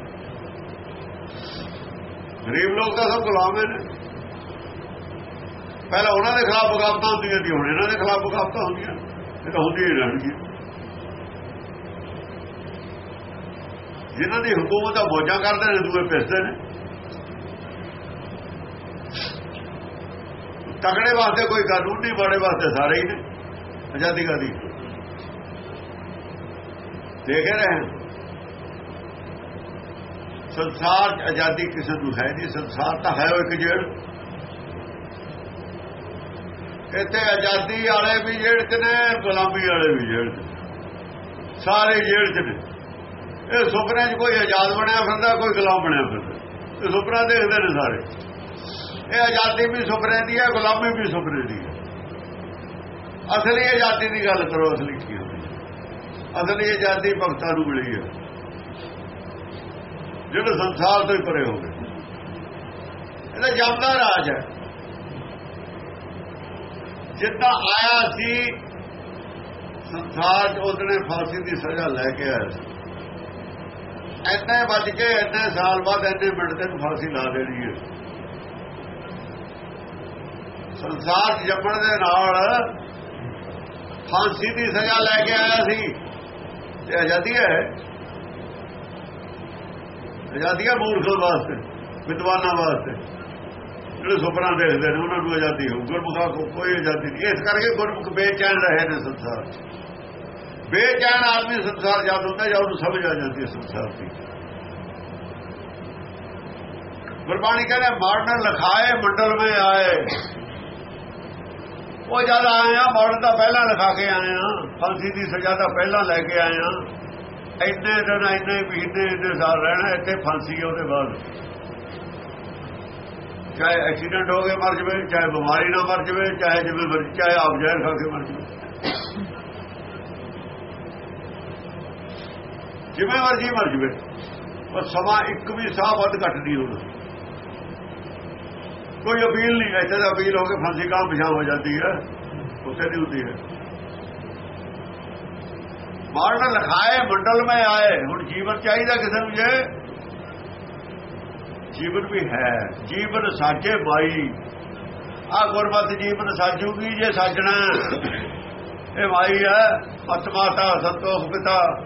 ਗਰੀਬ ਲੋਕ ਤਾਂ ਸਭ ਗੁਲਾਮ ਨੇ। ਪਹਿਲਾਂ ਉਹਨਾਂ ਦੇ ਖਿਲਾਫ ਬਗਾਵਤਾਂ ਹੁੰਦੀਆਂ ਸੀ, ਹੁਣ ਇਹਨਾਂ ਦੇ ਖਿਲਾਫ ਬਗਾਵਤਾਂ ਹੁੰਦੀਆਂ ਇਹ ਤਾਂ ਹੁੰਦੀਆਂ ਹੀ ਰਹਿਣਗੀਆਂ। ਜਿਨ੍ਹਾਂ ਦੀ ਹਕੂਮਤ ਆ ਮੌਜਾਂ ਕਰਦੇ ਨੇ, ਦੂਏ ਪਿਸਦੇ ਨੇ। ਤਗੜੇ ਵਾਸਤੇ ਕੋਈ ਕਾਨੂੰਨ ਨਹੀਂ ਬਾੜੇ ਵਾਸਤੇ ਸਾਰੇ ਹੀ ਨੇ, ਆਜ਼ਾਦੀ ਕਾਦੀ ਦੇਖ ਰਹੇ ਹਾਂ? ਸੰਸਾਰ 'ਚ ਆਜ਼ਾਦੀ ਕਿਸੇ ਨੂੰ ਹੈ ਨਹੀਂ, ਸੰਸਾਰ ਤਾਂ ਹੈ ਉਹ ਇੱਕ ਜੇਲ੍ਹ। ਇੱਥੇ ਆਜ਼ਾਦੀ ਵਾਲੇ ਵੀ ਜੇਲ੍ਹ 'ਚ ਨੇ, ਗੁਲਾਮੀ ਵਾਲੇ ਵੀ ਜੇਲ੍ਹ 'ਚ ਸਾਰੇ ਜੇਲ੍ਹ 'ਚ ਨੇ। ਇਹ ਸੁਪਨੇ 'ਚ ਕੋਈ ਆਜ਼ਾਦ ਬਣਿਆ ਫਿਰਦਾ, ਕੋਈ ਗੁਲਾਮ ਬਣਿਆ ਫਿਰਦਾ। ਇਹ ਸੁਪਨਾ ਦੇਖਦੇ ਨੇ ਸਾਰੇ। ਇਹ ਆਜ਼ਾਦੀ ਵੀ ਸੁਪਨੇ ਦੀ ਹੈ, ਗੁਲਾਮੀ ਵੀ ਸੁਪਨੇ ਦੀ ਹੈ। ਅਸਲੀ ਆਜ਼ਾਦੀ ਦੀ ਗੱਲ ਕਰੋ, ਅਸਲੀ ਕੀ ਹੋਈ ਅਸਲੀ ਆਜ਼ਾਦੀ ਭਗਤਾਂ ਨੂੰ ਮਿਲੀ ਹੈ। ਜਿਹੜੇ ਸੰਸਾਰ ਤੋਂ ਹੀ ਪਰੇ ਹੋ ਗਏ। ਇਹਦਾ ਜਮਦਾ ਰਾਜ ਹੈ। ਜਿੱਦਾਂ ਆਇਆ ਸੀ, ਸੰਸਾਰ 'ਚ ਉਹਨੇ ਫਾਂਸੀ ਦੀ ਸਜ਼ਾ ਲੈ ਕੇ ਆਇਆ ਸੀ। ਐਨੇ ਵੱਜ ਕੇ ਐਨੇ ਸਾਲ ਬਾਅਦ ਐਨੇ ਮਿੰਟ ਤੇ ਫਾਂਸੀ ਲਾ ਦੇਣੀ ਹੈ। ਸੰਸਾਰ ਜੰਮਣ ਦੇ ਨਾਲ ਫਾਂਸੀ ਦੀ ਸਜ਼ਾ ਲੈ ਕੇ ਆਇਆ ਸੀ। ਤੇ ਆਜ਼ਾਦੀ ਹੈ। ਆਜ਼ਾਦੀ ਹੈ ਮੂਰਖਾਂ ਵਾਸਤੇ, ਵਿਦਵਾਨਾਂ ਵਾਸਤੇ। ਜਿਹੜੇ ਸੁਪਨਾ ਦੇਖਦੇ ਨੇ, ਉਹਨਾਂ ਨੂੰ ਆਜ਼ਾਦੀ ਹੋ ਗੁਰਮੁਖਾਂ ਕੋ ਕੋਈ ਆਜ਼ਾਦੀ ਨਹੀਂ। ਇਸ ਕਰਕੇ ਗੁਰਮੁਖ ਬੇਚੈਨ ਰਹੇ ਨੇ ਸੰਸਾਰ 'ਚ। ਬੇਚੈਨ ਆਦਮੀ ਸੰਸਾਰ ਜਦ ਹੁੰਦਾ, ਜਾਂ ਉਹਨੂੰ ਸਮਝ ਆ ਜਾਂਦੀ ਹੈ ਸੰਸਾਰ ਦੀ। ਗੁਰਬਾਣੀ ਕਹਿੰਦਾ, ਮਾਰਨ ਲਖਾਏ, ਮੰਡਲ ਵਿੱਚ ਆਏ। ਉਹ ਜਦ ਆਏ ਆ, ਮਾਰਨ ਤਾਂ ਪਹਿਲਾਂ ਲਿਖਾ ਕੇ ਆਏ ਆ। ਫਾਂਸੀ ਦੀ ਸਜ਼ਾ ਤਾਂ ਪਹਿਲਾਂ ਲੈ ਕੇ ਆਇਆ ਇੰਨੇ ਦਿਨ, ਇੰਨੇ ਮਹੀਨੇ, ਇੰਨੇ ਸਾਲ ਰਹਿਣਾ, ਇੱਥੇ ਫਾਂਸੀ ਉਹਦੇ ਬਾਅਦ। ਚਾਹੇ ਐਕਸੀਡੈਂਟ ਹੋ ਕੇ ਮਰ ਜਵੇ, ਚਾਹੇ ਬਿਮਾਰੀ ਨਾਲ ਮਰ ਜਵੇ, ਚਾਹੇ ਜਿਵੇਂ ਮਰਜ਼ੀ, ਚਾਹੇ ਆਪ ਜ਼ਹਿਰ ਖਾ ਕੇ ਮਰ ਜਵੇ। ਜਿਵੇਂ ਮਰਜ਼ੀ ਮਰ ਜਵੇ। ਪਰ ਸਮਾਂ ਇੱਕ ਵੀ ਸਾਹ ਵੱਧ ਘੱਟ ਨਹੀਂ ਹੋਣਾ ਕੋਈ ਅਪੀਲ ਨਹੀਂ, ਇੱਥੇ ਦਾ ਅਪੀਲ ਹੋ ਕੇ ਫਾਂਸੀ ਕਾਮ ਪਿਛਾ ਹੋ ਜਾਂਦੀ ਹੈ? ਉੱਥੇ ਦੀ ਹੁੰਦੀ ਹੈ। ਮਾਰਨ ਲਖਾਏ, ਮੰਡਲ ਮੈਂ ਆਏ, ਹੁਣ ਜੀਵਨ ਚਾਹੀਦਾ ਕਿਸੇ ਨੂੰ ਜੇ। ਜੀਵਨ ਵੀ ਹੈ, ਜੀਵਨ ਸਾਜੇ ਮਾਈ ਆ ਗੁਰਮਤ ਜੀਵਨ ਸਾਜੂਗੀ ਜੇ ਸਾਜਣਾ। ਇਹ ਮਾਈ ਹੈ ਪਤ ਮਾਤਾ ਸੰਤੋਖ ਪਿਤਾ।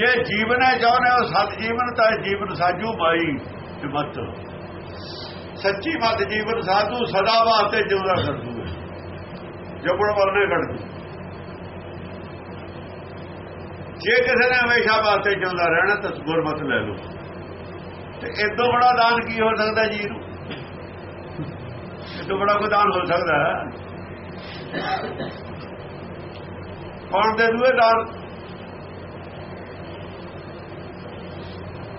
ਜੇ ਜੀਵਨ ਹੈ ਚਾਹੁੰਦੇ ਉਹ ਸਤ ਜੀਵਨ, ਤਾਂ ਜੀਵਨ ਸਾਜੂ ਮਾਈ ਤੇ ਮਤ ਸੱਚੀ ਮਤ ਜੀਵਨ ਸਾਧੂ ਸਦਾ ਵਾਸਤੇ ਜਿਉਂਦਾ ਕਰ ਦੂਗਾ ਜਪੜ ਵਰਨੇ ਕੱਢ ਦੂ ਜੇ ਕਿਸੇ ਨੇ ਹਮੇਸ਼ਾ ਵਾਸਤੇ ਜਿਉਂਦਾ ਰਹਿਣਾ, ਤਾਂ ਗੁਰਮਤ ਲੈ ਲਓ। ਤੇ ਇਦੋਂ ਬੜਾ ਦਾਨ ਕੀ ਹੋ ਸਕਦਾ ਜੀ ਨੂੰ? ਇਦੋਂ ਬੜਾ ਕੋਈ ਦਾਨ ਹੋ ਸਕਦਾ ਕੌਣ ਦੇ ਦੂਏ ਦਾਨ?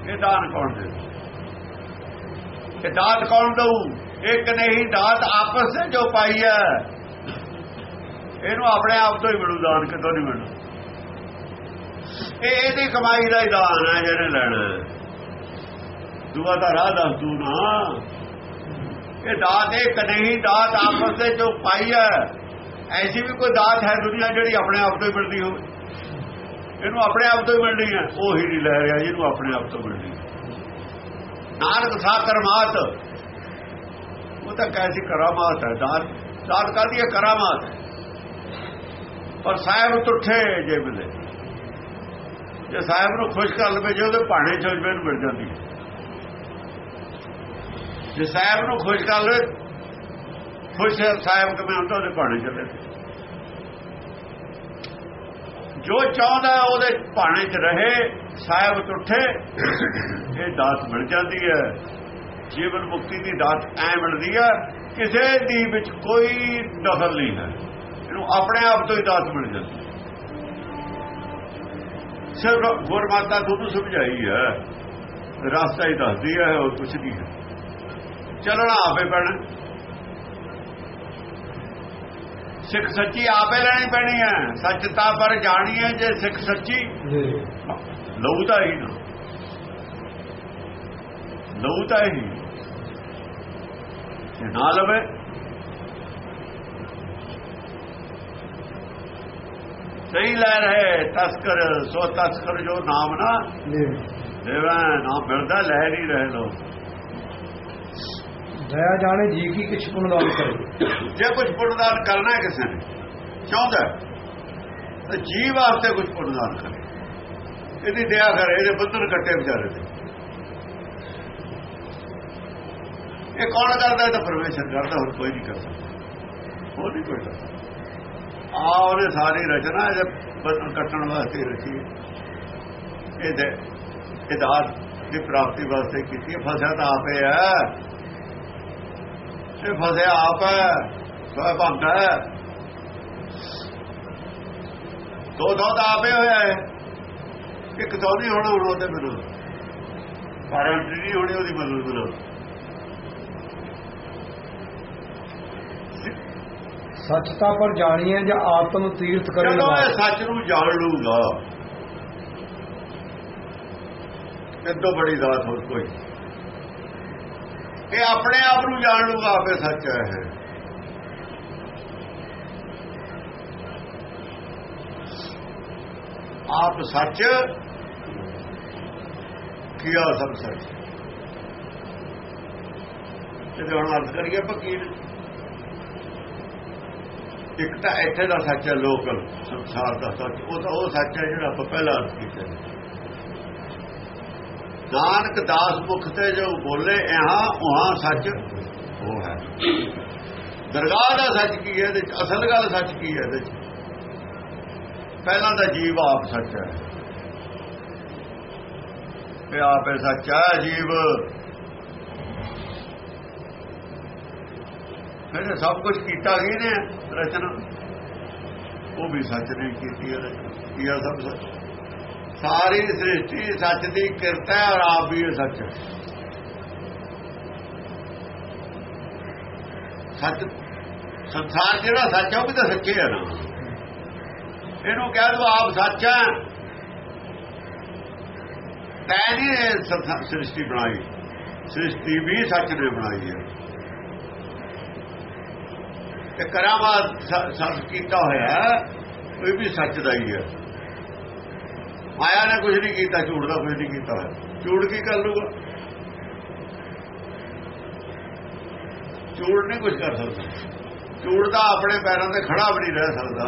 ਇਹ ਦਾਨ ਕੌਣ ਦੇ? ਇਹ ਦਾਤ ਕੌਣ ਦਊ? ਇੱਕ ਨਹੀਂ ਦਾਤ ਆਪਸ ਵਿੱਚ ਜੋ ਪਾਈ ਹੈ। ਇਹਨੂੰ ਆਪਣੇ ਆਪ ਤੋਂ ਹੀ ਮਿਲੂ ਦਾਨ ਕਿਤੋਂ ਨਹੀਂ ਮਿਲੂ? ਇਹ ਇਹਦੀ ਕਮਾਈ ਦਾ ਹੀ ਦਾਨ ਹੈ ਜਿਹਨੇ ਲੈਣਾ। ਦੁਆ ਦਾ ਰਾਹ ਦੱਸ ਤੂੰ ਨਾ। ਇਹ ਦਾਤ ਇੱਕ ਨਹੀਂ ਦਾਤ ਆਪਸ ਵਿੱਚ ਜੋ ਪਾਈ ਹੈ। ਐਸੀ ਵੀ ਕੋਈ ਦਾਤ ਹੈ ਦੁਨੀਆ ਜਿਹੜੀ ਆਪਣੇ ਆਪ ਤੋਂ ਹੀ ਮਿਲਦੀ ਹੋਵੇ। ਇਹਨੂੰ ਆਪਣੇ ਆਪ ਤੋਂ ਹੀ ਮਿਲਣੀ ਹੈ। ਉਹੀ ਨਹੀਂ ਲੈ ਰਿਹਾ ਜਿਹਨੂੰ ਆਪਣੇ ਆਪ ਤੋਂ ਮਿਲਣੀ ਹੈ। ਨਾਨਕ ਸਾ ਕਰਮਾਤ ਉਹ ਤਾਂ ਕੈਸੀ ਕਰਾਮਾਤ ਹੈ ਦਾਤ ਦਾਤ ਕਾਦੀ ਹੈ, ਕਰਾਮਾਤ ਹੈ। ਪਰ ਸਾਹਿਬ ਤੁੱਠੇ ਜੇ ਮਿਲੇ। ਜੇ ਸਾਹਿਬ ਨੂੰ ਖੁਸ਼ ਕਰ ਲਵੇ, ਜੇ ਉਹਦੇ ਭਾਣੇ ਚੋਜਵੇ ਨੂੰ ਮਿਲ ਜਾਂਦੀ ਹੈ। ਜੇ ਸਾਹਿਬ ਨੂੰ ਖੁਸ਼ ਕਰ ਲਵੇ, ਖੁਸ਼ ਹੈ, ਸਾਹਿਬ ਕਿਵੇਂ ਹੁੰਦਾ, ਉਹਦੇ ਭਾਣੇ ਚਲੇ ਜੋ ਚਾਹੁੰਦਾ ਉਹਦੇ ਭਾਣੇ 'ਚ ਰਹੇ, ਸਾਹਿਬ ਤੁੱਠੇ, ਇਹ ਦਾਤ ਮਿਲ ਜਾਂਦੀ ਹੈ। ਜੀਵਨ ਮੁਕਤੀ ਦੀ ਦਾਤ ਐ ਮਿਲਦੀ ਹੈ, ਕਿਸੇ ਦੀ ਵਿੱਚ ਕੋਈ ਦਖਲ ਨਹੀਂ ਹੈ। ਇਹਨੂੰ ਆਪਣੇ ਆਪ ਤੋਂ ਹੀ ਦਾਤ ਮਿਲ ਜਾਂਦੀ ਹੈ। ਸਿਰਫ ਗੁਰਮਾਤਾ ਤੁਹਾਨੂੰ ਸਮਝਾਈ ਹੈ। ਰਸਤਾ ਹੀ ਦੱਸਦੀ ਹੈ, ਹੋਰ ਕੁਝ ਨਹੀਂ ਹੈ। ਚੱਲਣਾ ਆਪੇ ਪੈਣਾ। ਸਿੱਖ ਸੱਚੀ ਆਪੇ ਲੈਣੀ ਪੈਣੀ ਹੈ। ਸੱਚਤਾ ਪਰ ਜਾਣੀ ਹੈ ਜੇ ਸਿੱਖ ਸੱਚੀ। ਲਹੂ ਤਾਂ ਹੀ ਨਾ। ਲਹੂ ਤਾਂ ਹੀ ਜੇ ਨਾ ਲਵੇ। ਸਹੀ ਲੈ ਰਹੇ ਤਸਕਰ ਸੋ ਤਸਕਰ ਜੋ ਨਾਮ ਨਾ। ਦੇਵਾ ਨਾਮ ਮਿਲਦਾ ਲੈ ਨਹੀਂ ਰਹੇ ਲੋਕ। ਦਇਆ ਜਾਣੇ ਜੀ ਕੀ ਕਿਛ ਪੁਨਦਾਨ ਕਰੇ। ਜੇ ਕੁਝ ਪੁੰਨਦਾਨ ਕਰਨਾ ਹੈ ਕਿਸੇ ਨੇ ਚਾਹੁੰਦਾ ਹੈ, ਤਾਂ ਜੀ ਵਾਸਤੇ ਕੁਝ ਪੁੰਨਦਾਨ ਕਰੇ। ਇਹਦੀ ਦਇਆ ਕਰੇ ਇਹਦੇ ਬੰਧਨ ਕੱਟੇ ਵਿਚਾਰੇ ਤੇ ਇਹ ਕੌਣ ਕਰਦਾ ਇਹ ਤਾਂ ਪਰਮੇਸ਼ਰ ਕਰਦਾ ਹੋਰ ਕੋਈ ਨਹੀਂ ਕਰ ਹੋਰ ਨਹੀਂ ਕੋਈ ਕਰਦਾ। ਆ ਉਹਨੇ ਸਾਰੀ ਰਚਨਾ ਜੇ ਬੰਧਨ ਕੱਟਣ ਵਾਸਤੇ ਰਚੀ ਹੈ। ਇਹ ਦੇ ਇਹ ਦਾਤ ਦੀ ਪ੍ਰਾਪਤੀ ਵਾਸਤੇ ਕੀਤੀ ਫਸਿਆ ਤਾਂ ਆਪੇ ਹੈ। ਇਹ ਫਸਿਆ ਆਪ ਹੈ ਸੋਏ ਭੰਗ ਹੈ। ਦੋ ਦੋ ਤਾਂ ਆਪੇ ਹੋਇਆ ਹੈ। ਇੱਕ ਤੋਂ ਨਹੀਂ ਹੋਣਾ ਉਹਦੇ ਬਿਨਾਂ। ਗਾਰੰਟੀ ਨਹੀਂ ਹੋਣੀ ਉਹਦੀ ਮਦਦ ਬਿਨਾਂ ਸੱਚਤਾ ਪਰ ਜਾਣੀਏ ਜਾਂ ਆਤਮ ਤੀਰਥ ਕਰੇ ਜਦੋਂ ਇਹ ਸੱਚ ਨੂੰ ਜਾਣ ਲੂਗਾ ਇਦੋਂ ਬੜੀ ਦਾਤ ਹੋਰ ਕੋਈ। ਇਹ ਆਪਣੇ ਆਪ ਨੂੰ ਜਾਣ ਲੂਗਾ ਆਪੇ ਸੱਚ ਹੈ ਆਪ ਸੱਚ ਕੀਆ ਸਭ ਸੱਚ? ਤੇ ਹੁਣ ਅਰਥ ਕਰੀਏ ਫਕੀਰ ਇੱਕ ਤਾਂ ਇੱਥੇ ਦਾ ਸੱਚ ਹੈ ਲੋਕਲ ਸੰਸਾਰ ਦਾ ਸੱਚ। ਉਹ ਤਾਂ ਉਹ ਸੱਚ ਹੈ ਜਿਹੜਾ ਆਪਾਂ ਪਹਿਲਾਂ ਅਰਥ ਕੀਤਾ ਨਾਨਕ ਦਾਸ ਮੁਖ ਤੇ ਜੋ ਬੋਲੇ ਇਹਾਂ ਉਹਾਂ ਸੱਚ ਉਹ ਹੈ। ਦਰਗਾਹ ਦਾ ਸੱਚ ਕੀ ਹੈ ਇਹਦੇ ਚ? ਅਸਲ ਗੱਲ ਸੱਚ ਕੀ ਹੈ ਇਹਦੇ ਚ? ਪਹਿਲਾਂ ਤਾਂ ਜੀਵ ਆਪ ਸੱਚ ਹੈ। ਇਹ ਆਪੇ ਸੱਚ ਹੈ ਜੀਵ। ਇਹਨੇ ਸਭ ਕੁਝ ਕੀਤਾ ਹੀ ਨੇ ਰਚਨਾ। ਉਹ ਵੀ ਸੱਚ ਨੇ ਕੀਤੀ ਹੈ ਰਚਨਾ ਕੀਆ ਸਭ ਸੱਚ? ਸਾਰੀ ਸ੍ਰਿਸ਼ਟੀ ਸੱਚ ਦੀ ਕਿਰਤ ਹੈ ਔਰ ਆਪ ਵੀ ਇਹ ਸੱਚ ਹੈ। ਸੱਚ ਸੰਸਾਰ ਜਿਹੜਾ ਸੱਚ ਹੈ ਉਹ ਵੀ ਤਾਂ ਸੱਚੇ ਹੈ ਨਾ। ਇਹਨੂੰ ਕਹਿ ਦੋ ਆਪ ਸੱਚ ਹੈ। ਤੈ ਨਹੀਂ ਇਹ ਸੰਸਾ- ਸ੍ਰਿਸ਼ਟੀ ਬਣਾਈ। ਸ੍ਰਿਸ਼ਟੀ ਵੀ ਸੱਚ ਨੇ ਬਣਾਈ ਹੈ। ਤੇ ਕਰਾਮਾਤ ਸ- ਕੀਤਾ ਹੋਇਆ ਹੈ, ਉਹ ਵੀ ਸੱਚ ਦਾ ਹੀ ਹੈ। ਮਾਇਆ ਨੇ ਕੁਝ ਨਹੀਂ ਕੀਤਾ, ਝੂਠ ਦਾ ਕੁਝ ਨਹੀਂ ਕੀਤਾ ਝੂਠ ਕੀ ਕਰ ਲੂਗਾ ਝੂਠ ਨਹੀਂ ਕੁਝ ਕਰ ਸਕਦਾ। ਝੂਠ ਦਾ ਆਪਣੇ ਪੈਰਾਂ ਤੇ ਖੜਾ ਵੀ ਨਹੀਂ ਰਹਿ ਸਕਦਾ।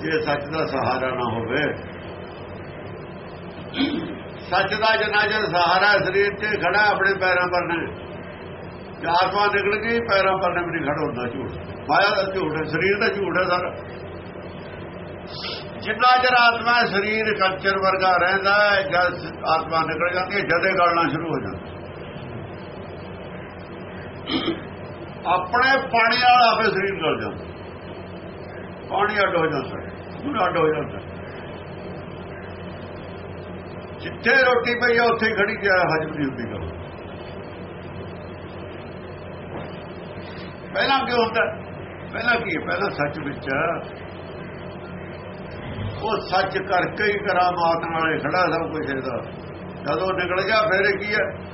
ਜੇ ਸੱਚ ਦਾ ਸਹਾਰਾ ਨਾ ਹੋਵੇ। ਸੱਚ ਦਾ ਜਨਾ ਜਨ ਸਹਾਰਾ ਸਰੀਰ ਤੇ ਖੜਾ ਆਪਣੇ ਪੈਰਾਂ ਪਰ ਨੇ ਆਤਮਾ ਨਿਕਲ ਗਈ, ਪੈਰਾਂ ਪਰ ਨੇ ਵੀ ਨਹੀਂ ਖੜਾ ਹੁੰਦਾ ਝੂਠ। ਮਾਇਆ ਦਾ ਝੂਠ ਹੈ, ਸਰੀਰ ਦਾ ਝੂਠ ਹੈ ਸਾਰਾ। ਜਿੰਨਾ ਚਿਰ ਆਤਮਾ ਸਰੀਰ ਕਲਚਰ ਵਰਗਾ ਰਹਿੰਦਾ ਹੈ, ਜਦ ਆਤਮਾ ਨਿਕਲ ਜਾਂਦੀ ਹੈ, ਜਦੇ ਗਲਣਾ ਸ਼ੁਰੂ ਹੋ ਜਾਂਦਾ ਆਪਣੇ ਪਾਣੀ ਨਾਲ ਆਪੇ ਸਰੀਰ ਗਲ ਜਾਂਦਾ ਪਾਣੀ ਅੱਡ ਹੋ ਜਾਂਦਾ ਪੂਰਾ ਅੱਡ ਹੋ ਜਾਂਦਾ ਜਿੱਥੇ ਰੋਟੀ ਪਈ ਆ, ਉੱਥੇ ਹੀ ਖੜੀ ਗਿਆ, ਹਜਮ ਨਹੀਂ ਹੁੰਦੀ ਗੱਲ ਪਹਿਲਾਂ ਕੀ ਹੁੰਦਾ ਪਹਿਲਾਂ ਕੀ ਹੈ? ਪਹਿਲਾਂ ਸੱਚ ਵਿੱਚ ਆ। ਉਹ ਸੱਚ ਕਰਕੇ ਹੀ ਕਰਾਮਾਤ ਨਾਲੇ ਖੜਾ ਸਭ ਕੁਝ ਇਹਦਾ। ਜਦੋਂ ਨਿਕਲ ਗਿਆ ਫਿਰ ਕੀ ਹੈ?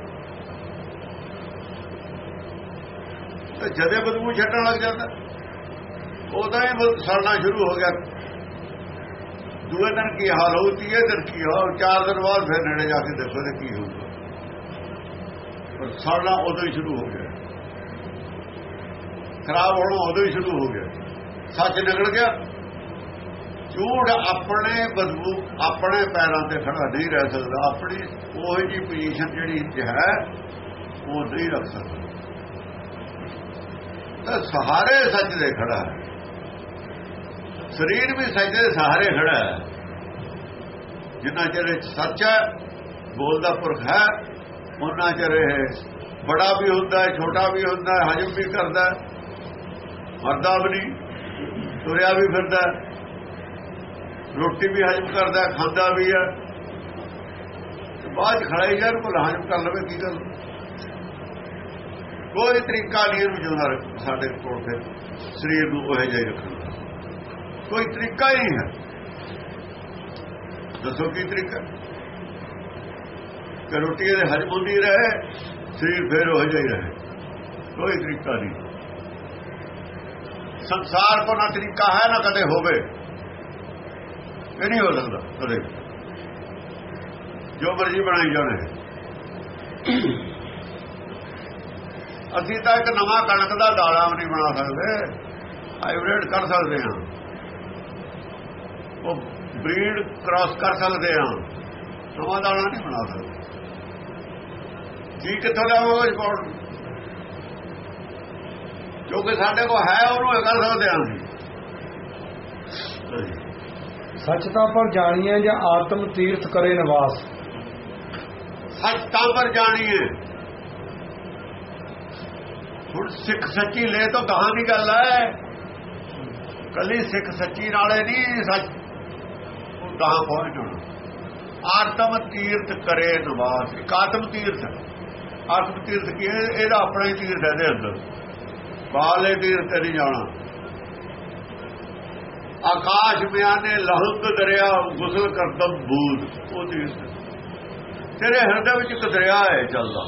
ਤੇ ਜਦੇ ਬਦਬੂ ਛੱਡਣ ਲੱਗ ਜਾਂਦਾ। ਉਦੋਂ ਹੀ ਸੜਨਾ ਸ਼ੁਰੂ ਹੋ ਗਿਆ। ਦੂਏ ਦਿਨ ਕੀ ਹਾਲ ਹੋਊ, ਤੀਏ ਦਿਨ ਕੀ ਹਾਲ ਚਾਰ ਦਿਨ ਬਾਅਦ ਫਿਰ ਨੇੜੇ ਜਾ ਕੇ ਦੇਖੋ ਤੇ ਕੀ ਹੋਊਗਾ। ਪਰ ਸਾਡਾ ਉਦੋਂ ਹੀ ਸ਼ੁਰੂ ਹੋ ਗਿਆ। ਖਰਾਬ ਹੋਣਾ ਉਦੋਂ ਹੀ ਸ਼ੁਰੂ ਹੋ ਗਿਆ। ਸੱਚ ਨਿਕਲ ਗਿਆ। ਝੂਠ ਆਪਣੇ ਬਦਬੂ ਆਪਣੇ ਪੈਰਾਂ ਤੇ ਖੜਾ ਨਹੀਂ ਰਹਿ ਸਕਦਾ। ਆਪਣੀ ਉਹ ਜੀ ਪੋਜੀਸ਼ਨ ਜਿਹੜੀ ਹੈ, ਉਹ ਨਹੀਂ ਰੱਖ ਸਕਦਾ। ਤਾਂ ਸਹਾਰੇ ਸੱਚ ਦੇ ਖੜਾ ਹੈ। ਸਰੀਰ ਵੀ ਸੱਚ ਦੇ ਸਹਾਰੇ ਖੜਾ ਹੈ। ਜਿੰਨਾ ਚਿਰ ਸੱਚ ਹੈ, ਬੋਲਦਾ ਪੁਰਖ ਹੈ ਉਹਨਾਂ ਚਿਰ ਇਹ ਬੜਾ ਵੀ ਹੁੰਦਾ ਹੈ, ਛੋਟਾ ਵੀ ਹੁੰਦਾ ਹੈ, ਹਜਮ ਵੀ ਕਰਦਾ ਮਰਦਾ ਵੀ ਨਹੀਂ, ਤੁਰਿਆ ਵੀ ਫਿਰਦਾ ਹੈ। ਰੋਟੀ ਵੀ ਹਜਮ ਕਰਦਾ, ਖਾਂਦਾ ਵੀ ਹੈ ਬਾਅਦ 'ਚ ਖੜਾ ਹੀ ਜਾਨ ਕੋਲ ਹਜਮ ਕਰ ਲਵੇ ਕੀ ਗੱਲ ਕੋਈ ਤਰੀਕਾ ਨਹੀਂ ਇਹਨੂੰ ਜਿਉਂਦਾ ਸਾਡੇ ਕੋਲ ਫਿਰ। ਸਰੀਰ ਨੂੰ ਉਹ ਜਿਹਾ ਹੀ ਰੱਖਣ ਦਾ। ਕੋਈ ਤਰੀਕਾ ਹੀ ਨਹੀਂ ਹੈ। ਦੱਸੋ ਕੀ ਤਰੀਕਾ? ਕਿ ਰੋਟੀ ਇਹਦੇ ਹਜਮ ਹੁੰਦੀ ਰਹੇ, ਸਰੀਰ ਫਿਰ ਉਹ ਜਿਹਾ ਹੀ ਰਹੇ। ਕੋਈ ਤਰੀਕਾ ਨਹੀਂ। ਸੰਸਾਰ ਕੋ ਨਾ ਤਰੀਕਾ ਹੈ, ਨਾ ਕਦੇ ਹੋਵੇ। ਇਹ ਨਹੀਂ ਹੋ ਸਕਦਾ, ਕਦੇ। ਜੋ ਮਰਜ਼ੀ ਬਣਾਈ ਜਾਣੇ ਅਸੀਂ ਤਾਂ ਇੱਕ ਨਵਾਂ ਕਣਕ ਦਾ ਦਾਣਾ ਵੀ ਨਹੀਂ ਬਣਾ ਸਕਦੇ। ਹਾਈਬ੍ਰਿਡ ਕਰ ਸਕਦੇ ਹਾਂ। ਉਹ ਬਰੀਡ ਕ੍ਰਾਸ ਕਰ ਸਕਦੇ ਹਾਂ। ਨਵਾਂ ਦਾਣਾ ਨਹੀਂ ਬਣਾ ਸਕਦੇ। ਜੀ ਕਿੱਥੋਂ ਲਿਆਵਾਂਗੇ ਰਿਪੋਰਟ ਜੋ ਕਿ ਸਾਡੇ ਕੋਲ ਹੈ, ਉਹਨੂੰ ਇਹ ਕਰ ਸਕਦੇ ਹਾਂ ਸੱਚਤਾ ਸੱਚ ਤਾਂ ਪਰ ਜਾਣੀਏ ਜਾਂ ਆਤਮ ਤੀਰਥ ਕਰੇ ਨਿਵਾਸ? ਸੱਚਤਾ ਪਰ ਜਾਣੀਏ ਹੁਣ ਸਿੱਖ ਸੱਚੀ ਲੈ ਤਾਂ ਕਹਾਂ ਦੀ ਗੱਲ ਹੈ ਕੱਲੀ ਸਿੱਖ ਸੱਚੀ ਨਾਲੇ ਨਹੀਂ ਸੱਚ। ਉਹ ਕਹਾਂ ਪਹੁੰਚਣਾ ਆਤਮ ਤੀਰਥ ਕਰੇ ਨਿਵਾਸ। ਇੱਕ ਆਤਮ ਤੀਰਥ ਆਤਮ ਤੀਰਥ ਕੀ ਇਹਦਾ ਆਪਣਾ ਹੀ ਤੀਰਥ ਹੈ ਇਹਦੇ ਅੰਦਰ। ਬਾਹਲੇ ਤੀਰਥ ਤੇ ਨਹੀਂ ਜਾਣਾ। ਆਕਾਸ਼ ਮਿਆਨੇ ਲਹੰਗ ਦਰਿਆ ਗੁਸਲ ਕਰਦਮ ਬੂਦ। ਉਹ ਤੀਰਥ ਤੇਰੇ ਹਿਰਦੇ ਵਿੱਚ ਇੱਕ ਦਰਿਆ ਹੈ ਚੱਲਦਾ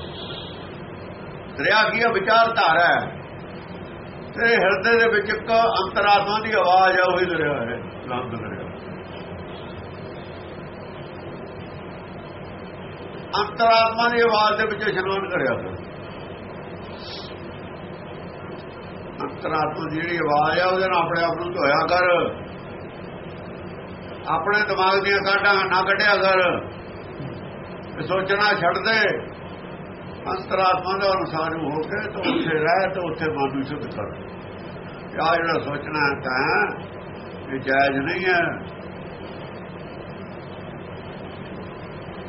ਦਰਿਆ ਕੀ ਹੈ? ਵਿਚਾਰਧਾਰਾ ਹੈ। ਤੇਰੇ ਹਿਰਦੇ ਦੇ ਵਿੱਚ ਇੱਕ ਅੰਤਰਾਤਮਾ ਦੀ ਆਵਾਜ਼ ਹੈ, ਉਹੀ ਦਰਿਆ ਹੈ ਲਹੰਗ ਦਰਿਆ। ਅੰਤਰਾਤਮਾ ਦੀ ਆਵਾਜ਼ ਦੇ ਵਿੱਚ ਇਸ਼ਨਾਨ ਕਰਿਆ ਕਰ ਅੰਤਰਾਤਮਾ ਦੀ ਜਿਹੜੀ ਆਵਾਜ਼ ਹੈ ਉਹਦੇ ਨਾਲ ਆਪਣੇ ਆਪ ਨੂੰ ਧੋਇਆ ਕਰ। ਆਪਣੇ ਦਿਮਾਗ ਦੀਆਂ ਕਾਢਾਂ ਨਾ ਕੱਢਿਆ ਕਰ। ਸੋਚਣਾ ਛੱਡ ਦੇ। ਅੰਤਰਾਤਮਾ ਦੇ ਅਨੁਸਾਰ ਹੋ ਕੇ ਤਾਂ ਉੱਥੇ ਰਹਿ ਤੇ ਉੱਥੇ ਮਨ ਨੂੰ ਸ਼ੁੱਧ ਕਰ। ਆ ਜਿਹੜਾ ਸੋਚਣਾ ਤਾਂ ਇਹ ਜਾਇਜ਼ ਨਹੀਂ ਹੈ।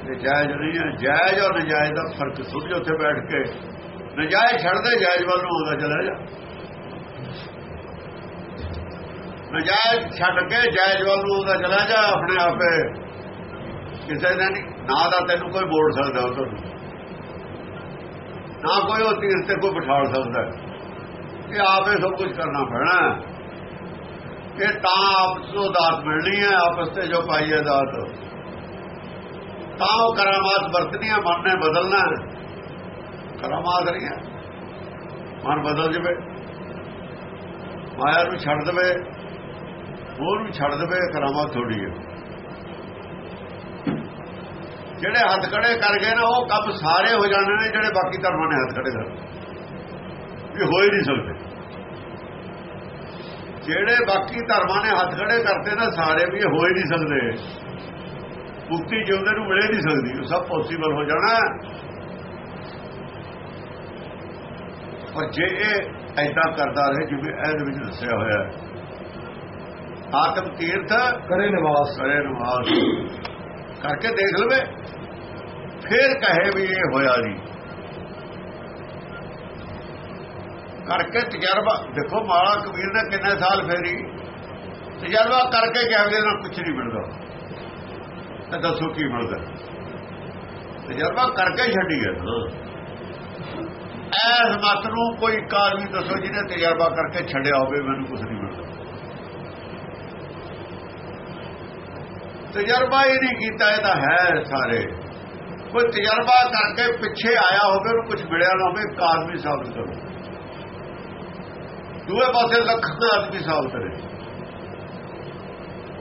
ਇਹ ਜਾਇਜ਼ ਨਹੀਂ ਹੈ। ਜਾਇਜ਼ ਔਰ ਨਜਾਇਜ਼ ਦਾ ਫ਼ਰਕ ਸਮਝੋ ਉੱਥੇ ਬੈਠ ਕੇ। ਨਜਾਇਜ਼ ਛੱਡ ਦੇ, ਜਾਇਜ਼ ਵੱਲ ਨੂੰ ਆਉਂਦਾ ਚਲਾ ਜਾ। ਨਜਾਇਜ਼ ਛੱਡ ਕੇ ਜਾਇਜ਼ ਵੱਲ ਨੂੰ ਆਉਂਦਾ ਚਲਾ ਜਾ ਆਪਣੇ ਆਪੇ। ਕਿਸੇ ਨੇ ਨਹੀਂ, ਨਾ ਦਾ ਤੈਨੂੰ ਕੋਈ ਮੋੜ ਸਕਦਾ ਉਹ ਤੁਹਾਨੂੰ ਨਾ ਕੋਈ ਉਹ ਤੀਰ ਤੇ ਕੋਈ ਬਿਠਾਲ ਸਕਦਾ। ਇਹ ਆਪੇ ਸਭ ਕੁਝ ਕਰਨਾ ਪੈਣਾ। ਇਹ ਤਾਂ ਆਪਸ ਤੋਂ ਦਾਤ ਮਿਲਣੀ ਹੈ, ਆਪਸ ਤੇ ਜੋ ਪਾਈ ਹੈ ਦਾਤ। ਤਾਂ ਉਹ ਕਰਾਮਾਤ ਵਰਤਨੀਆਂ ਮਨ ਨੇ ਬਦਲਣਾ ਹੈ। ਕਰਾਮਾਤ ਨਹੀਂ ਹੈ। ਮਨ ਬਦਲ ਜਵੇ। ਮਾਇਆ ਨੂੰ ਛੱਡ ਦੇਵੇ। ਹੋਰ ਵੀ ਛੱਡ ਦੇਵੇ ਕਰਾਮਾਤ ਥੋੜੀ ਹੈ। ਜਿਹੜੇ ਹੱਥ ਖੜੇ ਕਰ ਗਏ ਨਾ, ਉਹ ਕੰਮ ਸਾਰੇ ਹੋ ਜਾਣੇ ਨੇ, ਜਿਹੜੇ ਬਾਕੀ ਧਰਮਾਂ ਨੇ ਹੱਥ ਖੜੇ ਕਰ। ਇਹ ਹੋ ਹੀ ਨਹੀਂ ਸਕਦੇ। ਜਿਹੜੇ ਬਾਕੀ ਧਰਮਾਂ ਨੇ ਹੱਥ ਖੜੇ ਕਰਤੇ ਨਾ, ਸਾਰੇ ਵੀ ਇਹ ਹੋ ਹੀ ਨਹੀਂ ਸਕਦੇ। ਮੁਕਤੀ ਜਿਉਂਦੇ ਨੂੰ ਮਿਲੇ ਨਹੀਂ ਸਕਦੀ, ਉਹ ਸਭ ਪੋਸੀਬਲ ਹੋ ਜਾਣਾ। ਪਰ ਜੇ ਇਹ ਐਦਾਂ ਕਰਦਾ ਰਹੇ, ਜਿਵੇਂ ਇਹਦੇ ਵਿੱਚ ਦੱਸਿਆ ਹੋਇਆ ਹੈ ਆਤਮ ਤੀਰਥ ਕਰੇ ਨਿਵਾਸ। ਕਰੇ ਨਮਾਜ਼ ਕਰਕੇ ਦੇਖ ਲਵੇ। ਫਿਰ ਕਹੇ ਵੀ ਇਹ ਹੋਇਆ ਨਹੀਂ ਕਰਕੇ ਤਜਰਬਾ ਦੇਖੋ ਮਾਲਾ ਕਬੀਰ ਨੇ ਕਿੰਨੇ ਸਾਲ ਫੇਰੀ। ਤਜਰਬਾ ਕਰਕੇ ਕਹਿੰਦੇ ਨਾ ਕੁਝ ਨਹੀਂ ਮਿਲਦਾ। ਤਾਂ ਦੱਸੋ ਕੀ ਮਿਲਦਾ। ਤਜਰਬਾ ਕਰਕੇ ਛੱਡੀ ਹੈ ਐਸ ਮਤ ਨੂੰ ਕੋਈ ਕਾਰ ਵੀ ਦੱਸੋ ਜਿਹਨੇ ਤਜਰਬਾ ਕਰਕੇ ਛੱਡਿਆ ਹੋਵੇ ਮੈਨੂੰ ਕੁਝ ਨਹੀਂ ਮਿਲਦਾ ਤਜਰਬਾ ਹੀ ਨਹੀਂ ਕੀਤਾ, ਇਹ ਤਾਂ ਹੈ ਸਾਰੇ। ਕੋਈ ਤਜਰਬਾ ਕਰਕੇ ਪਿੱਛੇ ਆਇਆ ਹੋਵੇ, ਉਹਨੂੰ ਕੁਝ ਮਿਲਿਆ ਨਾ ਹੋਵੇ ਕਾਰ ਵੀ ਸਾਬਤ ਕਰੋ। ਦੂਏ ਪਾਸੇ ਲੱਖਾਂ ਆਦਮੀ ਸਾਬਤ ਰਹੇ।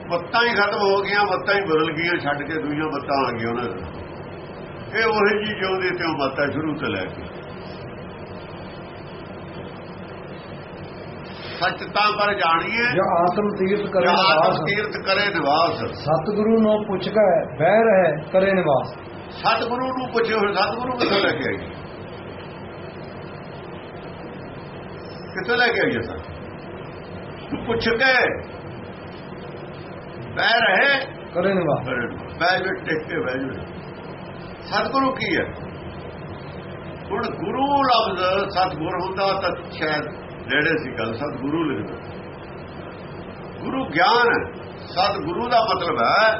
ਮੱਤਾਂ ਹੀ ਖਤਮ ਹੋ ਗਈਆਂ, ਮੱਤਾਂ ਹੀ ਬਦਲ ਗਈਆਂ, ਛੱਡ ਕੇ ਦੂਜੀਆਂ ਮੱਤਾਂ ਆ ਗਈਆਂ ਉਹਨਾਂ ਦੇ ਇਹ ਉਹੀ ਜੀ ਜਿਉਂਦੇ ਤੇ ਉਹ ਮੱਤਾਂ ਸ਼ੁਰੂ ਤੋਂ ਲੈ ਕੇ। ਸੱਚ ਤਾਂ ਪਰ ਜਾਣੀਏ ਜਾਂ ਆਤਮ ਤੀਰਥ ਕਰੇ ਆਤਮ ਨਿਵਾਸ। ਤੀਰਥ ਕਰੇ ਨਿਵਾਸ। ਸਤਿਗੁਰੂ ਨੂੰ ਪੁੱਛ ਕੇ ਬਹਿ ਰਹਿ ਕਰੇ ਨਿਵਾਸ। ਸਤਿਗੁਰੂ ਨੂੰ ਪੁੱਛੇ ਹੁਣ ਸਤਿਗੁਰੂ ਕਿੱਥੋਂ ਲੈ ਕੇ ਆਈ? ਕਿੱਥੋਂ ਲੈ ਕੇ ਆਈ ਸਰ? ਪੁੱਛ ਕੇ ਬਹਿ ਰਹੇ ਕਰੇ ਨਿਵਾਸ। ਬਹਿ ਜੋ ਟਿਕ ਕੇ ਬਹਿ ਜੋ ਸਤਿਗੁਰੂ ਕੀ ਹੈ? ਹੁਣ ਗੁਰੂ ਲਫ਼ਜ਼ ਸਤਿਗੁਰ ਹੁੰਦਾ ਤਾਂ ਸ਼ਾਇਦ ਨੇੜੇ ਸੀ ਗੱਲ ਸਤਿਗੁਰੂ ਲਿਖਦਾ ਗੁਰੂ ਗਿਆਨ ਹੈ। ਸਤਿਗੁਰੂ ਦਾ ਮਤਲਬ ਹੈ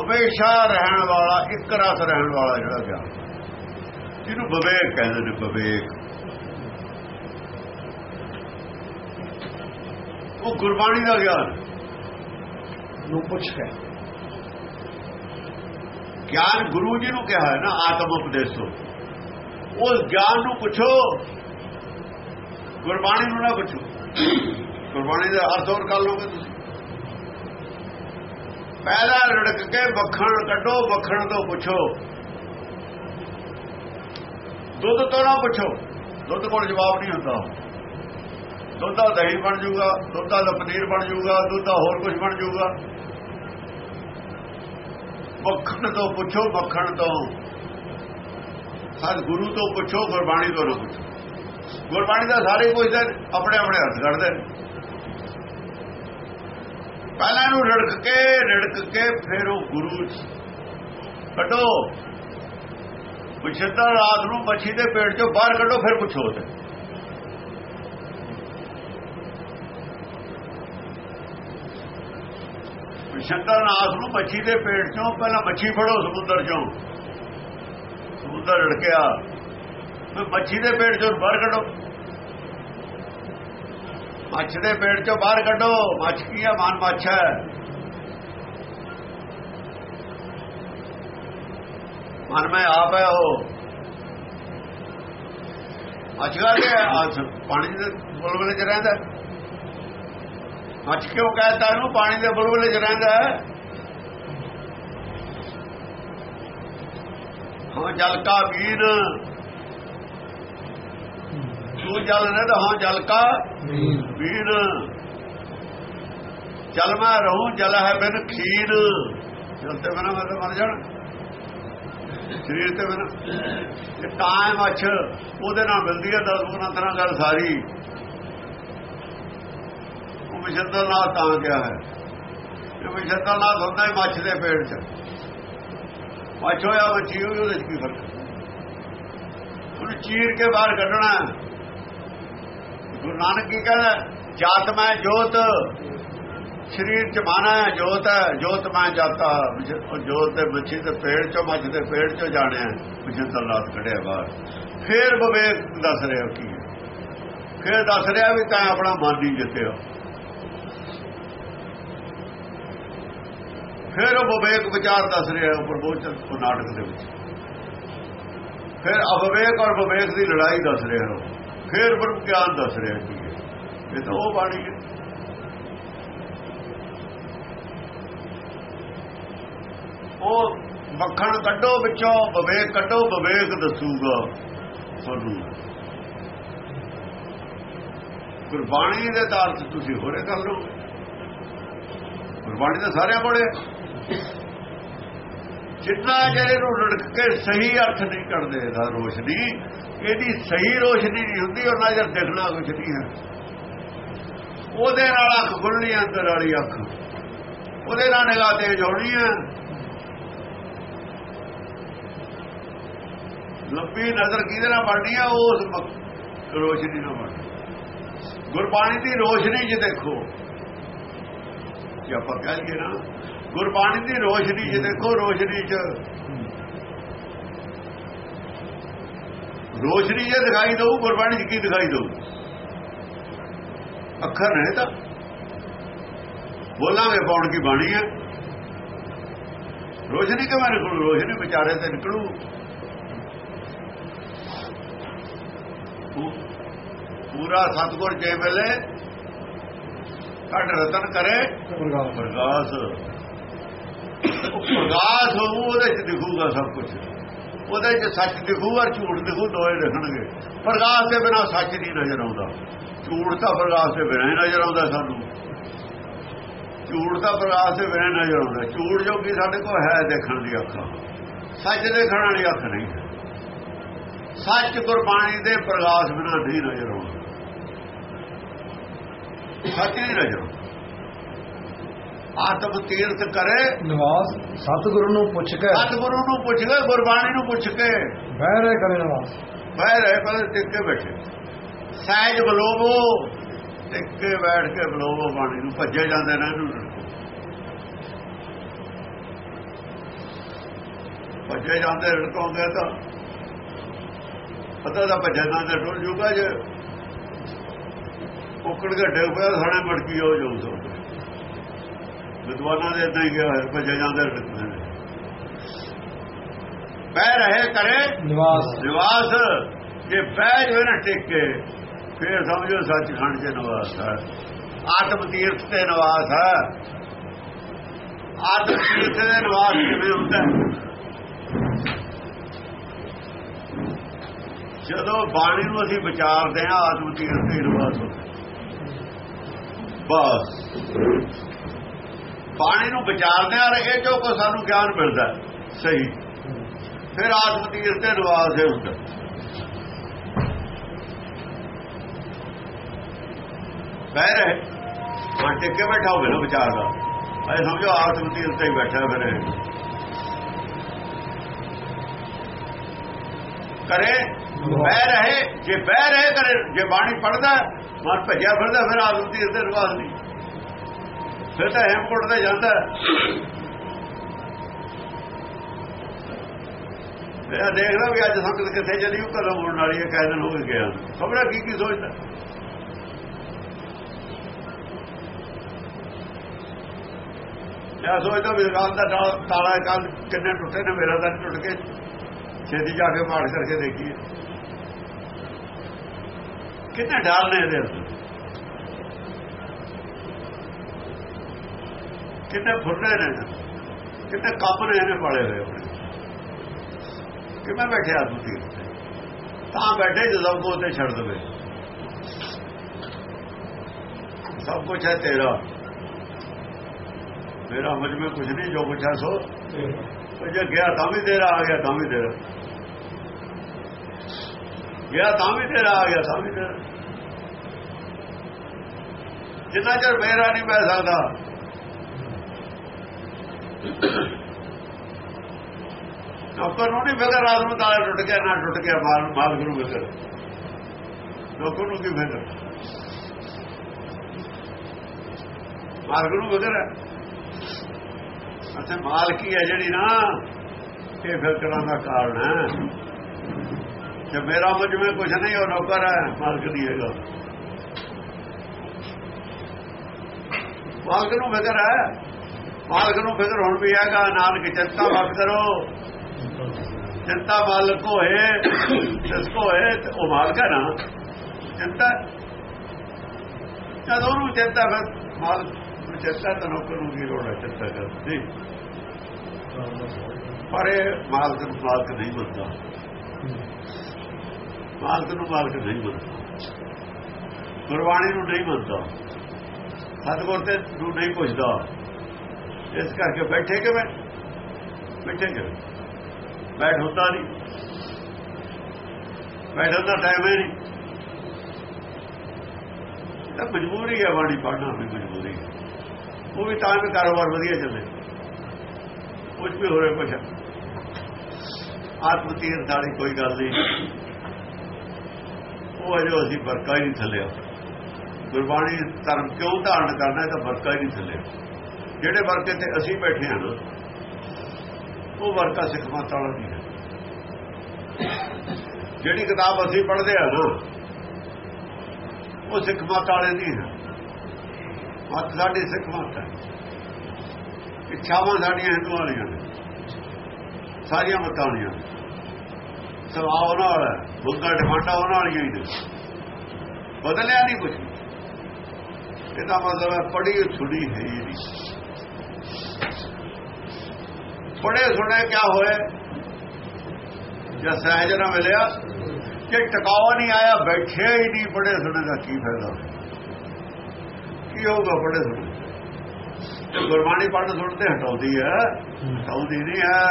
ਹਮੇਸ਼ਾ ਰਹਿਣ ਵਾਲਾ ਇੱਕ ਰਸ ਰਹਿਣ ਵਾਲਾ ਜਿਹੜਾ ਗਿਆਨ। ਜਿਹਨੂੰ ਵਿਵੇਕ ਕਹਿੰਦੇ ਨੇ ਵਿਵੇਕ। ਉਹ ਗੁਰਬਾਣੀ ਦਾ ਗਿਆਨ। ਨੂੰ ਪੁੱਛ ਕੇ। ਗਿਆਨ ਗੁਰੂ ਜੀ ਨੂੰ ਕਿਹਾ ਹੈ ਨਾ ਆਤਮ ਉਪਦੇਸੋ। ਉਸ ਗਿਆਨ ਨੂੰ ਪੁੱਛੋ। ਗੁਰਬਾਣੀ ਨੂੰ ਨਾ ਪੁੱਛੋ। ਗੁਰਬਾਣੀ ਦਾ ਅਰਥ ਹੋਰ ਕਰ ਲਓਗੇ ਤੁਸੀਂ। ਪਹਿਲਾ ਰੜਕ ਕੇ ਵਖਣ ਕੱਢੋ, ਵਖਣ ਤੋਂ ਪੁੱਛੋ। ਦੁੱਧ ਤੋਂ ਨਾ ਪੁੱਛੋ। ਦੁੱਧ ਕੋਲ ਜਵਾਬ ਨਹੀਂ ਹੁੰਦਾ। ਦੁੱਧ ਦਾ ਦਹੀਂ ਬਣ ਜਾਊਗਾ, ਦੁੱਧ ਦਾ ਪਨੀਰ ਬਣ ਜਾਊਗਾ, ਦੁੱਧ ਦਾ ਹੋਰ ਕੁਝ ਬਣ ਜਾਊਗਾ। ਮੱਖਣ ਤੋਂ ਪੁੱਛੋ ਮੱਖਣ ਤੋਂ। ਸਤ ਗੁਰੂ ਤੋਂ ਪੁੱਛੋ, ਗੁਰਬਾਣੀ ਤੋਂ ਨਾ ਪੁੱਛੋ। ਗੁਰਬਾਣੀ ਦਾ ਸਾਰੇ ਪੁੱਛਦੇ ਆਪਣੇ ਆਪਣੇ ਹੱਥ ਕੱਢਦੇ ਨੇ। ਪਹਿਲਾਂ ਨੂੰ ਰੜਕ ਕੇ ਰੜਕ ਕੇ ਫਿਰ ਉਹ ਗੁਰੂ ਕੱਢੋ। ਪੁੱਛਦਾ ਰਾਤ ਨੂੰ ਮੱਛੀ ਦੇ ਪੇਟ ਚੋਂ ਬਾਹਰ ਕੱਢੋ, ਫਿਰ ਪੁੱਛੋ ਤੇ ਪੁੱਛਦਾ ਰਾਤ ਨੂੰ ਮੱਛੀ ਦੇ ਪੇਟ ਚੋਂ, ਪਹਿਲਾਂ ਮੱਛੀ ਫੜੋ ਸਮੁੰਦਰ ਚੋਂ। ਸਮੁੰਦਰ ਰੜਕਿਆ। ਮੱਛੀ ਦੇ ਪੇਟ ਚੋਂ ਬਾਹਰ ਕੱਢੋ। ਮੱਛ ਦੇ ਪੇਟ ਚੋਂ ਬਾਹਰ ਕੱਢੋ। ਮੱਛ ਕੀ ਹੈ ਮਨ ਮੱਛ ਹੈ। ਮਨ ਮੈਂ ਆਪ ਹੈ ਉਹ। ਮੱਛ ਗਾ ਕੇ ਪਾਣੀ ਦੇ ਬੁਲਬੁਲੇ ਚ ਰਹਿੰਦਾ ਮੱਛ ਕਿਉਂ ਕਹਿੰਦਾ ਇਹਨੂੰ? ਪਾਣੀ ਦੇ ਬੁਲਬੁਲੇ ਚ ਰਹਿੰਦਾ ਹਾਂ। ਜਲ ਕਾ ਵੀਰ ਤੂੰ ਜਲ ਨੇ ਤਾਂ ਹਾਂ ਜਲ ਕਾ ਵੀਰ ਜਲ ਮੈਂ ਰਹੂੰ ਜਲ ਹੈ ਬਿਨ ਖੀਰ। ਜਲ ਤੇ ਬਿਨਾ ਮੈਂ ਤਾਂ ਮਰ ਜਾਣਾ। ਸਰੀਰ ਤੇ ਬਿਨਾ। ਇਹ ਤਾਂ ਹੈ ਮੱਛ ਉਹਦੇ ਨਾਲ ਮਿਲਦੀ ਹੈ ਦਸ ਗੁਣਾ ਤਰ੍ਹਾਂ ਗੱਲ ਸਾਰੀ। ਉਹ ਵਿਸ਼ੰਦਰ ਨਾਲ ਤਾਂ ਗਿਆ ਹੈ? ਇਹ ਵਿਸ਼ੰਦਰ ਨਾਲ ਹੁੰਦਾ ਹੈ ਮੱਛ ਦੇ ਪੇਟ 'ਚ। ਮੱਛ ਹੋਇਆ ਮੱਛੀ ਹੋਈ ਉਹਦੇ 'ਚ ਕੀ ਫ਼ਰਕ? ਉਹਨੂੰ ਚੀਰ ਕੇ ਬਾਹਰ ਕੱਢਣਾ ਗੁਰੂ ਨਾਨਕ ਕੀ ਕਹਿੰਦਾ, ਜਾਤ ਮੈਂ ਜੋਤ, ਸਰੀਰ ਚ ਮਾਨਾ ਹੈ, ਜੋਤ ਹੈ, ਜੋਤ ਮੈਂ ਜਾਤਾ ਜੋਤ ਤੇ ਮੱਛੀ ਦੇ ਪੇੜ ਚੋਂ ਮੱਛ ਦੇ ਪੇੜ ਚੋਂ ਜਾਣਿਆ ਵਿਜੇਤਰ ਰਾਤ ਕੱਢਿਆ ਬਾਹਰ। ਫੇਰ ਵਿਵੇਕ ਦੱਸ ਰਿਹਾ ਕੀ ਹੈ? ਫੇਰ ਦੱਸ ਰਿਹਾ ਵੀ ਤਾਂ ਆਪਣਾ ਮਨ ਨਹੀਂ ਜਿੱਤਿਆ। ਫਿਰ ਉਹ ਵਿਵੇਕ ਵਿਚਾਰ ਦੱਸ ਰਿਹਾ ਉਹ ਪ੍ਰਬੋਚਨ ਉਹ ਨਾਟਕ ਦੇ ਵਿੱਚ। ਫਿਰ ਅਵਵੇਕ ਔਰ ਵਿਵੇਕ ਦੀ ਲੜਾਈ ਦੱਸ ਰਿਹਾ ਉਹ। ਫੇਰ ਬ੍ਰਹਮ ਗਿਆਨ ਦੱਸ ਰਿਹਾ ਕੀ ਹੈ ਇਹ ਤਾਂ ਉਹ ਬਾਣੀ ਹੈ। ਉਹ ਮੱਖਣ ਕੱਢੋ ਵਿੱਚੋਂ, ਵਿਵੇਕ ਕੱਢੋ, ਵਿਵੇਕ ਦੱਸੂਗਾ ਤੁਹਾਨੂੰ। ਗੁਰਬਾਣੀ ਦੇ ਆਧਾਰ ਤੇ ਤੁਸੀਂ ਹੋਰੇ ਕਰ ਲਓ ਗੁਰਬਾਣੀ ਤਾਂ ਸਾਰਿਆਂ ਕੋਲੇ ਜਿੰਨਾ ਜਿਹੜੇ ਨੂੰ ਲੜਕ ਕੇ ਸਹੀ ਅਰਥ ਨਹੀਂ ਕਰਦੇ, ਇਹਦਾ ਰੋਸ਼ਨੀ ਇਹਦੀ ਸਹੀ ਰੋਸ਼ਨੀ ਨਹੀਂ ਹੁੰਦੀ ਔਰ ਨਜ਼ਰ ਦਿਖਣਾ ਕੁਝ ਨਹੀਂ ਹੈ। ਉਹਦੇ ਨਾਲ ਅੱਖ ਖੁੱਲਣੀ ਹੈ, ਅੰਦਰ ਵਾਲੀ ਅੱਖ। ਉਹਦੇ ਨਾਲ ਨਿਗਾਹ ਤੇਜ਼ ਹੋਣੀ ਹੈ। ਲੰਬੀ ਨਜ਼ਰ ਕਿਹਦੇ ਨਾਲ ਬਣਨੀ ਹੈ? ਉਸ ਰੋਸ਼ਨੀ ਨਾਲ ਬਣਨੀ ਗੁਰਬਾਣੀ ਦੀ ਰੋਸ਼ਨੀ 'ਚ ਦੇਖੋ ਜੇ ਆਪਾਂ ਕਹਿ ਲਈਏ ਨਾ ਗੁਰਬਾਣੀ ਦੀ ਰੋਸ਼ਨੀ 'ਚ ਦੇਖੋ ਰੋਸ਼ਨੀ 'ਚ ਰੋਸ਼ਨੀ ਜੇ ਦਿਖਾਈ ਦਊ ਗੁਰਬਾਣੀ 'ਚ ਕੀ ਦਿਖਾਈ ਦਊ? ਅੱਖਰ ਨੇ ਤਾਂ। ਬੋਲਾਂਗੇ ਪੌਣ ਕੀ ਬਾਣੀ ਹੈ? ਰੋਸ਼ਨੀ ਕਿਵੇਂ ਨਿਕਲੂ? ਰੋਸ਼ਨੀ ਵਿਚਾਰੇ ਤੇ ਨਿਕਲੂ। ਪੂਰਾ ਸਤਗੁਰ ਜੇ ਮਿਲੇ ਕੱਢ ਰਤਨ ਕਰੇ ਪ੍ਰਗਾਸ। ਪ੍ਰਗਾਸ। ਉਹ ਪ੍ਰਗਾਸ ਹੋਊ ਉਹਦੇ ਚ ਦਿਖੂਗਾ ਸਭ ਕੁਝ ਉਹਦੇ ਚ ਸੱਚ ਦਿਖੂ ਔਰ ਝੂਠ ਦਿਖੂ ਦੋਏ ਦਿਖਣਗੇ। ਪ੍ਰਕਾਸ਼ ਦੇ ਬਿਨਾ ਸੱਚ ਨਹੀਂ ਨਜ਼ਰ ਆਉਂਦਾ। ਝੂਠ ਤਾਂ ਪ੍ਰਕਾਸ਼ ਦੇ ਬਿਨਾ ਹੀ ਨਜ਼ਰ ਆਉਂਦਾ ਸਾਨੂੰ। ਝੂਠ ਤਾਂ ਪ੍ਰਕਾਸ਼ ਦੇ ਬਿਨਾ ਨਜ਼ਰ ਆਉਂਦਾ। ਝੂਠ ਜੋ ਕਿ ਸਾਡੇ ਕੋਲ ਹੈ ਦੇਖਣ ਦੀ ਅੱਖਾਂ। ਸੱਚ ਦੇਖਣ ਵਾਲੀ ਅੱਖ ਨਹੀਂ ਹੈ। ਸੱਚ ਗੁਰਬਾਣੀ ਦੇ ਪ੍ਰਕਾਸ਼ ਬਿਨਾ ਨਹੀਂ ਨਜ਼ਰ ਆਉਂਦਾ। ਸੱਚ ਨਹੀਂ ਨਜ਼ਰ ਆਉਂਦਾ। ਆਤਮ ਤੀਰਥ ਕਰੇ। ਨਿਵਾਸ ਸਤਿਗੁਰੂ ਨੂੰ ਪੁੱਛ ਕੇ। ਸਤਿਗੁਰੂ ਨੂੰ ਪੁੱਛ ਕੇ ਗੁਰਬਾਣੀ ਨੂੰ ਪੁੱਛ ਕੇ। ਬਹਿ ਰਹੇ ਕਰੇ ਨਿਵਾਸ। ਬਹਿ ਰਹੇ ਪਰ ਟਿਕ ਕੇ ਬੈਠੇ। ਸਹਿਜ ਬਲੋਵੋ ਟਿਕ ਕੇ ਬੈਠ ਕੇ ਬਲੋਵੋ ਬਾਣੀ ਨੂੰ ਭੱਜੇ ਜਾਂਦੇ ਨੇ ਇਹਨੂੰ। ਭੱਜੇ ਜਾਂਦੇ ਰੜਕੋਗੇ ਤਾਂ। ਪਤਾ ਤਾਂ ਭੱਜੇ ਜਾਂਦੇ ਟੁੱਟ ਜੂਗਾ ਜੇ। ਉਕੜ ਕੇ ਡਿੱਗ ਪਿਆ ਸਾਣੇ ਮੜਕੀ ਹੋ ਜਾਊ ਸੋ ਵਿਦਵਾਨਾਂ ਦੇ ਇਦਾਂ ਹੀ ਗਿਆ ਹੋਇਆ ਭੱਜੇ ਜਾਂਦੇ ਰੜਕਦੇ ਨੇ। ਬਹਿ ਰਹੇ ਕਰੇ ਨਿਵਾਸ। ਨਿਵਾਸ। ਜੇ ਬਹਿ ਜਾਵੇ ਨਾ ਟਿਕ ਫਿਰ ਸਮਝੋ ਸੱਚਖੰਡ 'ਚ ਨਿਵਾਸ ਹੈ। ਆਤਮ ਤੀਰਥ ਤੇ ਨਿਵਾਸ ਹੈ। ਆਤਮ ਤੀਰਥ ਦੇ ਨਿਵਾਸ ਕਿਵੇਂ ਹੁੰਦਾ? ਜਦੋਂ ਬਾਣੀ ਨੂੰ ਅਸੀਂ ਵਿਚਾਰਦੇ ਹਾਂ ਆਤਮ ਤੀਰਥ ਤੇ ਨਿਵਾਸ ਹੁੰਦਾ ਬਸ। ਬਾਣੀ ਨੂੰ ਵਿਚਾਰਦੇ ਹਾਂ ਇਹ ਜੋ ਕੋ ਸਾਨੂੰ ਗਿਆਨ ਮਿਲਦਾ ਸਹੀ। ਫਿਰ ਆਤਮ ਤੀਰਥ ਤੇ ਨਿਵਾਸ ਹੈ ਹੁੰਦਾ ਬਹਿ ਰਹੇ। ਮਨ ਟਿੱਕੇ ਬੈਠਾ ਹੋਵੇ ਨਾ ਵਿਚਾਰ ਦਾ। ਐ ਸਮਝੋ ਆਤਮ ਤੀਰਥ ਤੇ ਬੈਠਾ ਫਿਰ ਇਹ। ਕਰੇ, ਬਹਿ ਰਹੇ। ਜੇ ਬਹਿ ਰਹੇ ਕਰੇ, ਜੇ ਬਾਣੀ ਪੜਦਾ ਮਨ ਭੱਜਿਆ ਫਿਰਦਾ, ਫਿਰ ਆਤਮ ਤੀਰਥ ਤੇ ਨਿਵਾਸ ਨਹੀਂ। ਫਿਰ ਤਾਂ ਹੈਮਕੋਟ ਤੇ ਜਾਂਦਾ ਮੈਂ ਦੇਖ ਲਓ ਵੀ ਅੱਜ ਸੰਗਤ ਕਿੱਥੇ ਚਲੀ, ਉਹ ਕਦੋਂ ਮੁੜਨ ਵਾਲੀ ਹੈ ਕਾਇਦਨ ਹੋ ਗਿਆ। ਖਬਰਾਂ ਕੀ ਕੀ ਸੋਚਦਾ? ਮੈਂ ਸੋਚਦਾ ਵੀ ਰਾਤ ਦਾ ਤਾ- ਤਾਲਾ ਕੱਲ ਕਿੰਨੇ ਟੁੱਟੇ ਨੇ, ਮੇਰਾ ਤਾਂ ਟੁੱਟ ਕੇ ਛੇਤੀ ਜਾ ਕੇ ਪਾੜ ਕਰਕੇ ਦੇਖੀਏ। ਕਿੰਨੇ ਡਰ ਨੇ ਇਹਦੇ ਅੰਦਰ। ਕਿਤੇ ਫੁੱਟੇ ਨੇ ਕਿਤੇ ਕੰਮ ਨੇ ਇਹਨੇ ਪਾਲੇ ਹੋਏ ਆਪਣੇ। ਕਿਵੇਂ ਬੈਠਿਆ ਤੁਸੀਂ ਤਾਂ ਬੈਠੇ ਜਜ਼ਬ ਕੋ ਤੇ ਛੱਡ ਦਵੇ। ਸਭ ਕੁਝ ਹੈ ਤੇਰਾ। ਮੇਰਾ ਮੁਝ ਮੇ ਕੁਝ ਨਹੀਂ ਜੋ ਕੁਛ ਹੈ ਸੋ। ਜੇ ਗਿਆ ਤਾਂ ਵੀ ਤੇਰਾ ਆ ਗਿਆ ਤਾਂ ਵੀ ਤੇਰਾ। ਗਿਆ ਤਾਂ ਵੀ ਤੇਰਾ ਆ ਗਿਆ ਤਾਂ ਵੀ ਤੇਰਾ। ਜਿੰਨਾ ਚਿਰ ਮੇਰਾ ਨਹੀਂ ਪੈ ਸਕਦਾ ਨੌਕਰ ਨੂੰ ਨਹੀਂ ਫਿਕਰ, ਰਾਤ ਨੂੰ ਟੁੱਟ ਗਿਆ, ਨਾ ਟੁੱਟ ਗਿਆ ਮਾਲ ਮਾਲ ਗੁਰੂ ਫਿਕਰ। ਨੌਕਰ ਨੂੰ ਕੀ ਫਿਕਰ? ਮਾਲਕ ਨੂੰ ਫਿਕਰ ਹੈ। ਅਤੇ ਮਾਲਕੀ ਹੈ ਜਿਹੜੀ ਨਾ, ਇਹ ਫਿਕਰਾਂ ਦਾ ਕਾਰਨ ਹੈ। ਜੇ ਮੇਰਾ ਮੁਝ ਵਿੱਚ ਕੁਝ ਨਹੀਂ, ਉਹ ਨੌਕਰ ਹੈ, ਮਾਲਕ ਦੀ ਹੈਗਾ ਮਾਲਕ ਨੂੰ ਫਿਕਰ ਹੈ। ਮਾਲਕ ਨੂੰ ਫਿਕਰ ਹੋਣ ਵੀ ਹੈਗਾ, ਨਾਨਕ ਚਿੰਤਾ ਮਤ ਕਰੋ। ਚਿੰਤਾ ਮਾਲਕ ਹੋਏ, ਜਿਸ ਕੋ ਉਹ ਮਾਲਕ ਹੈ ਨਾ। ਚਿੰਤਾ ਜਦ ਉਹਨੂੰ ਚਿੰਤਾ, ਫਿਰ ਮਾਲਕ ਨੂੰ ਚਿੰਤਾ, ਤਾਂ ਨੌਕਰ ਨੂੰ ਕੀ ਲੋੜ ਹੈ ਚਿੰਤਾ ਕਰ ਜੀ ਪਰ ਇਹ ਮਾਲਕ ਨੂੰ ਮਾਲਕ ਨਹੀਂ ਬਣਦਾ ਮਾਲਕ ਨੂੰ ਮਾਲਕ ਨਹੀਂ ਬਣਦਾ ਗੁਰਬਾਣੀ ਨੂੰ ਨਹੀਂ ਮੰਨਦਾ। ਸਤਿਗੁਰ ਤੇ ਨੂੰ ਨਹੀਂ ਪੁੱਛਦਾ। ਇਸ ਕਰਕੇ ਬੈਠੇ ਕਿਵੇਂ ਬੈਠੇ ਕਿਵੇਂ ਬੈਠ ਹੁੰਦਾ ਨਹੀਂ। ਬੈਠਣ ਦਾ ਟਾਈਮ ਹੀ ਨਹੀਂ। ਤਾਂ ਮਜਬੂਰੀ ਹੈ ਬਾਣੀ ਪੜ੍ਹਨਾ ਵੀ ਮਜਬੂਰੀ। ਹੈ ਉਹ ਵੀ ਤਾਂ ਵੀ ਕਾਰੋਬਾਰ ਵਧੀਆ ਚੱਲੇ। ਕੁਝ ਵੀ ਹੋਵੇ ਰਿਹਾ ਕੁਝ ਆਤਮ ਤੀਰਥ ਵਾਲੀ ਕੋਈ ਗੱਲ ਨਹੀਂ। ਉਹ ਅਜੋ ਅਸੀਂ ਵਰਕਾ ਹੀ ਨਹੀਂ ਥੱਲੇ। ਗੁਰਬਾਣੀ ਧਰਮ ਕਿਉਂ ਧਾਰਨ ਕਰਨਾ ਇਹ ਤਾਂ ਵਰਕਾ ਹੀ ਨਹੀਂ ਥੱਲੇ। ਜਿਹੜੇ ਵਰਕੇ ਤੇ ਅਸੀਂ ਬੈਠੇ ਹਾਂ ਨਾ, ਉਹ ਵਰਕਾ ਸਿੱਖ ਮਤ ਵਾਲਾ ਨਹੀਂ ਹੈ। ਜਿਹੜੀ ਕਿਤਾਬ ਅਸੀਂ ਪੜ੍ਹਦੇ ਹਾਂ ਨਾ, ਉਹ ਸਿੱਖ ਮਤ ਵਾਲੇ ਦੀ ਹੈ। ਮਤ ਸਾਡੀ ਸਿੱਖ ਮਤ ਹੈ। ਇੱਛਾਵਾਂ ਸਾਡੀਆਂ ਹਿੰਦੂ ਵਾਲੀਆਂ ਨੇ, ਸਾਰੀਆਂ ਮਤਾਂ ਵਾਲੀਆਂ ਸੁਭਾਅ ਉਹਨਾਂ ਵਾਲਾ ਬੁੱਧਾ ਡਿਮਾਂਡਾਂ ਉਹਨਾਂ ਵਾਲੀਆਂ ਹੀ ਨੇ। ਬਦਲਿਆ ਨਹੀਂ ਕੁਝ ਇਹਦਾ ਮਤਲਬ ਹੈ ਪੜੀ ਸੁਣੀ ਹੈ ਹੀ ਨਹੀਂ ਪੜੇ ਸੁਣੇ, ਕਿਆ ਹੋਏ ਜਦ ਸਹਿਜ ਨਾ ਮਿਲਿਆ ਕਿ ਟਿਕਾਵਾ ਨਹੀਂ ਆਇਆ ਬੈਠਿਆ ਹੀ ਨਹੀਂ ਪੜੇ ਸੁਣੇ ਦਾ ਕੀ ਫਾਇਦਾ। ਕੀ ਹੋਊਗਾ ਪੜੇ ਸੁਣੇ? ਤੇ ਗੁਰਬਾਣੀ ਪੜਨ ਸੁਣਦੇ ਹਟਾਉਂਦੀ ਹੈ ਹਟਾਉਂਦੀ ਨਹੀਂ ਹੈ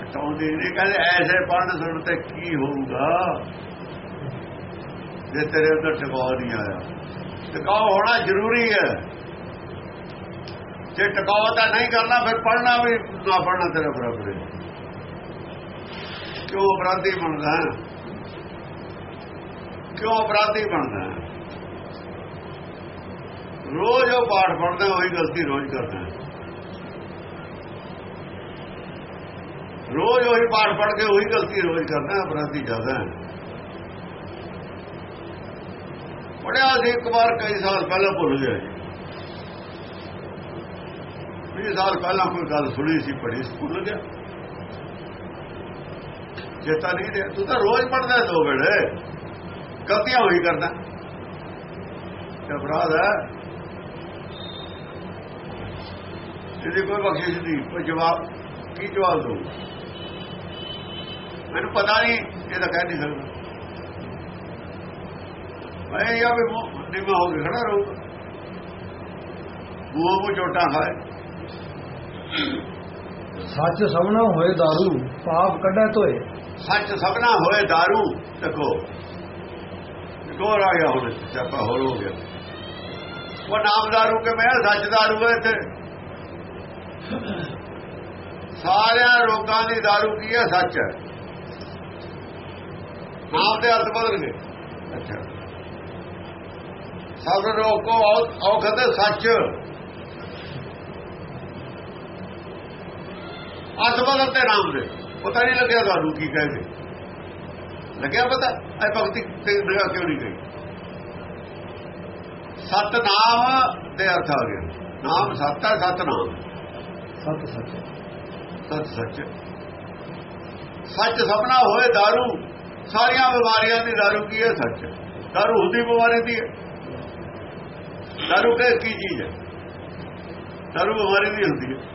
ਹਟਾਉਂਦੀ ਨਹੀਂ, ਕਹਿੰਦੇ ਐਸੇ ਪੜਨ ਸੁਣ ਤੇ ਕੀ ਹੋਊਗਾ? ਜੇ ਤੇਰੇ ਅੰਦਰ ਟਿਕਾਅ ਨਹੀਂ ਆਇਆ। ਟਿਕਾਅ ਹੋਣਾ ਜ਼ਰੂਰੀ ਹੈ। ਜੇ ਟਿਕਾਅ ਤਾਂ ਨਹੀਂ ਕਰਨਾ, ਫਿਰ ਪੜਨਾ ਵੀ ਨਾ ਪੜਨਾ ਤੇਰਾ ਬਰਾਬਰ ਹੈ ਕਿਉਂ ਅਪਰਾਧੀ ਬਣਦਾ ਕਿਉਂ ਅਪਰਾਧੀ ਬਣਦਾ ਰੋਜ਼ ਉਹ ਪਾਠ ਪੜਦਾ ਉਹੀ ਗਲਤੀ ਰੋਜ਼ ਕਰਦਾ ਰੋਜ਼ ਉਹੀ ਪਾਠ ਪੜ ਕੇ ਉਹੀ ਗਲਤੀ ਰੋਜ਼ ਕਰਦਾ ਅਪਰਾਧੀ ਜ਼ਿਆਦਾ ਹੈ। ਪੜਿਆ ਸੀ ਇੱਕ ਵਾਰ, ਕਈ ਸਾਲ ਪਹਿਲਾਂ ਭੁੱਲ ਗਿਆ ਜੀ 20 ਸਾਲ ਪਹਿਲਾਂ ਕੋਈ ਗੱਲ ਸੁਣੀ ਸੀ ਪੜ੍ਹੀ ਸਕੂਲ ਗਿਆ ਚੇਤਾ ਨਹੀਂ ਰਿਹਾ। ਤੂੰ ਤਾਂ ਰੋਜ਼ ਪੜਦਾ ਦੋ ਵੇਲੇ। ਗਲਤੀਆਂ ਹੋਈ ਕਰਦਾ। ਅਪਰਾਧ ਹੈ? ਇਹਦੀ ਕੋਈ ਬਖਸ਼ਿਸ਼ ਨਹੀਂ। ਕੋਈ ਜਵਾਬ ਕੀ ਜਵਾਬ ਦਊ? ਮੈਨੂੰ ਪਤਾ ਨਹੀਂ, ਇਹ ਤਾਂ ਕਹਿ ਨਹੀਂ ਸਕਦਾ। ਮੈਂ ਇਹ ਵੀ ਨਿਮਾ ਹੋ ਕੇ ਖੜਾ ਰਹੂਗਾ। ਮੂੰਹ ਮੂੰਹ ਚੋਟਾਂ ਖਾਏ। ਸੱਚ ਸਭਨਾ ਹੋਏ दारू ਪਾਪ ਕੱਢੈ ਧੋਏ ਸੱਚ ਸਭਨਾ ਹੋਏ दारू ਦੇਖੋ ਗੋਰ ਆ ਗਿਆ ਹੁਣ ਚਾਪਾ ਹੋਰ ਹੋ ਗਿਆ ਉਹ ਨਾਮ दारू ਕੇ ਮੈਂ ਸੱਚ दारू ਹੈ ਇੱਥੇ ਸਾਰਿਆਂ ਰੋਗਾਂ ਦੀ दारू ਕੀ ਹੈ ਸੱਚ ਹੈ ਨਾਮ ਦੇ ਅਰਥ ਬਦਲ ਗਏ ਅੱਛਾ ਸਭ ਰੋਗ ਕੋ ਔਖਦ ਸੱਚ ਅਰਥ ਬਦਲਤੇ ਨਾਮ ਦੇ ਪਤਾ ਨਹੀਂ ਲੱਗਿਆ ਤੁਹਾਨੂੰ ਕੀ ਕਹਿੰਦੇ ਲੱਗਿਆ ਪਤਾ ਐ ਭਗਤੀ ਤੇ ਨਿਗਾਹ ਕਿਉਂ ਨਹੀਂ ਗਈ ਸਤ ਨਾਮ ਦੇ ਅਰਥ ਆ ਗਏ ਨਾਮ ਸਤ ਹੈ ਸਤ ਨਾਮ ਸਤ ਸੱਚ ਸਤ ਸੱਚ ਸੱਚ ਸਪਨਾ ਹੋਏ दारू ਸਾਰੀਆਂ ਬਿਮਾਰੀਆਂ ਦੀ दारू ਕੀ ਹੈ ਸੱਚ दारू ਹੁੰਦੀ ਬਿਮਾਰੀ ਦੀ ਹੈ दारू ਕੇ ਕੀ ਚੀਜ਼ ਹੈ दारू ਬਿਮਾਰੀ ਦੀ ਹੁੰਦੀ ਹੈ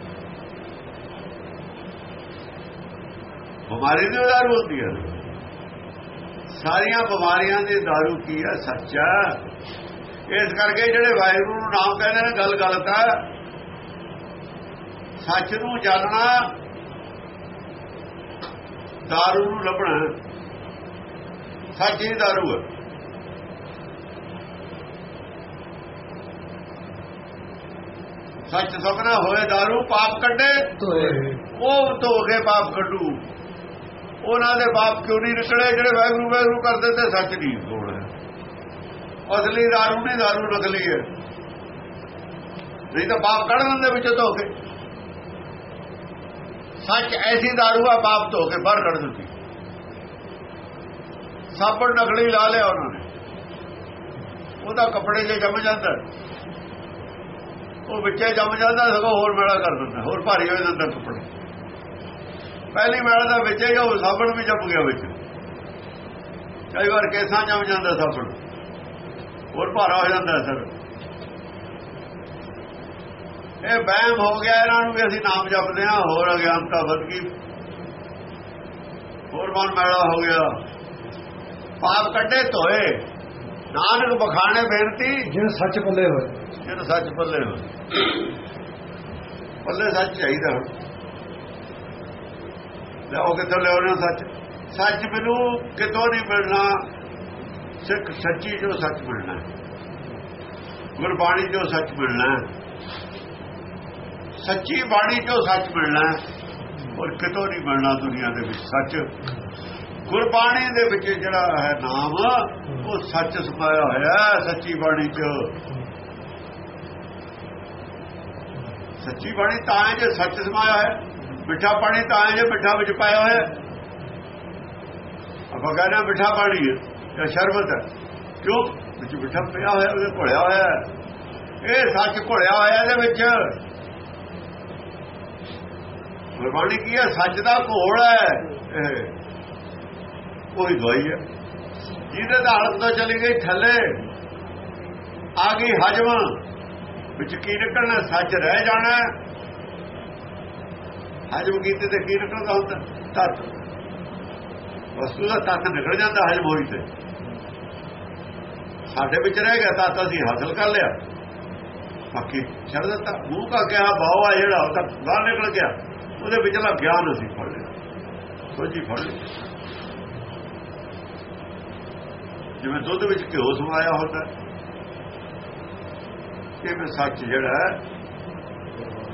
ਬਿਮਾਰੀ ਦੀ ਦਾਰੂ ਹੁੰਦੀ ਹੈ ਸਾਰੀਆਂ ਬਿਮਾਰੀਆਂ ਦੀ ਦਾਰੂ ਕੀ ਹੈ ਸੱਚਾ ਇਸ ਕਰਕੇ ਜਿਹੜੇ ਵਾਹਿਗੁਰੂ ਨੂੰ ਨਾਮ ਕਹਿੰਦੇ ਨੇ ਗੱਲ ਗਲਤ ਹੈ ਸੱਚ ਨੂੰ ਜਾਣਨਾ ਦਾਰੂ ਨੂੰ ਲੱਭਣਾ। ਸੱਚ ਹੀ ਦਾਰੂ ਹੈ ਸੱਚ ਸਭਨਾ ਹੋਏ ਦਾਰੂ ਪਾਪ ਕੱਢੇ ਉਹ ਧੋ ਕੇ ਪਾਪ ਕੱਢੂ। ਉਹਨਾਂ ਦੇ ਬਾਪ ਕਿਉਂ ਨਹੀਂ ਨਿਕਲੇ ਜਿਹੜੇ ਵੈਗਰੂ ਵੈਗਰੂ ਕਰਦੇ ਤੇ ਸੱਚ ਨਹੀਂ ਕੋਲ ਅਸਲੀ ਦਾਰੂ ਨਹੀਂ, ਦਾਰੂ ਨਕਲੀ ਹੈ। ਨਹੀਂ ਤਾਂ ਬਾਪ ਕੱਢ ਲੈਂਦੇ ਵਿੱਚੋਂ ਧੋ ਕੇ ਸੱਚ ਐਸੀ ਦਾਰੂ ਆ, ਬਾਪ ਧੋ ਕੇ ਬਾਹਰ ਕੱਢ ਦਿੱਤੀ। ਸਾਬਣ ਨਕਲੀ ਲਾ ਲਿਆ ਉਹਨਾਂ ਨੇ। ਉਹਦਾ ਕੱਪੜੇ ਜੇ ਜੰਮ ਜਾਂਦਾ। ਉਹ ਵਿੱਚੇ ਜੰਮ ਜਾਂਦਾ, ਸਗੋਂ ਹੋਰ ਮੇਲਾ ਕਰ ਦਿੰਦਾ, ਹੋਰ ਭਾਰੀ ਹੋ ਜਾਂਦਾ ਕੱਪੜੇ। ਪਹਿਲੀ ਮੈਲਾ ਦਾ ਵਿੱਚੇ ਹੀ ਉਹ ਸਾਬਣ ਵੀ ਜੰਮ ਗਿਆ ਵਿੱਚ। ਕਈ ਵਾਰ ਕੇਸਾਂ ਜੰਮ ਜਾਂਦਾ ਸਾਬਣ। ਹੋਰ ਭਾਰਾ ਹੋ ਜਾਂਦਾ ਸਰ ਇਹ ਵਹਿਮ ਹੋ ਗਿਆ ਇਹਨਾਂ ਨੂੰ ਵੀ ਅਸੀਂ ਨਾਮ ਜਪਦੇ ਹਾਂ ਹੋਰ ਅਗਿਆਨਤਾ ਵੱਧ ਗਈ। ਹੋਰ ਮਨ ਮੈਲਾ ਹੋ ਗਿਆ। ਪਾਪ ਕੱਢੇ ਧੋਏ। ਨਾਨਕ ਬਖਾਣੇ ਬੇਨਤੀ। ਜਿਹਨ ਸੱਚ ਪੱਲੇ ਹੋਏ। ਜਿਹਨੂੰ ਸੱਚ ਪੱਲੇ ਹੋ ਪੱਲੇ ਸੱਚ ਚਾਹੀਦਾ। ਹੁਣ ਲਿਆਓ ਕਿੱਥੋਂ ਲਿਆਉਣਾ ਸੱਚ। ਸੱਚ ਮੈਨੂੰ ਕਿਤੋਂ ਨਹੀਂ ਮਿਲਣਾ। ਸਿੱਖ ਸੱਚੀ ਜੋ ਸੱਚ ਮਿਲਣਾ ਗੁਰਬਾਣੀ ਜੋ ਸੱਚ ਮਿਲਣਾ ਸੱਚੀ ਬਾਣੀ ਜੋ ਸੱਚ ਮਿਲਣਾ ਔਰ ਕਿਤੋਂ ਨਹੀਂ ਮਿਲਣਾ ਦੁਨੀਆ ਦੇ ਵਿੱਚ, ਸੱਚ। ਗੁਰਬਾਣੀ ਦੇ ਵਿੱਚ ਜਿਹੜਾ ਹੈ ਨਾਮ, ਉਹ ਸੱਚ ਸਮਾਇਆ ਹੋਇਆ ਸੱਚੀ ਬਾਣੀ 'ਚ। ਸੱਚੀ ਬਾਣੀ ਤਾਂ ਹੈ ਜੇ ਸੱਚ ਸਮਾਇਆ ਹੈ। ਮਿੱਠਾ ਪਾਣੀ ਤਾਂ ਹੈ ਜੇ ਮਿੱਠਾ ਵਿੱਚ ਪਾਇਆ ਹੋਇਆ ਆਪਾਂ ਕਹਿੰਦੇ ਹਾਂ ਮਿੱਠਾ ਪਾਣੀ ਹੈ, ਜਾਂ ਸ਼ਰਬਤ ਹੈ। ਕਿਉਂ? ਵਿੱਚ ਮਿੱਠਾ ਪਿਆ ਹੋਇਆ, ਉਹਦੇ ਘੁਲਿਆ ਹੋਇਆ ਇਹ ਸੱਚ ਘੋਲਿਆ ਹੋਇਆ ਇਹਦੇ ਵਿੱਚ। ਗੁਰਬਾਣੀ ਕੀ ਹੈ? ਸੱਚ ਦਾ ਘੋਲ ਹੈ। ਇਹ ਕੋਈ ਦਵਾਈ ਹੈ। ਜਿਹਦੇ ਦਾ ਹਾਲਤ ਤੋਂ ਚਲੀ ਗਈ ਥੱਲੇ, ਆ ਗਈ ਹਜਮ। ਵਿੱਚ ਕੀ ਨਿਕਲਣਾ? ਸੱਚ ਰਹਿ ਜਾਣਾ ਹਜਮ ਕੀਤੇ ਤੇ ਕੀ ਨਿਕਲਦਾ ਹੁੰਦਾ ਤਤ ਵਸਤੂ ਦਾ ਤਤ ਨਿਕਲ ਜਾਂਦਾ ਹਜਮ ਹੋਈ ਤੇ। ਸਾਡੇ ਵਿੱਚ ਰਹਿ ਗਿਆ ਤਤ ਅਸੀਂ ਹਾਸਲ ਕਰ ਲਿਆ। ਬਾਕੀ ਛੱਡ ਦਿੱਤਾ। ਮੂੰਹ ਕਾ ਕਿਹਾ ਬਾਉ ਆ ਜਿਹੜਾ ਉਹ ਤਾਂ ਬਾਹਰ ਨਿਕਲ ਗਿਆ। ਉਹਦੇ ਵਿਚਲਾ ਗਿਆਨ ਅਸੀਂ ਫੜ ਲਿਆ। ਸੋਝੀ ਫੜ ਲਿਆ ਜਿਵੇਂ ਦੁੱਧ ਵਿੱਚ ਘਿਓ ਸਮਾਇਆ ਹੁੰਦਾ ਇਹ ਮੈਂ ਸੱਚ ਜਿਹੜਾ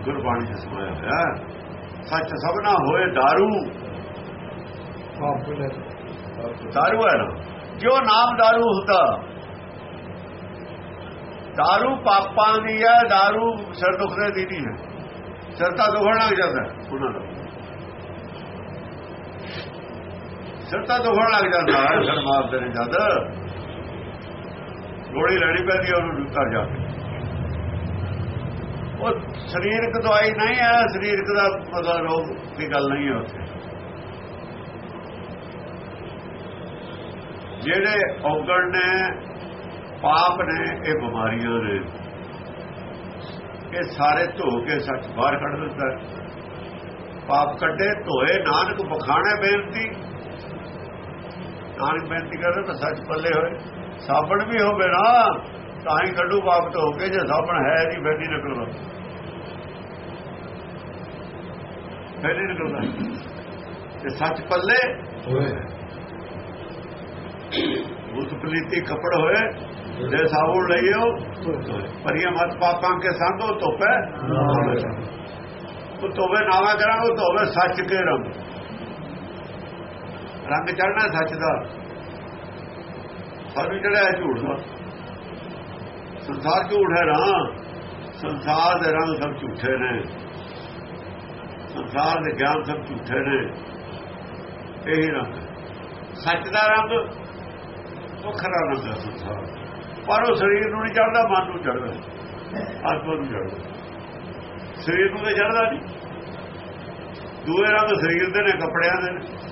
ਗੁਰਬਾਣੀ ਚ ਸਮਾਇਆ ਹੋਇਆ ਸੱਚ ਸਭਨਾ ਹੋਏ दारू ਆਪ ਨੇ दारू ਹੈ ਨਾ ਜੋ ਨਾਮ दारू ਹੁੰਦਾ दारू ਪਾਪਾਂ ਦੀ ਹੈ दारू ਸਿਰ ਦੁਖਦੇ ਦੀ ਨਹੀਂ ਹੈ ਸਿਰ ਤਾਂ ਦੁਖਣ ਲੱਗ ਜਾਂਦਾ ਹੈ ਉਹਨਾਂ ਦਾ ਸਿਰ ਤਾਂ ਦੁਖਣ ਲੱਗ ਜਾਂਦਾ ਹੈ ਸਿਰ ਮਾਰਦੇ ਨੇ ਜਦ ਗੋਲੀ ਲੈਣੀ ਪੈਂਦੀ ਹੈ ਉਹਨੂੰ ਘਰ ਜਾ ਕੇ ਉਹ ਸਰੀਰਕ ਦਵਾਈ ਨਹੀਂ ਹੈ, ਸਰੀਰਕ ਦਾ ਮਤਲਬ ਰੋਗ ਦੀ ਗੱਲ ਨਹੀਂ ਹੈ ਉੱਥੇ। ਜਿਹੜੇ ਔਗਣ ਨੇ, ਪਾਪ ਨੇ, ਇਹ ਬਿਮਾਰੀਆਂ ਨੇ, ਇਹ ਸਾਰੇ ਧੋ ਕੇ ਸੱਚ ਬਾਹਰ ਕੱਢ ਦਿੱਤਾ ਪਾਪ ਕੱਢੇ, ਧੋਏ, ਨਾਨਕ ਬਖਾਣੇ ਬੇਨਤੀ। ਨਾਨਕ ਬੇਨਤੀ ਕਰਦੇ ਤਾਂ ਸੱਚ ਪੱਲੇ ਹੋਏ। ਸਾਬਣ ਵੀ ਹੋਵੇ ਨਾ ਤਾਂ ਹੀ ਕੱਢੂ ਪਾਪ ਧੋ ਕੇ ਜੇ ਸਾਬਣ ਹੈ ਫਿਰ ਨਹੀਂ ਨਿਕਲਦਾ ਨਹੀਂ ਨਿਕਲਦਾ ਤੇ ਸੱਚ ਪੱਲੇ? ਹੋਏ। ਉਸ ਪਲੀਤੀ ਕੱਪੜ ਹੋਏ ਜੇ ਸਾਬੁਣ ਲਈਓ ਪਰੀਆਂ ਮਤ ਪਾਪਾਂ ਕੇ ਸੰਗੋ ਧੋਪੇ। ਉਹ ਧੋਵੇ ਨਾਵਾ ਕਰਾਂਗੇ ਧੋਵੇ ਸੱਚ ਕੇ ਰੰਗ। ਰੰਗ ਚੜਨਾ ਸੱਚ ਦਾ। ਸਾਨੂੰ ਜਿਹੜਾ ਹੈ ਝੂਠ ਦਾ। ਸੰਸਾਰ ਝੂਠ ਹੈ ਨਾ ਸੰਸਾਰ ਦੇ ਰੰਗ ਸਭ ਝੂਠੇ ਨੇ। ਸੰਸਾਰ ਦੇ ਗਿਆਨ ਸਭ ਝੂਠੇ ਨੇ। ਇਹੀ ਰੰਗ ਸੱਚ ਦਾ ਰੰਗ ਵੱਖਰਾ ਰੰਗ ਹੈ ਸੰਸਾਰ। ਪਰ ਉਹ ਸਰੀਰ ਨੂੰ ਨਹੀਂ ਚੜਦਾ ਮਨ ਨੂੰ ਚੜਦਾ ਆਤਮਾ ਨੂੰ ਚੜਦਾ ਸਰੀਰ ਨੂੰ ਤਾਂ ਚੜਦਾ ਨਹੀਂ। ਦੂਏ ਰੰਗ ਸਰੀਰ ਦੇ ਨੇ, ਕੱਪੜਿਆਂ ਦੇ ਨੇ।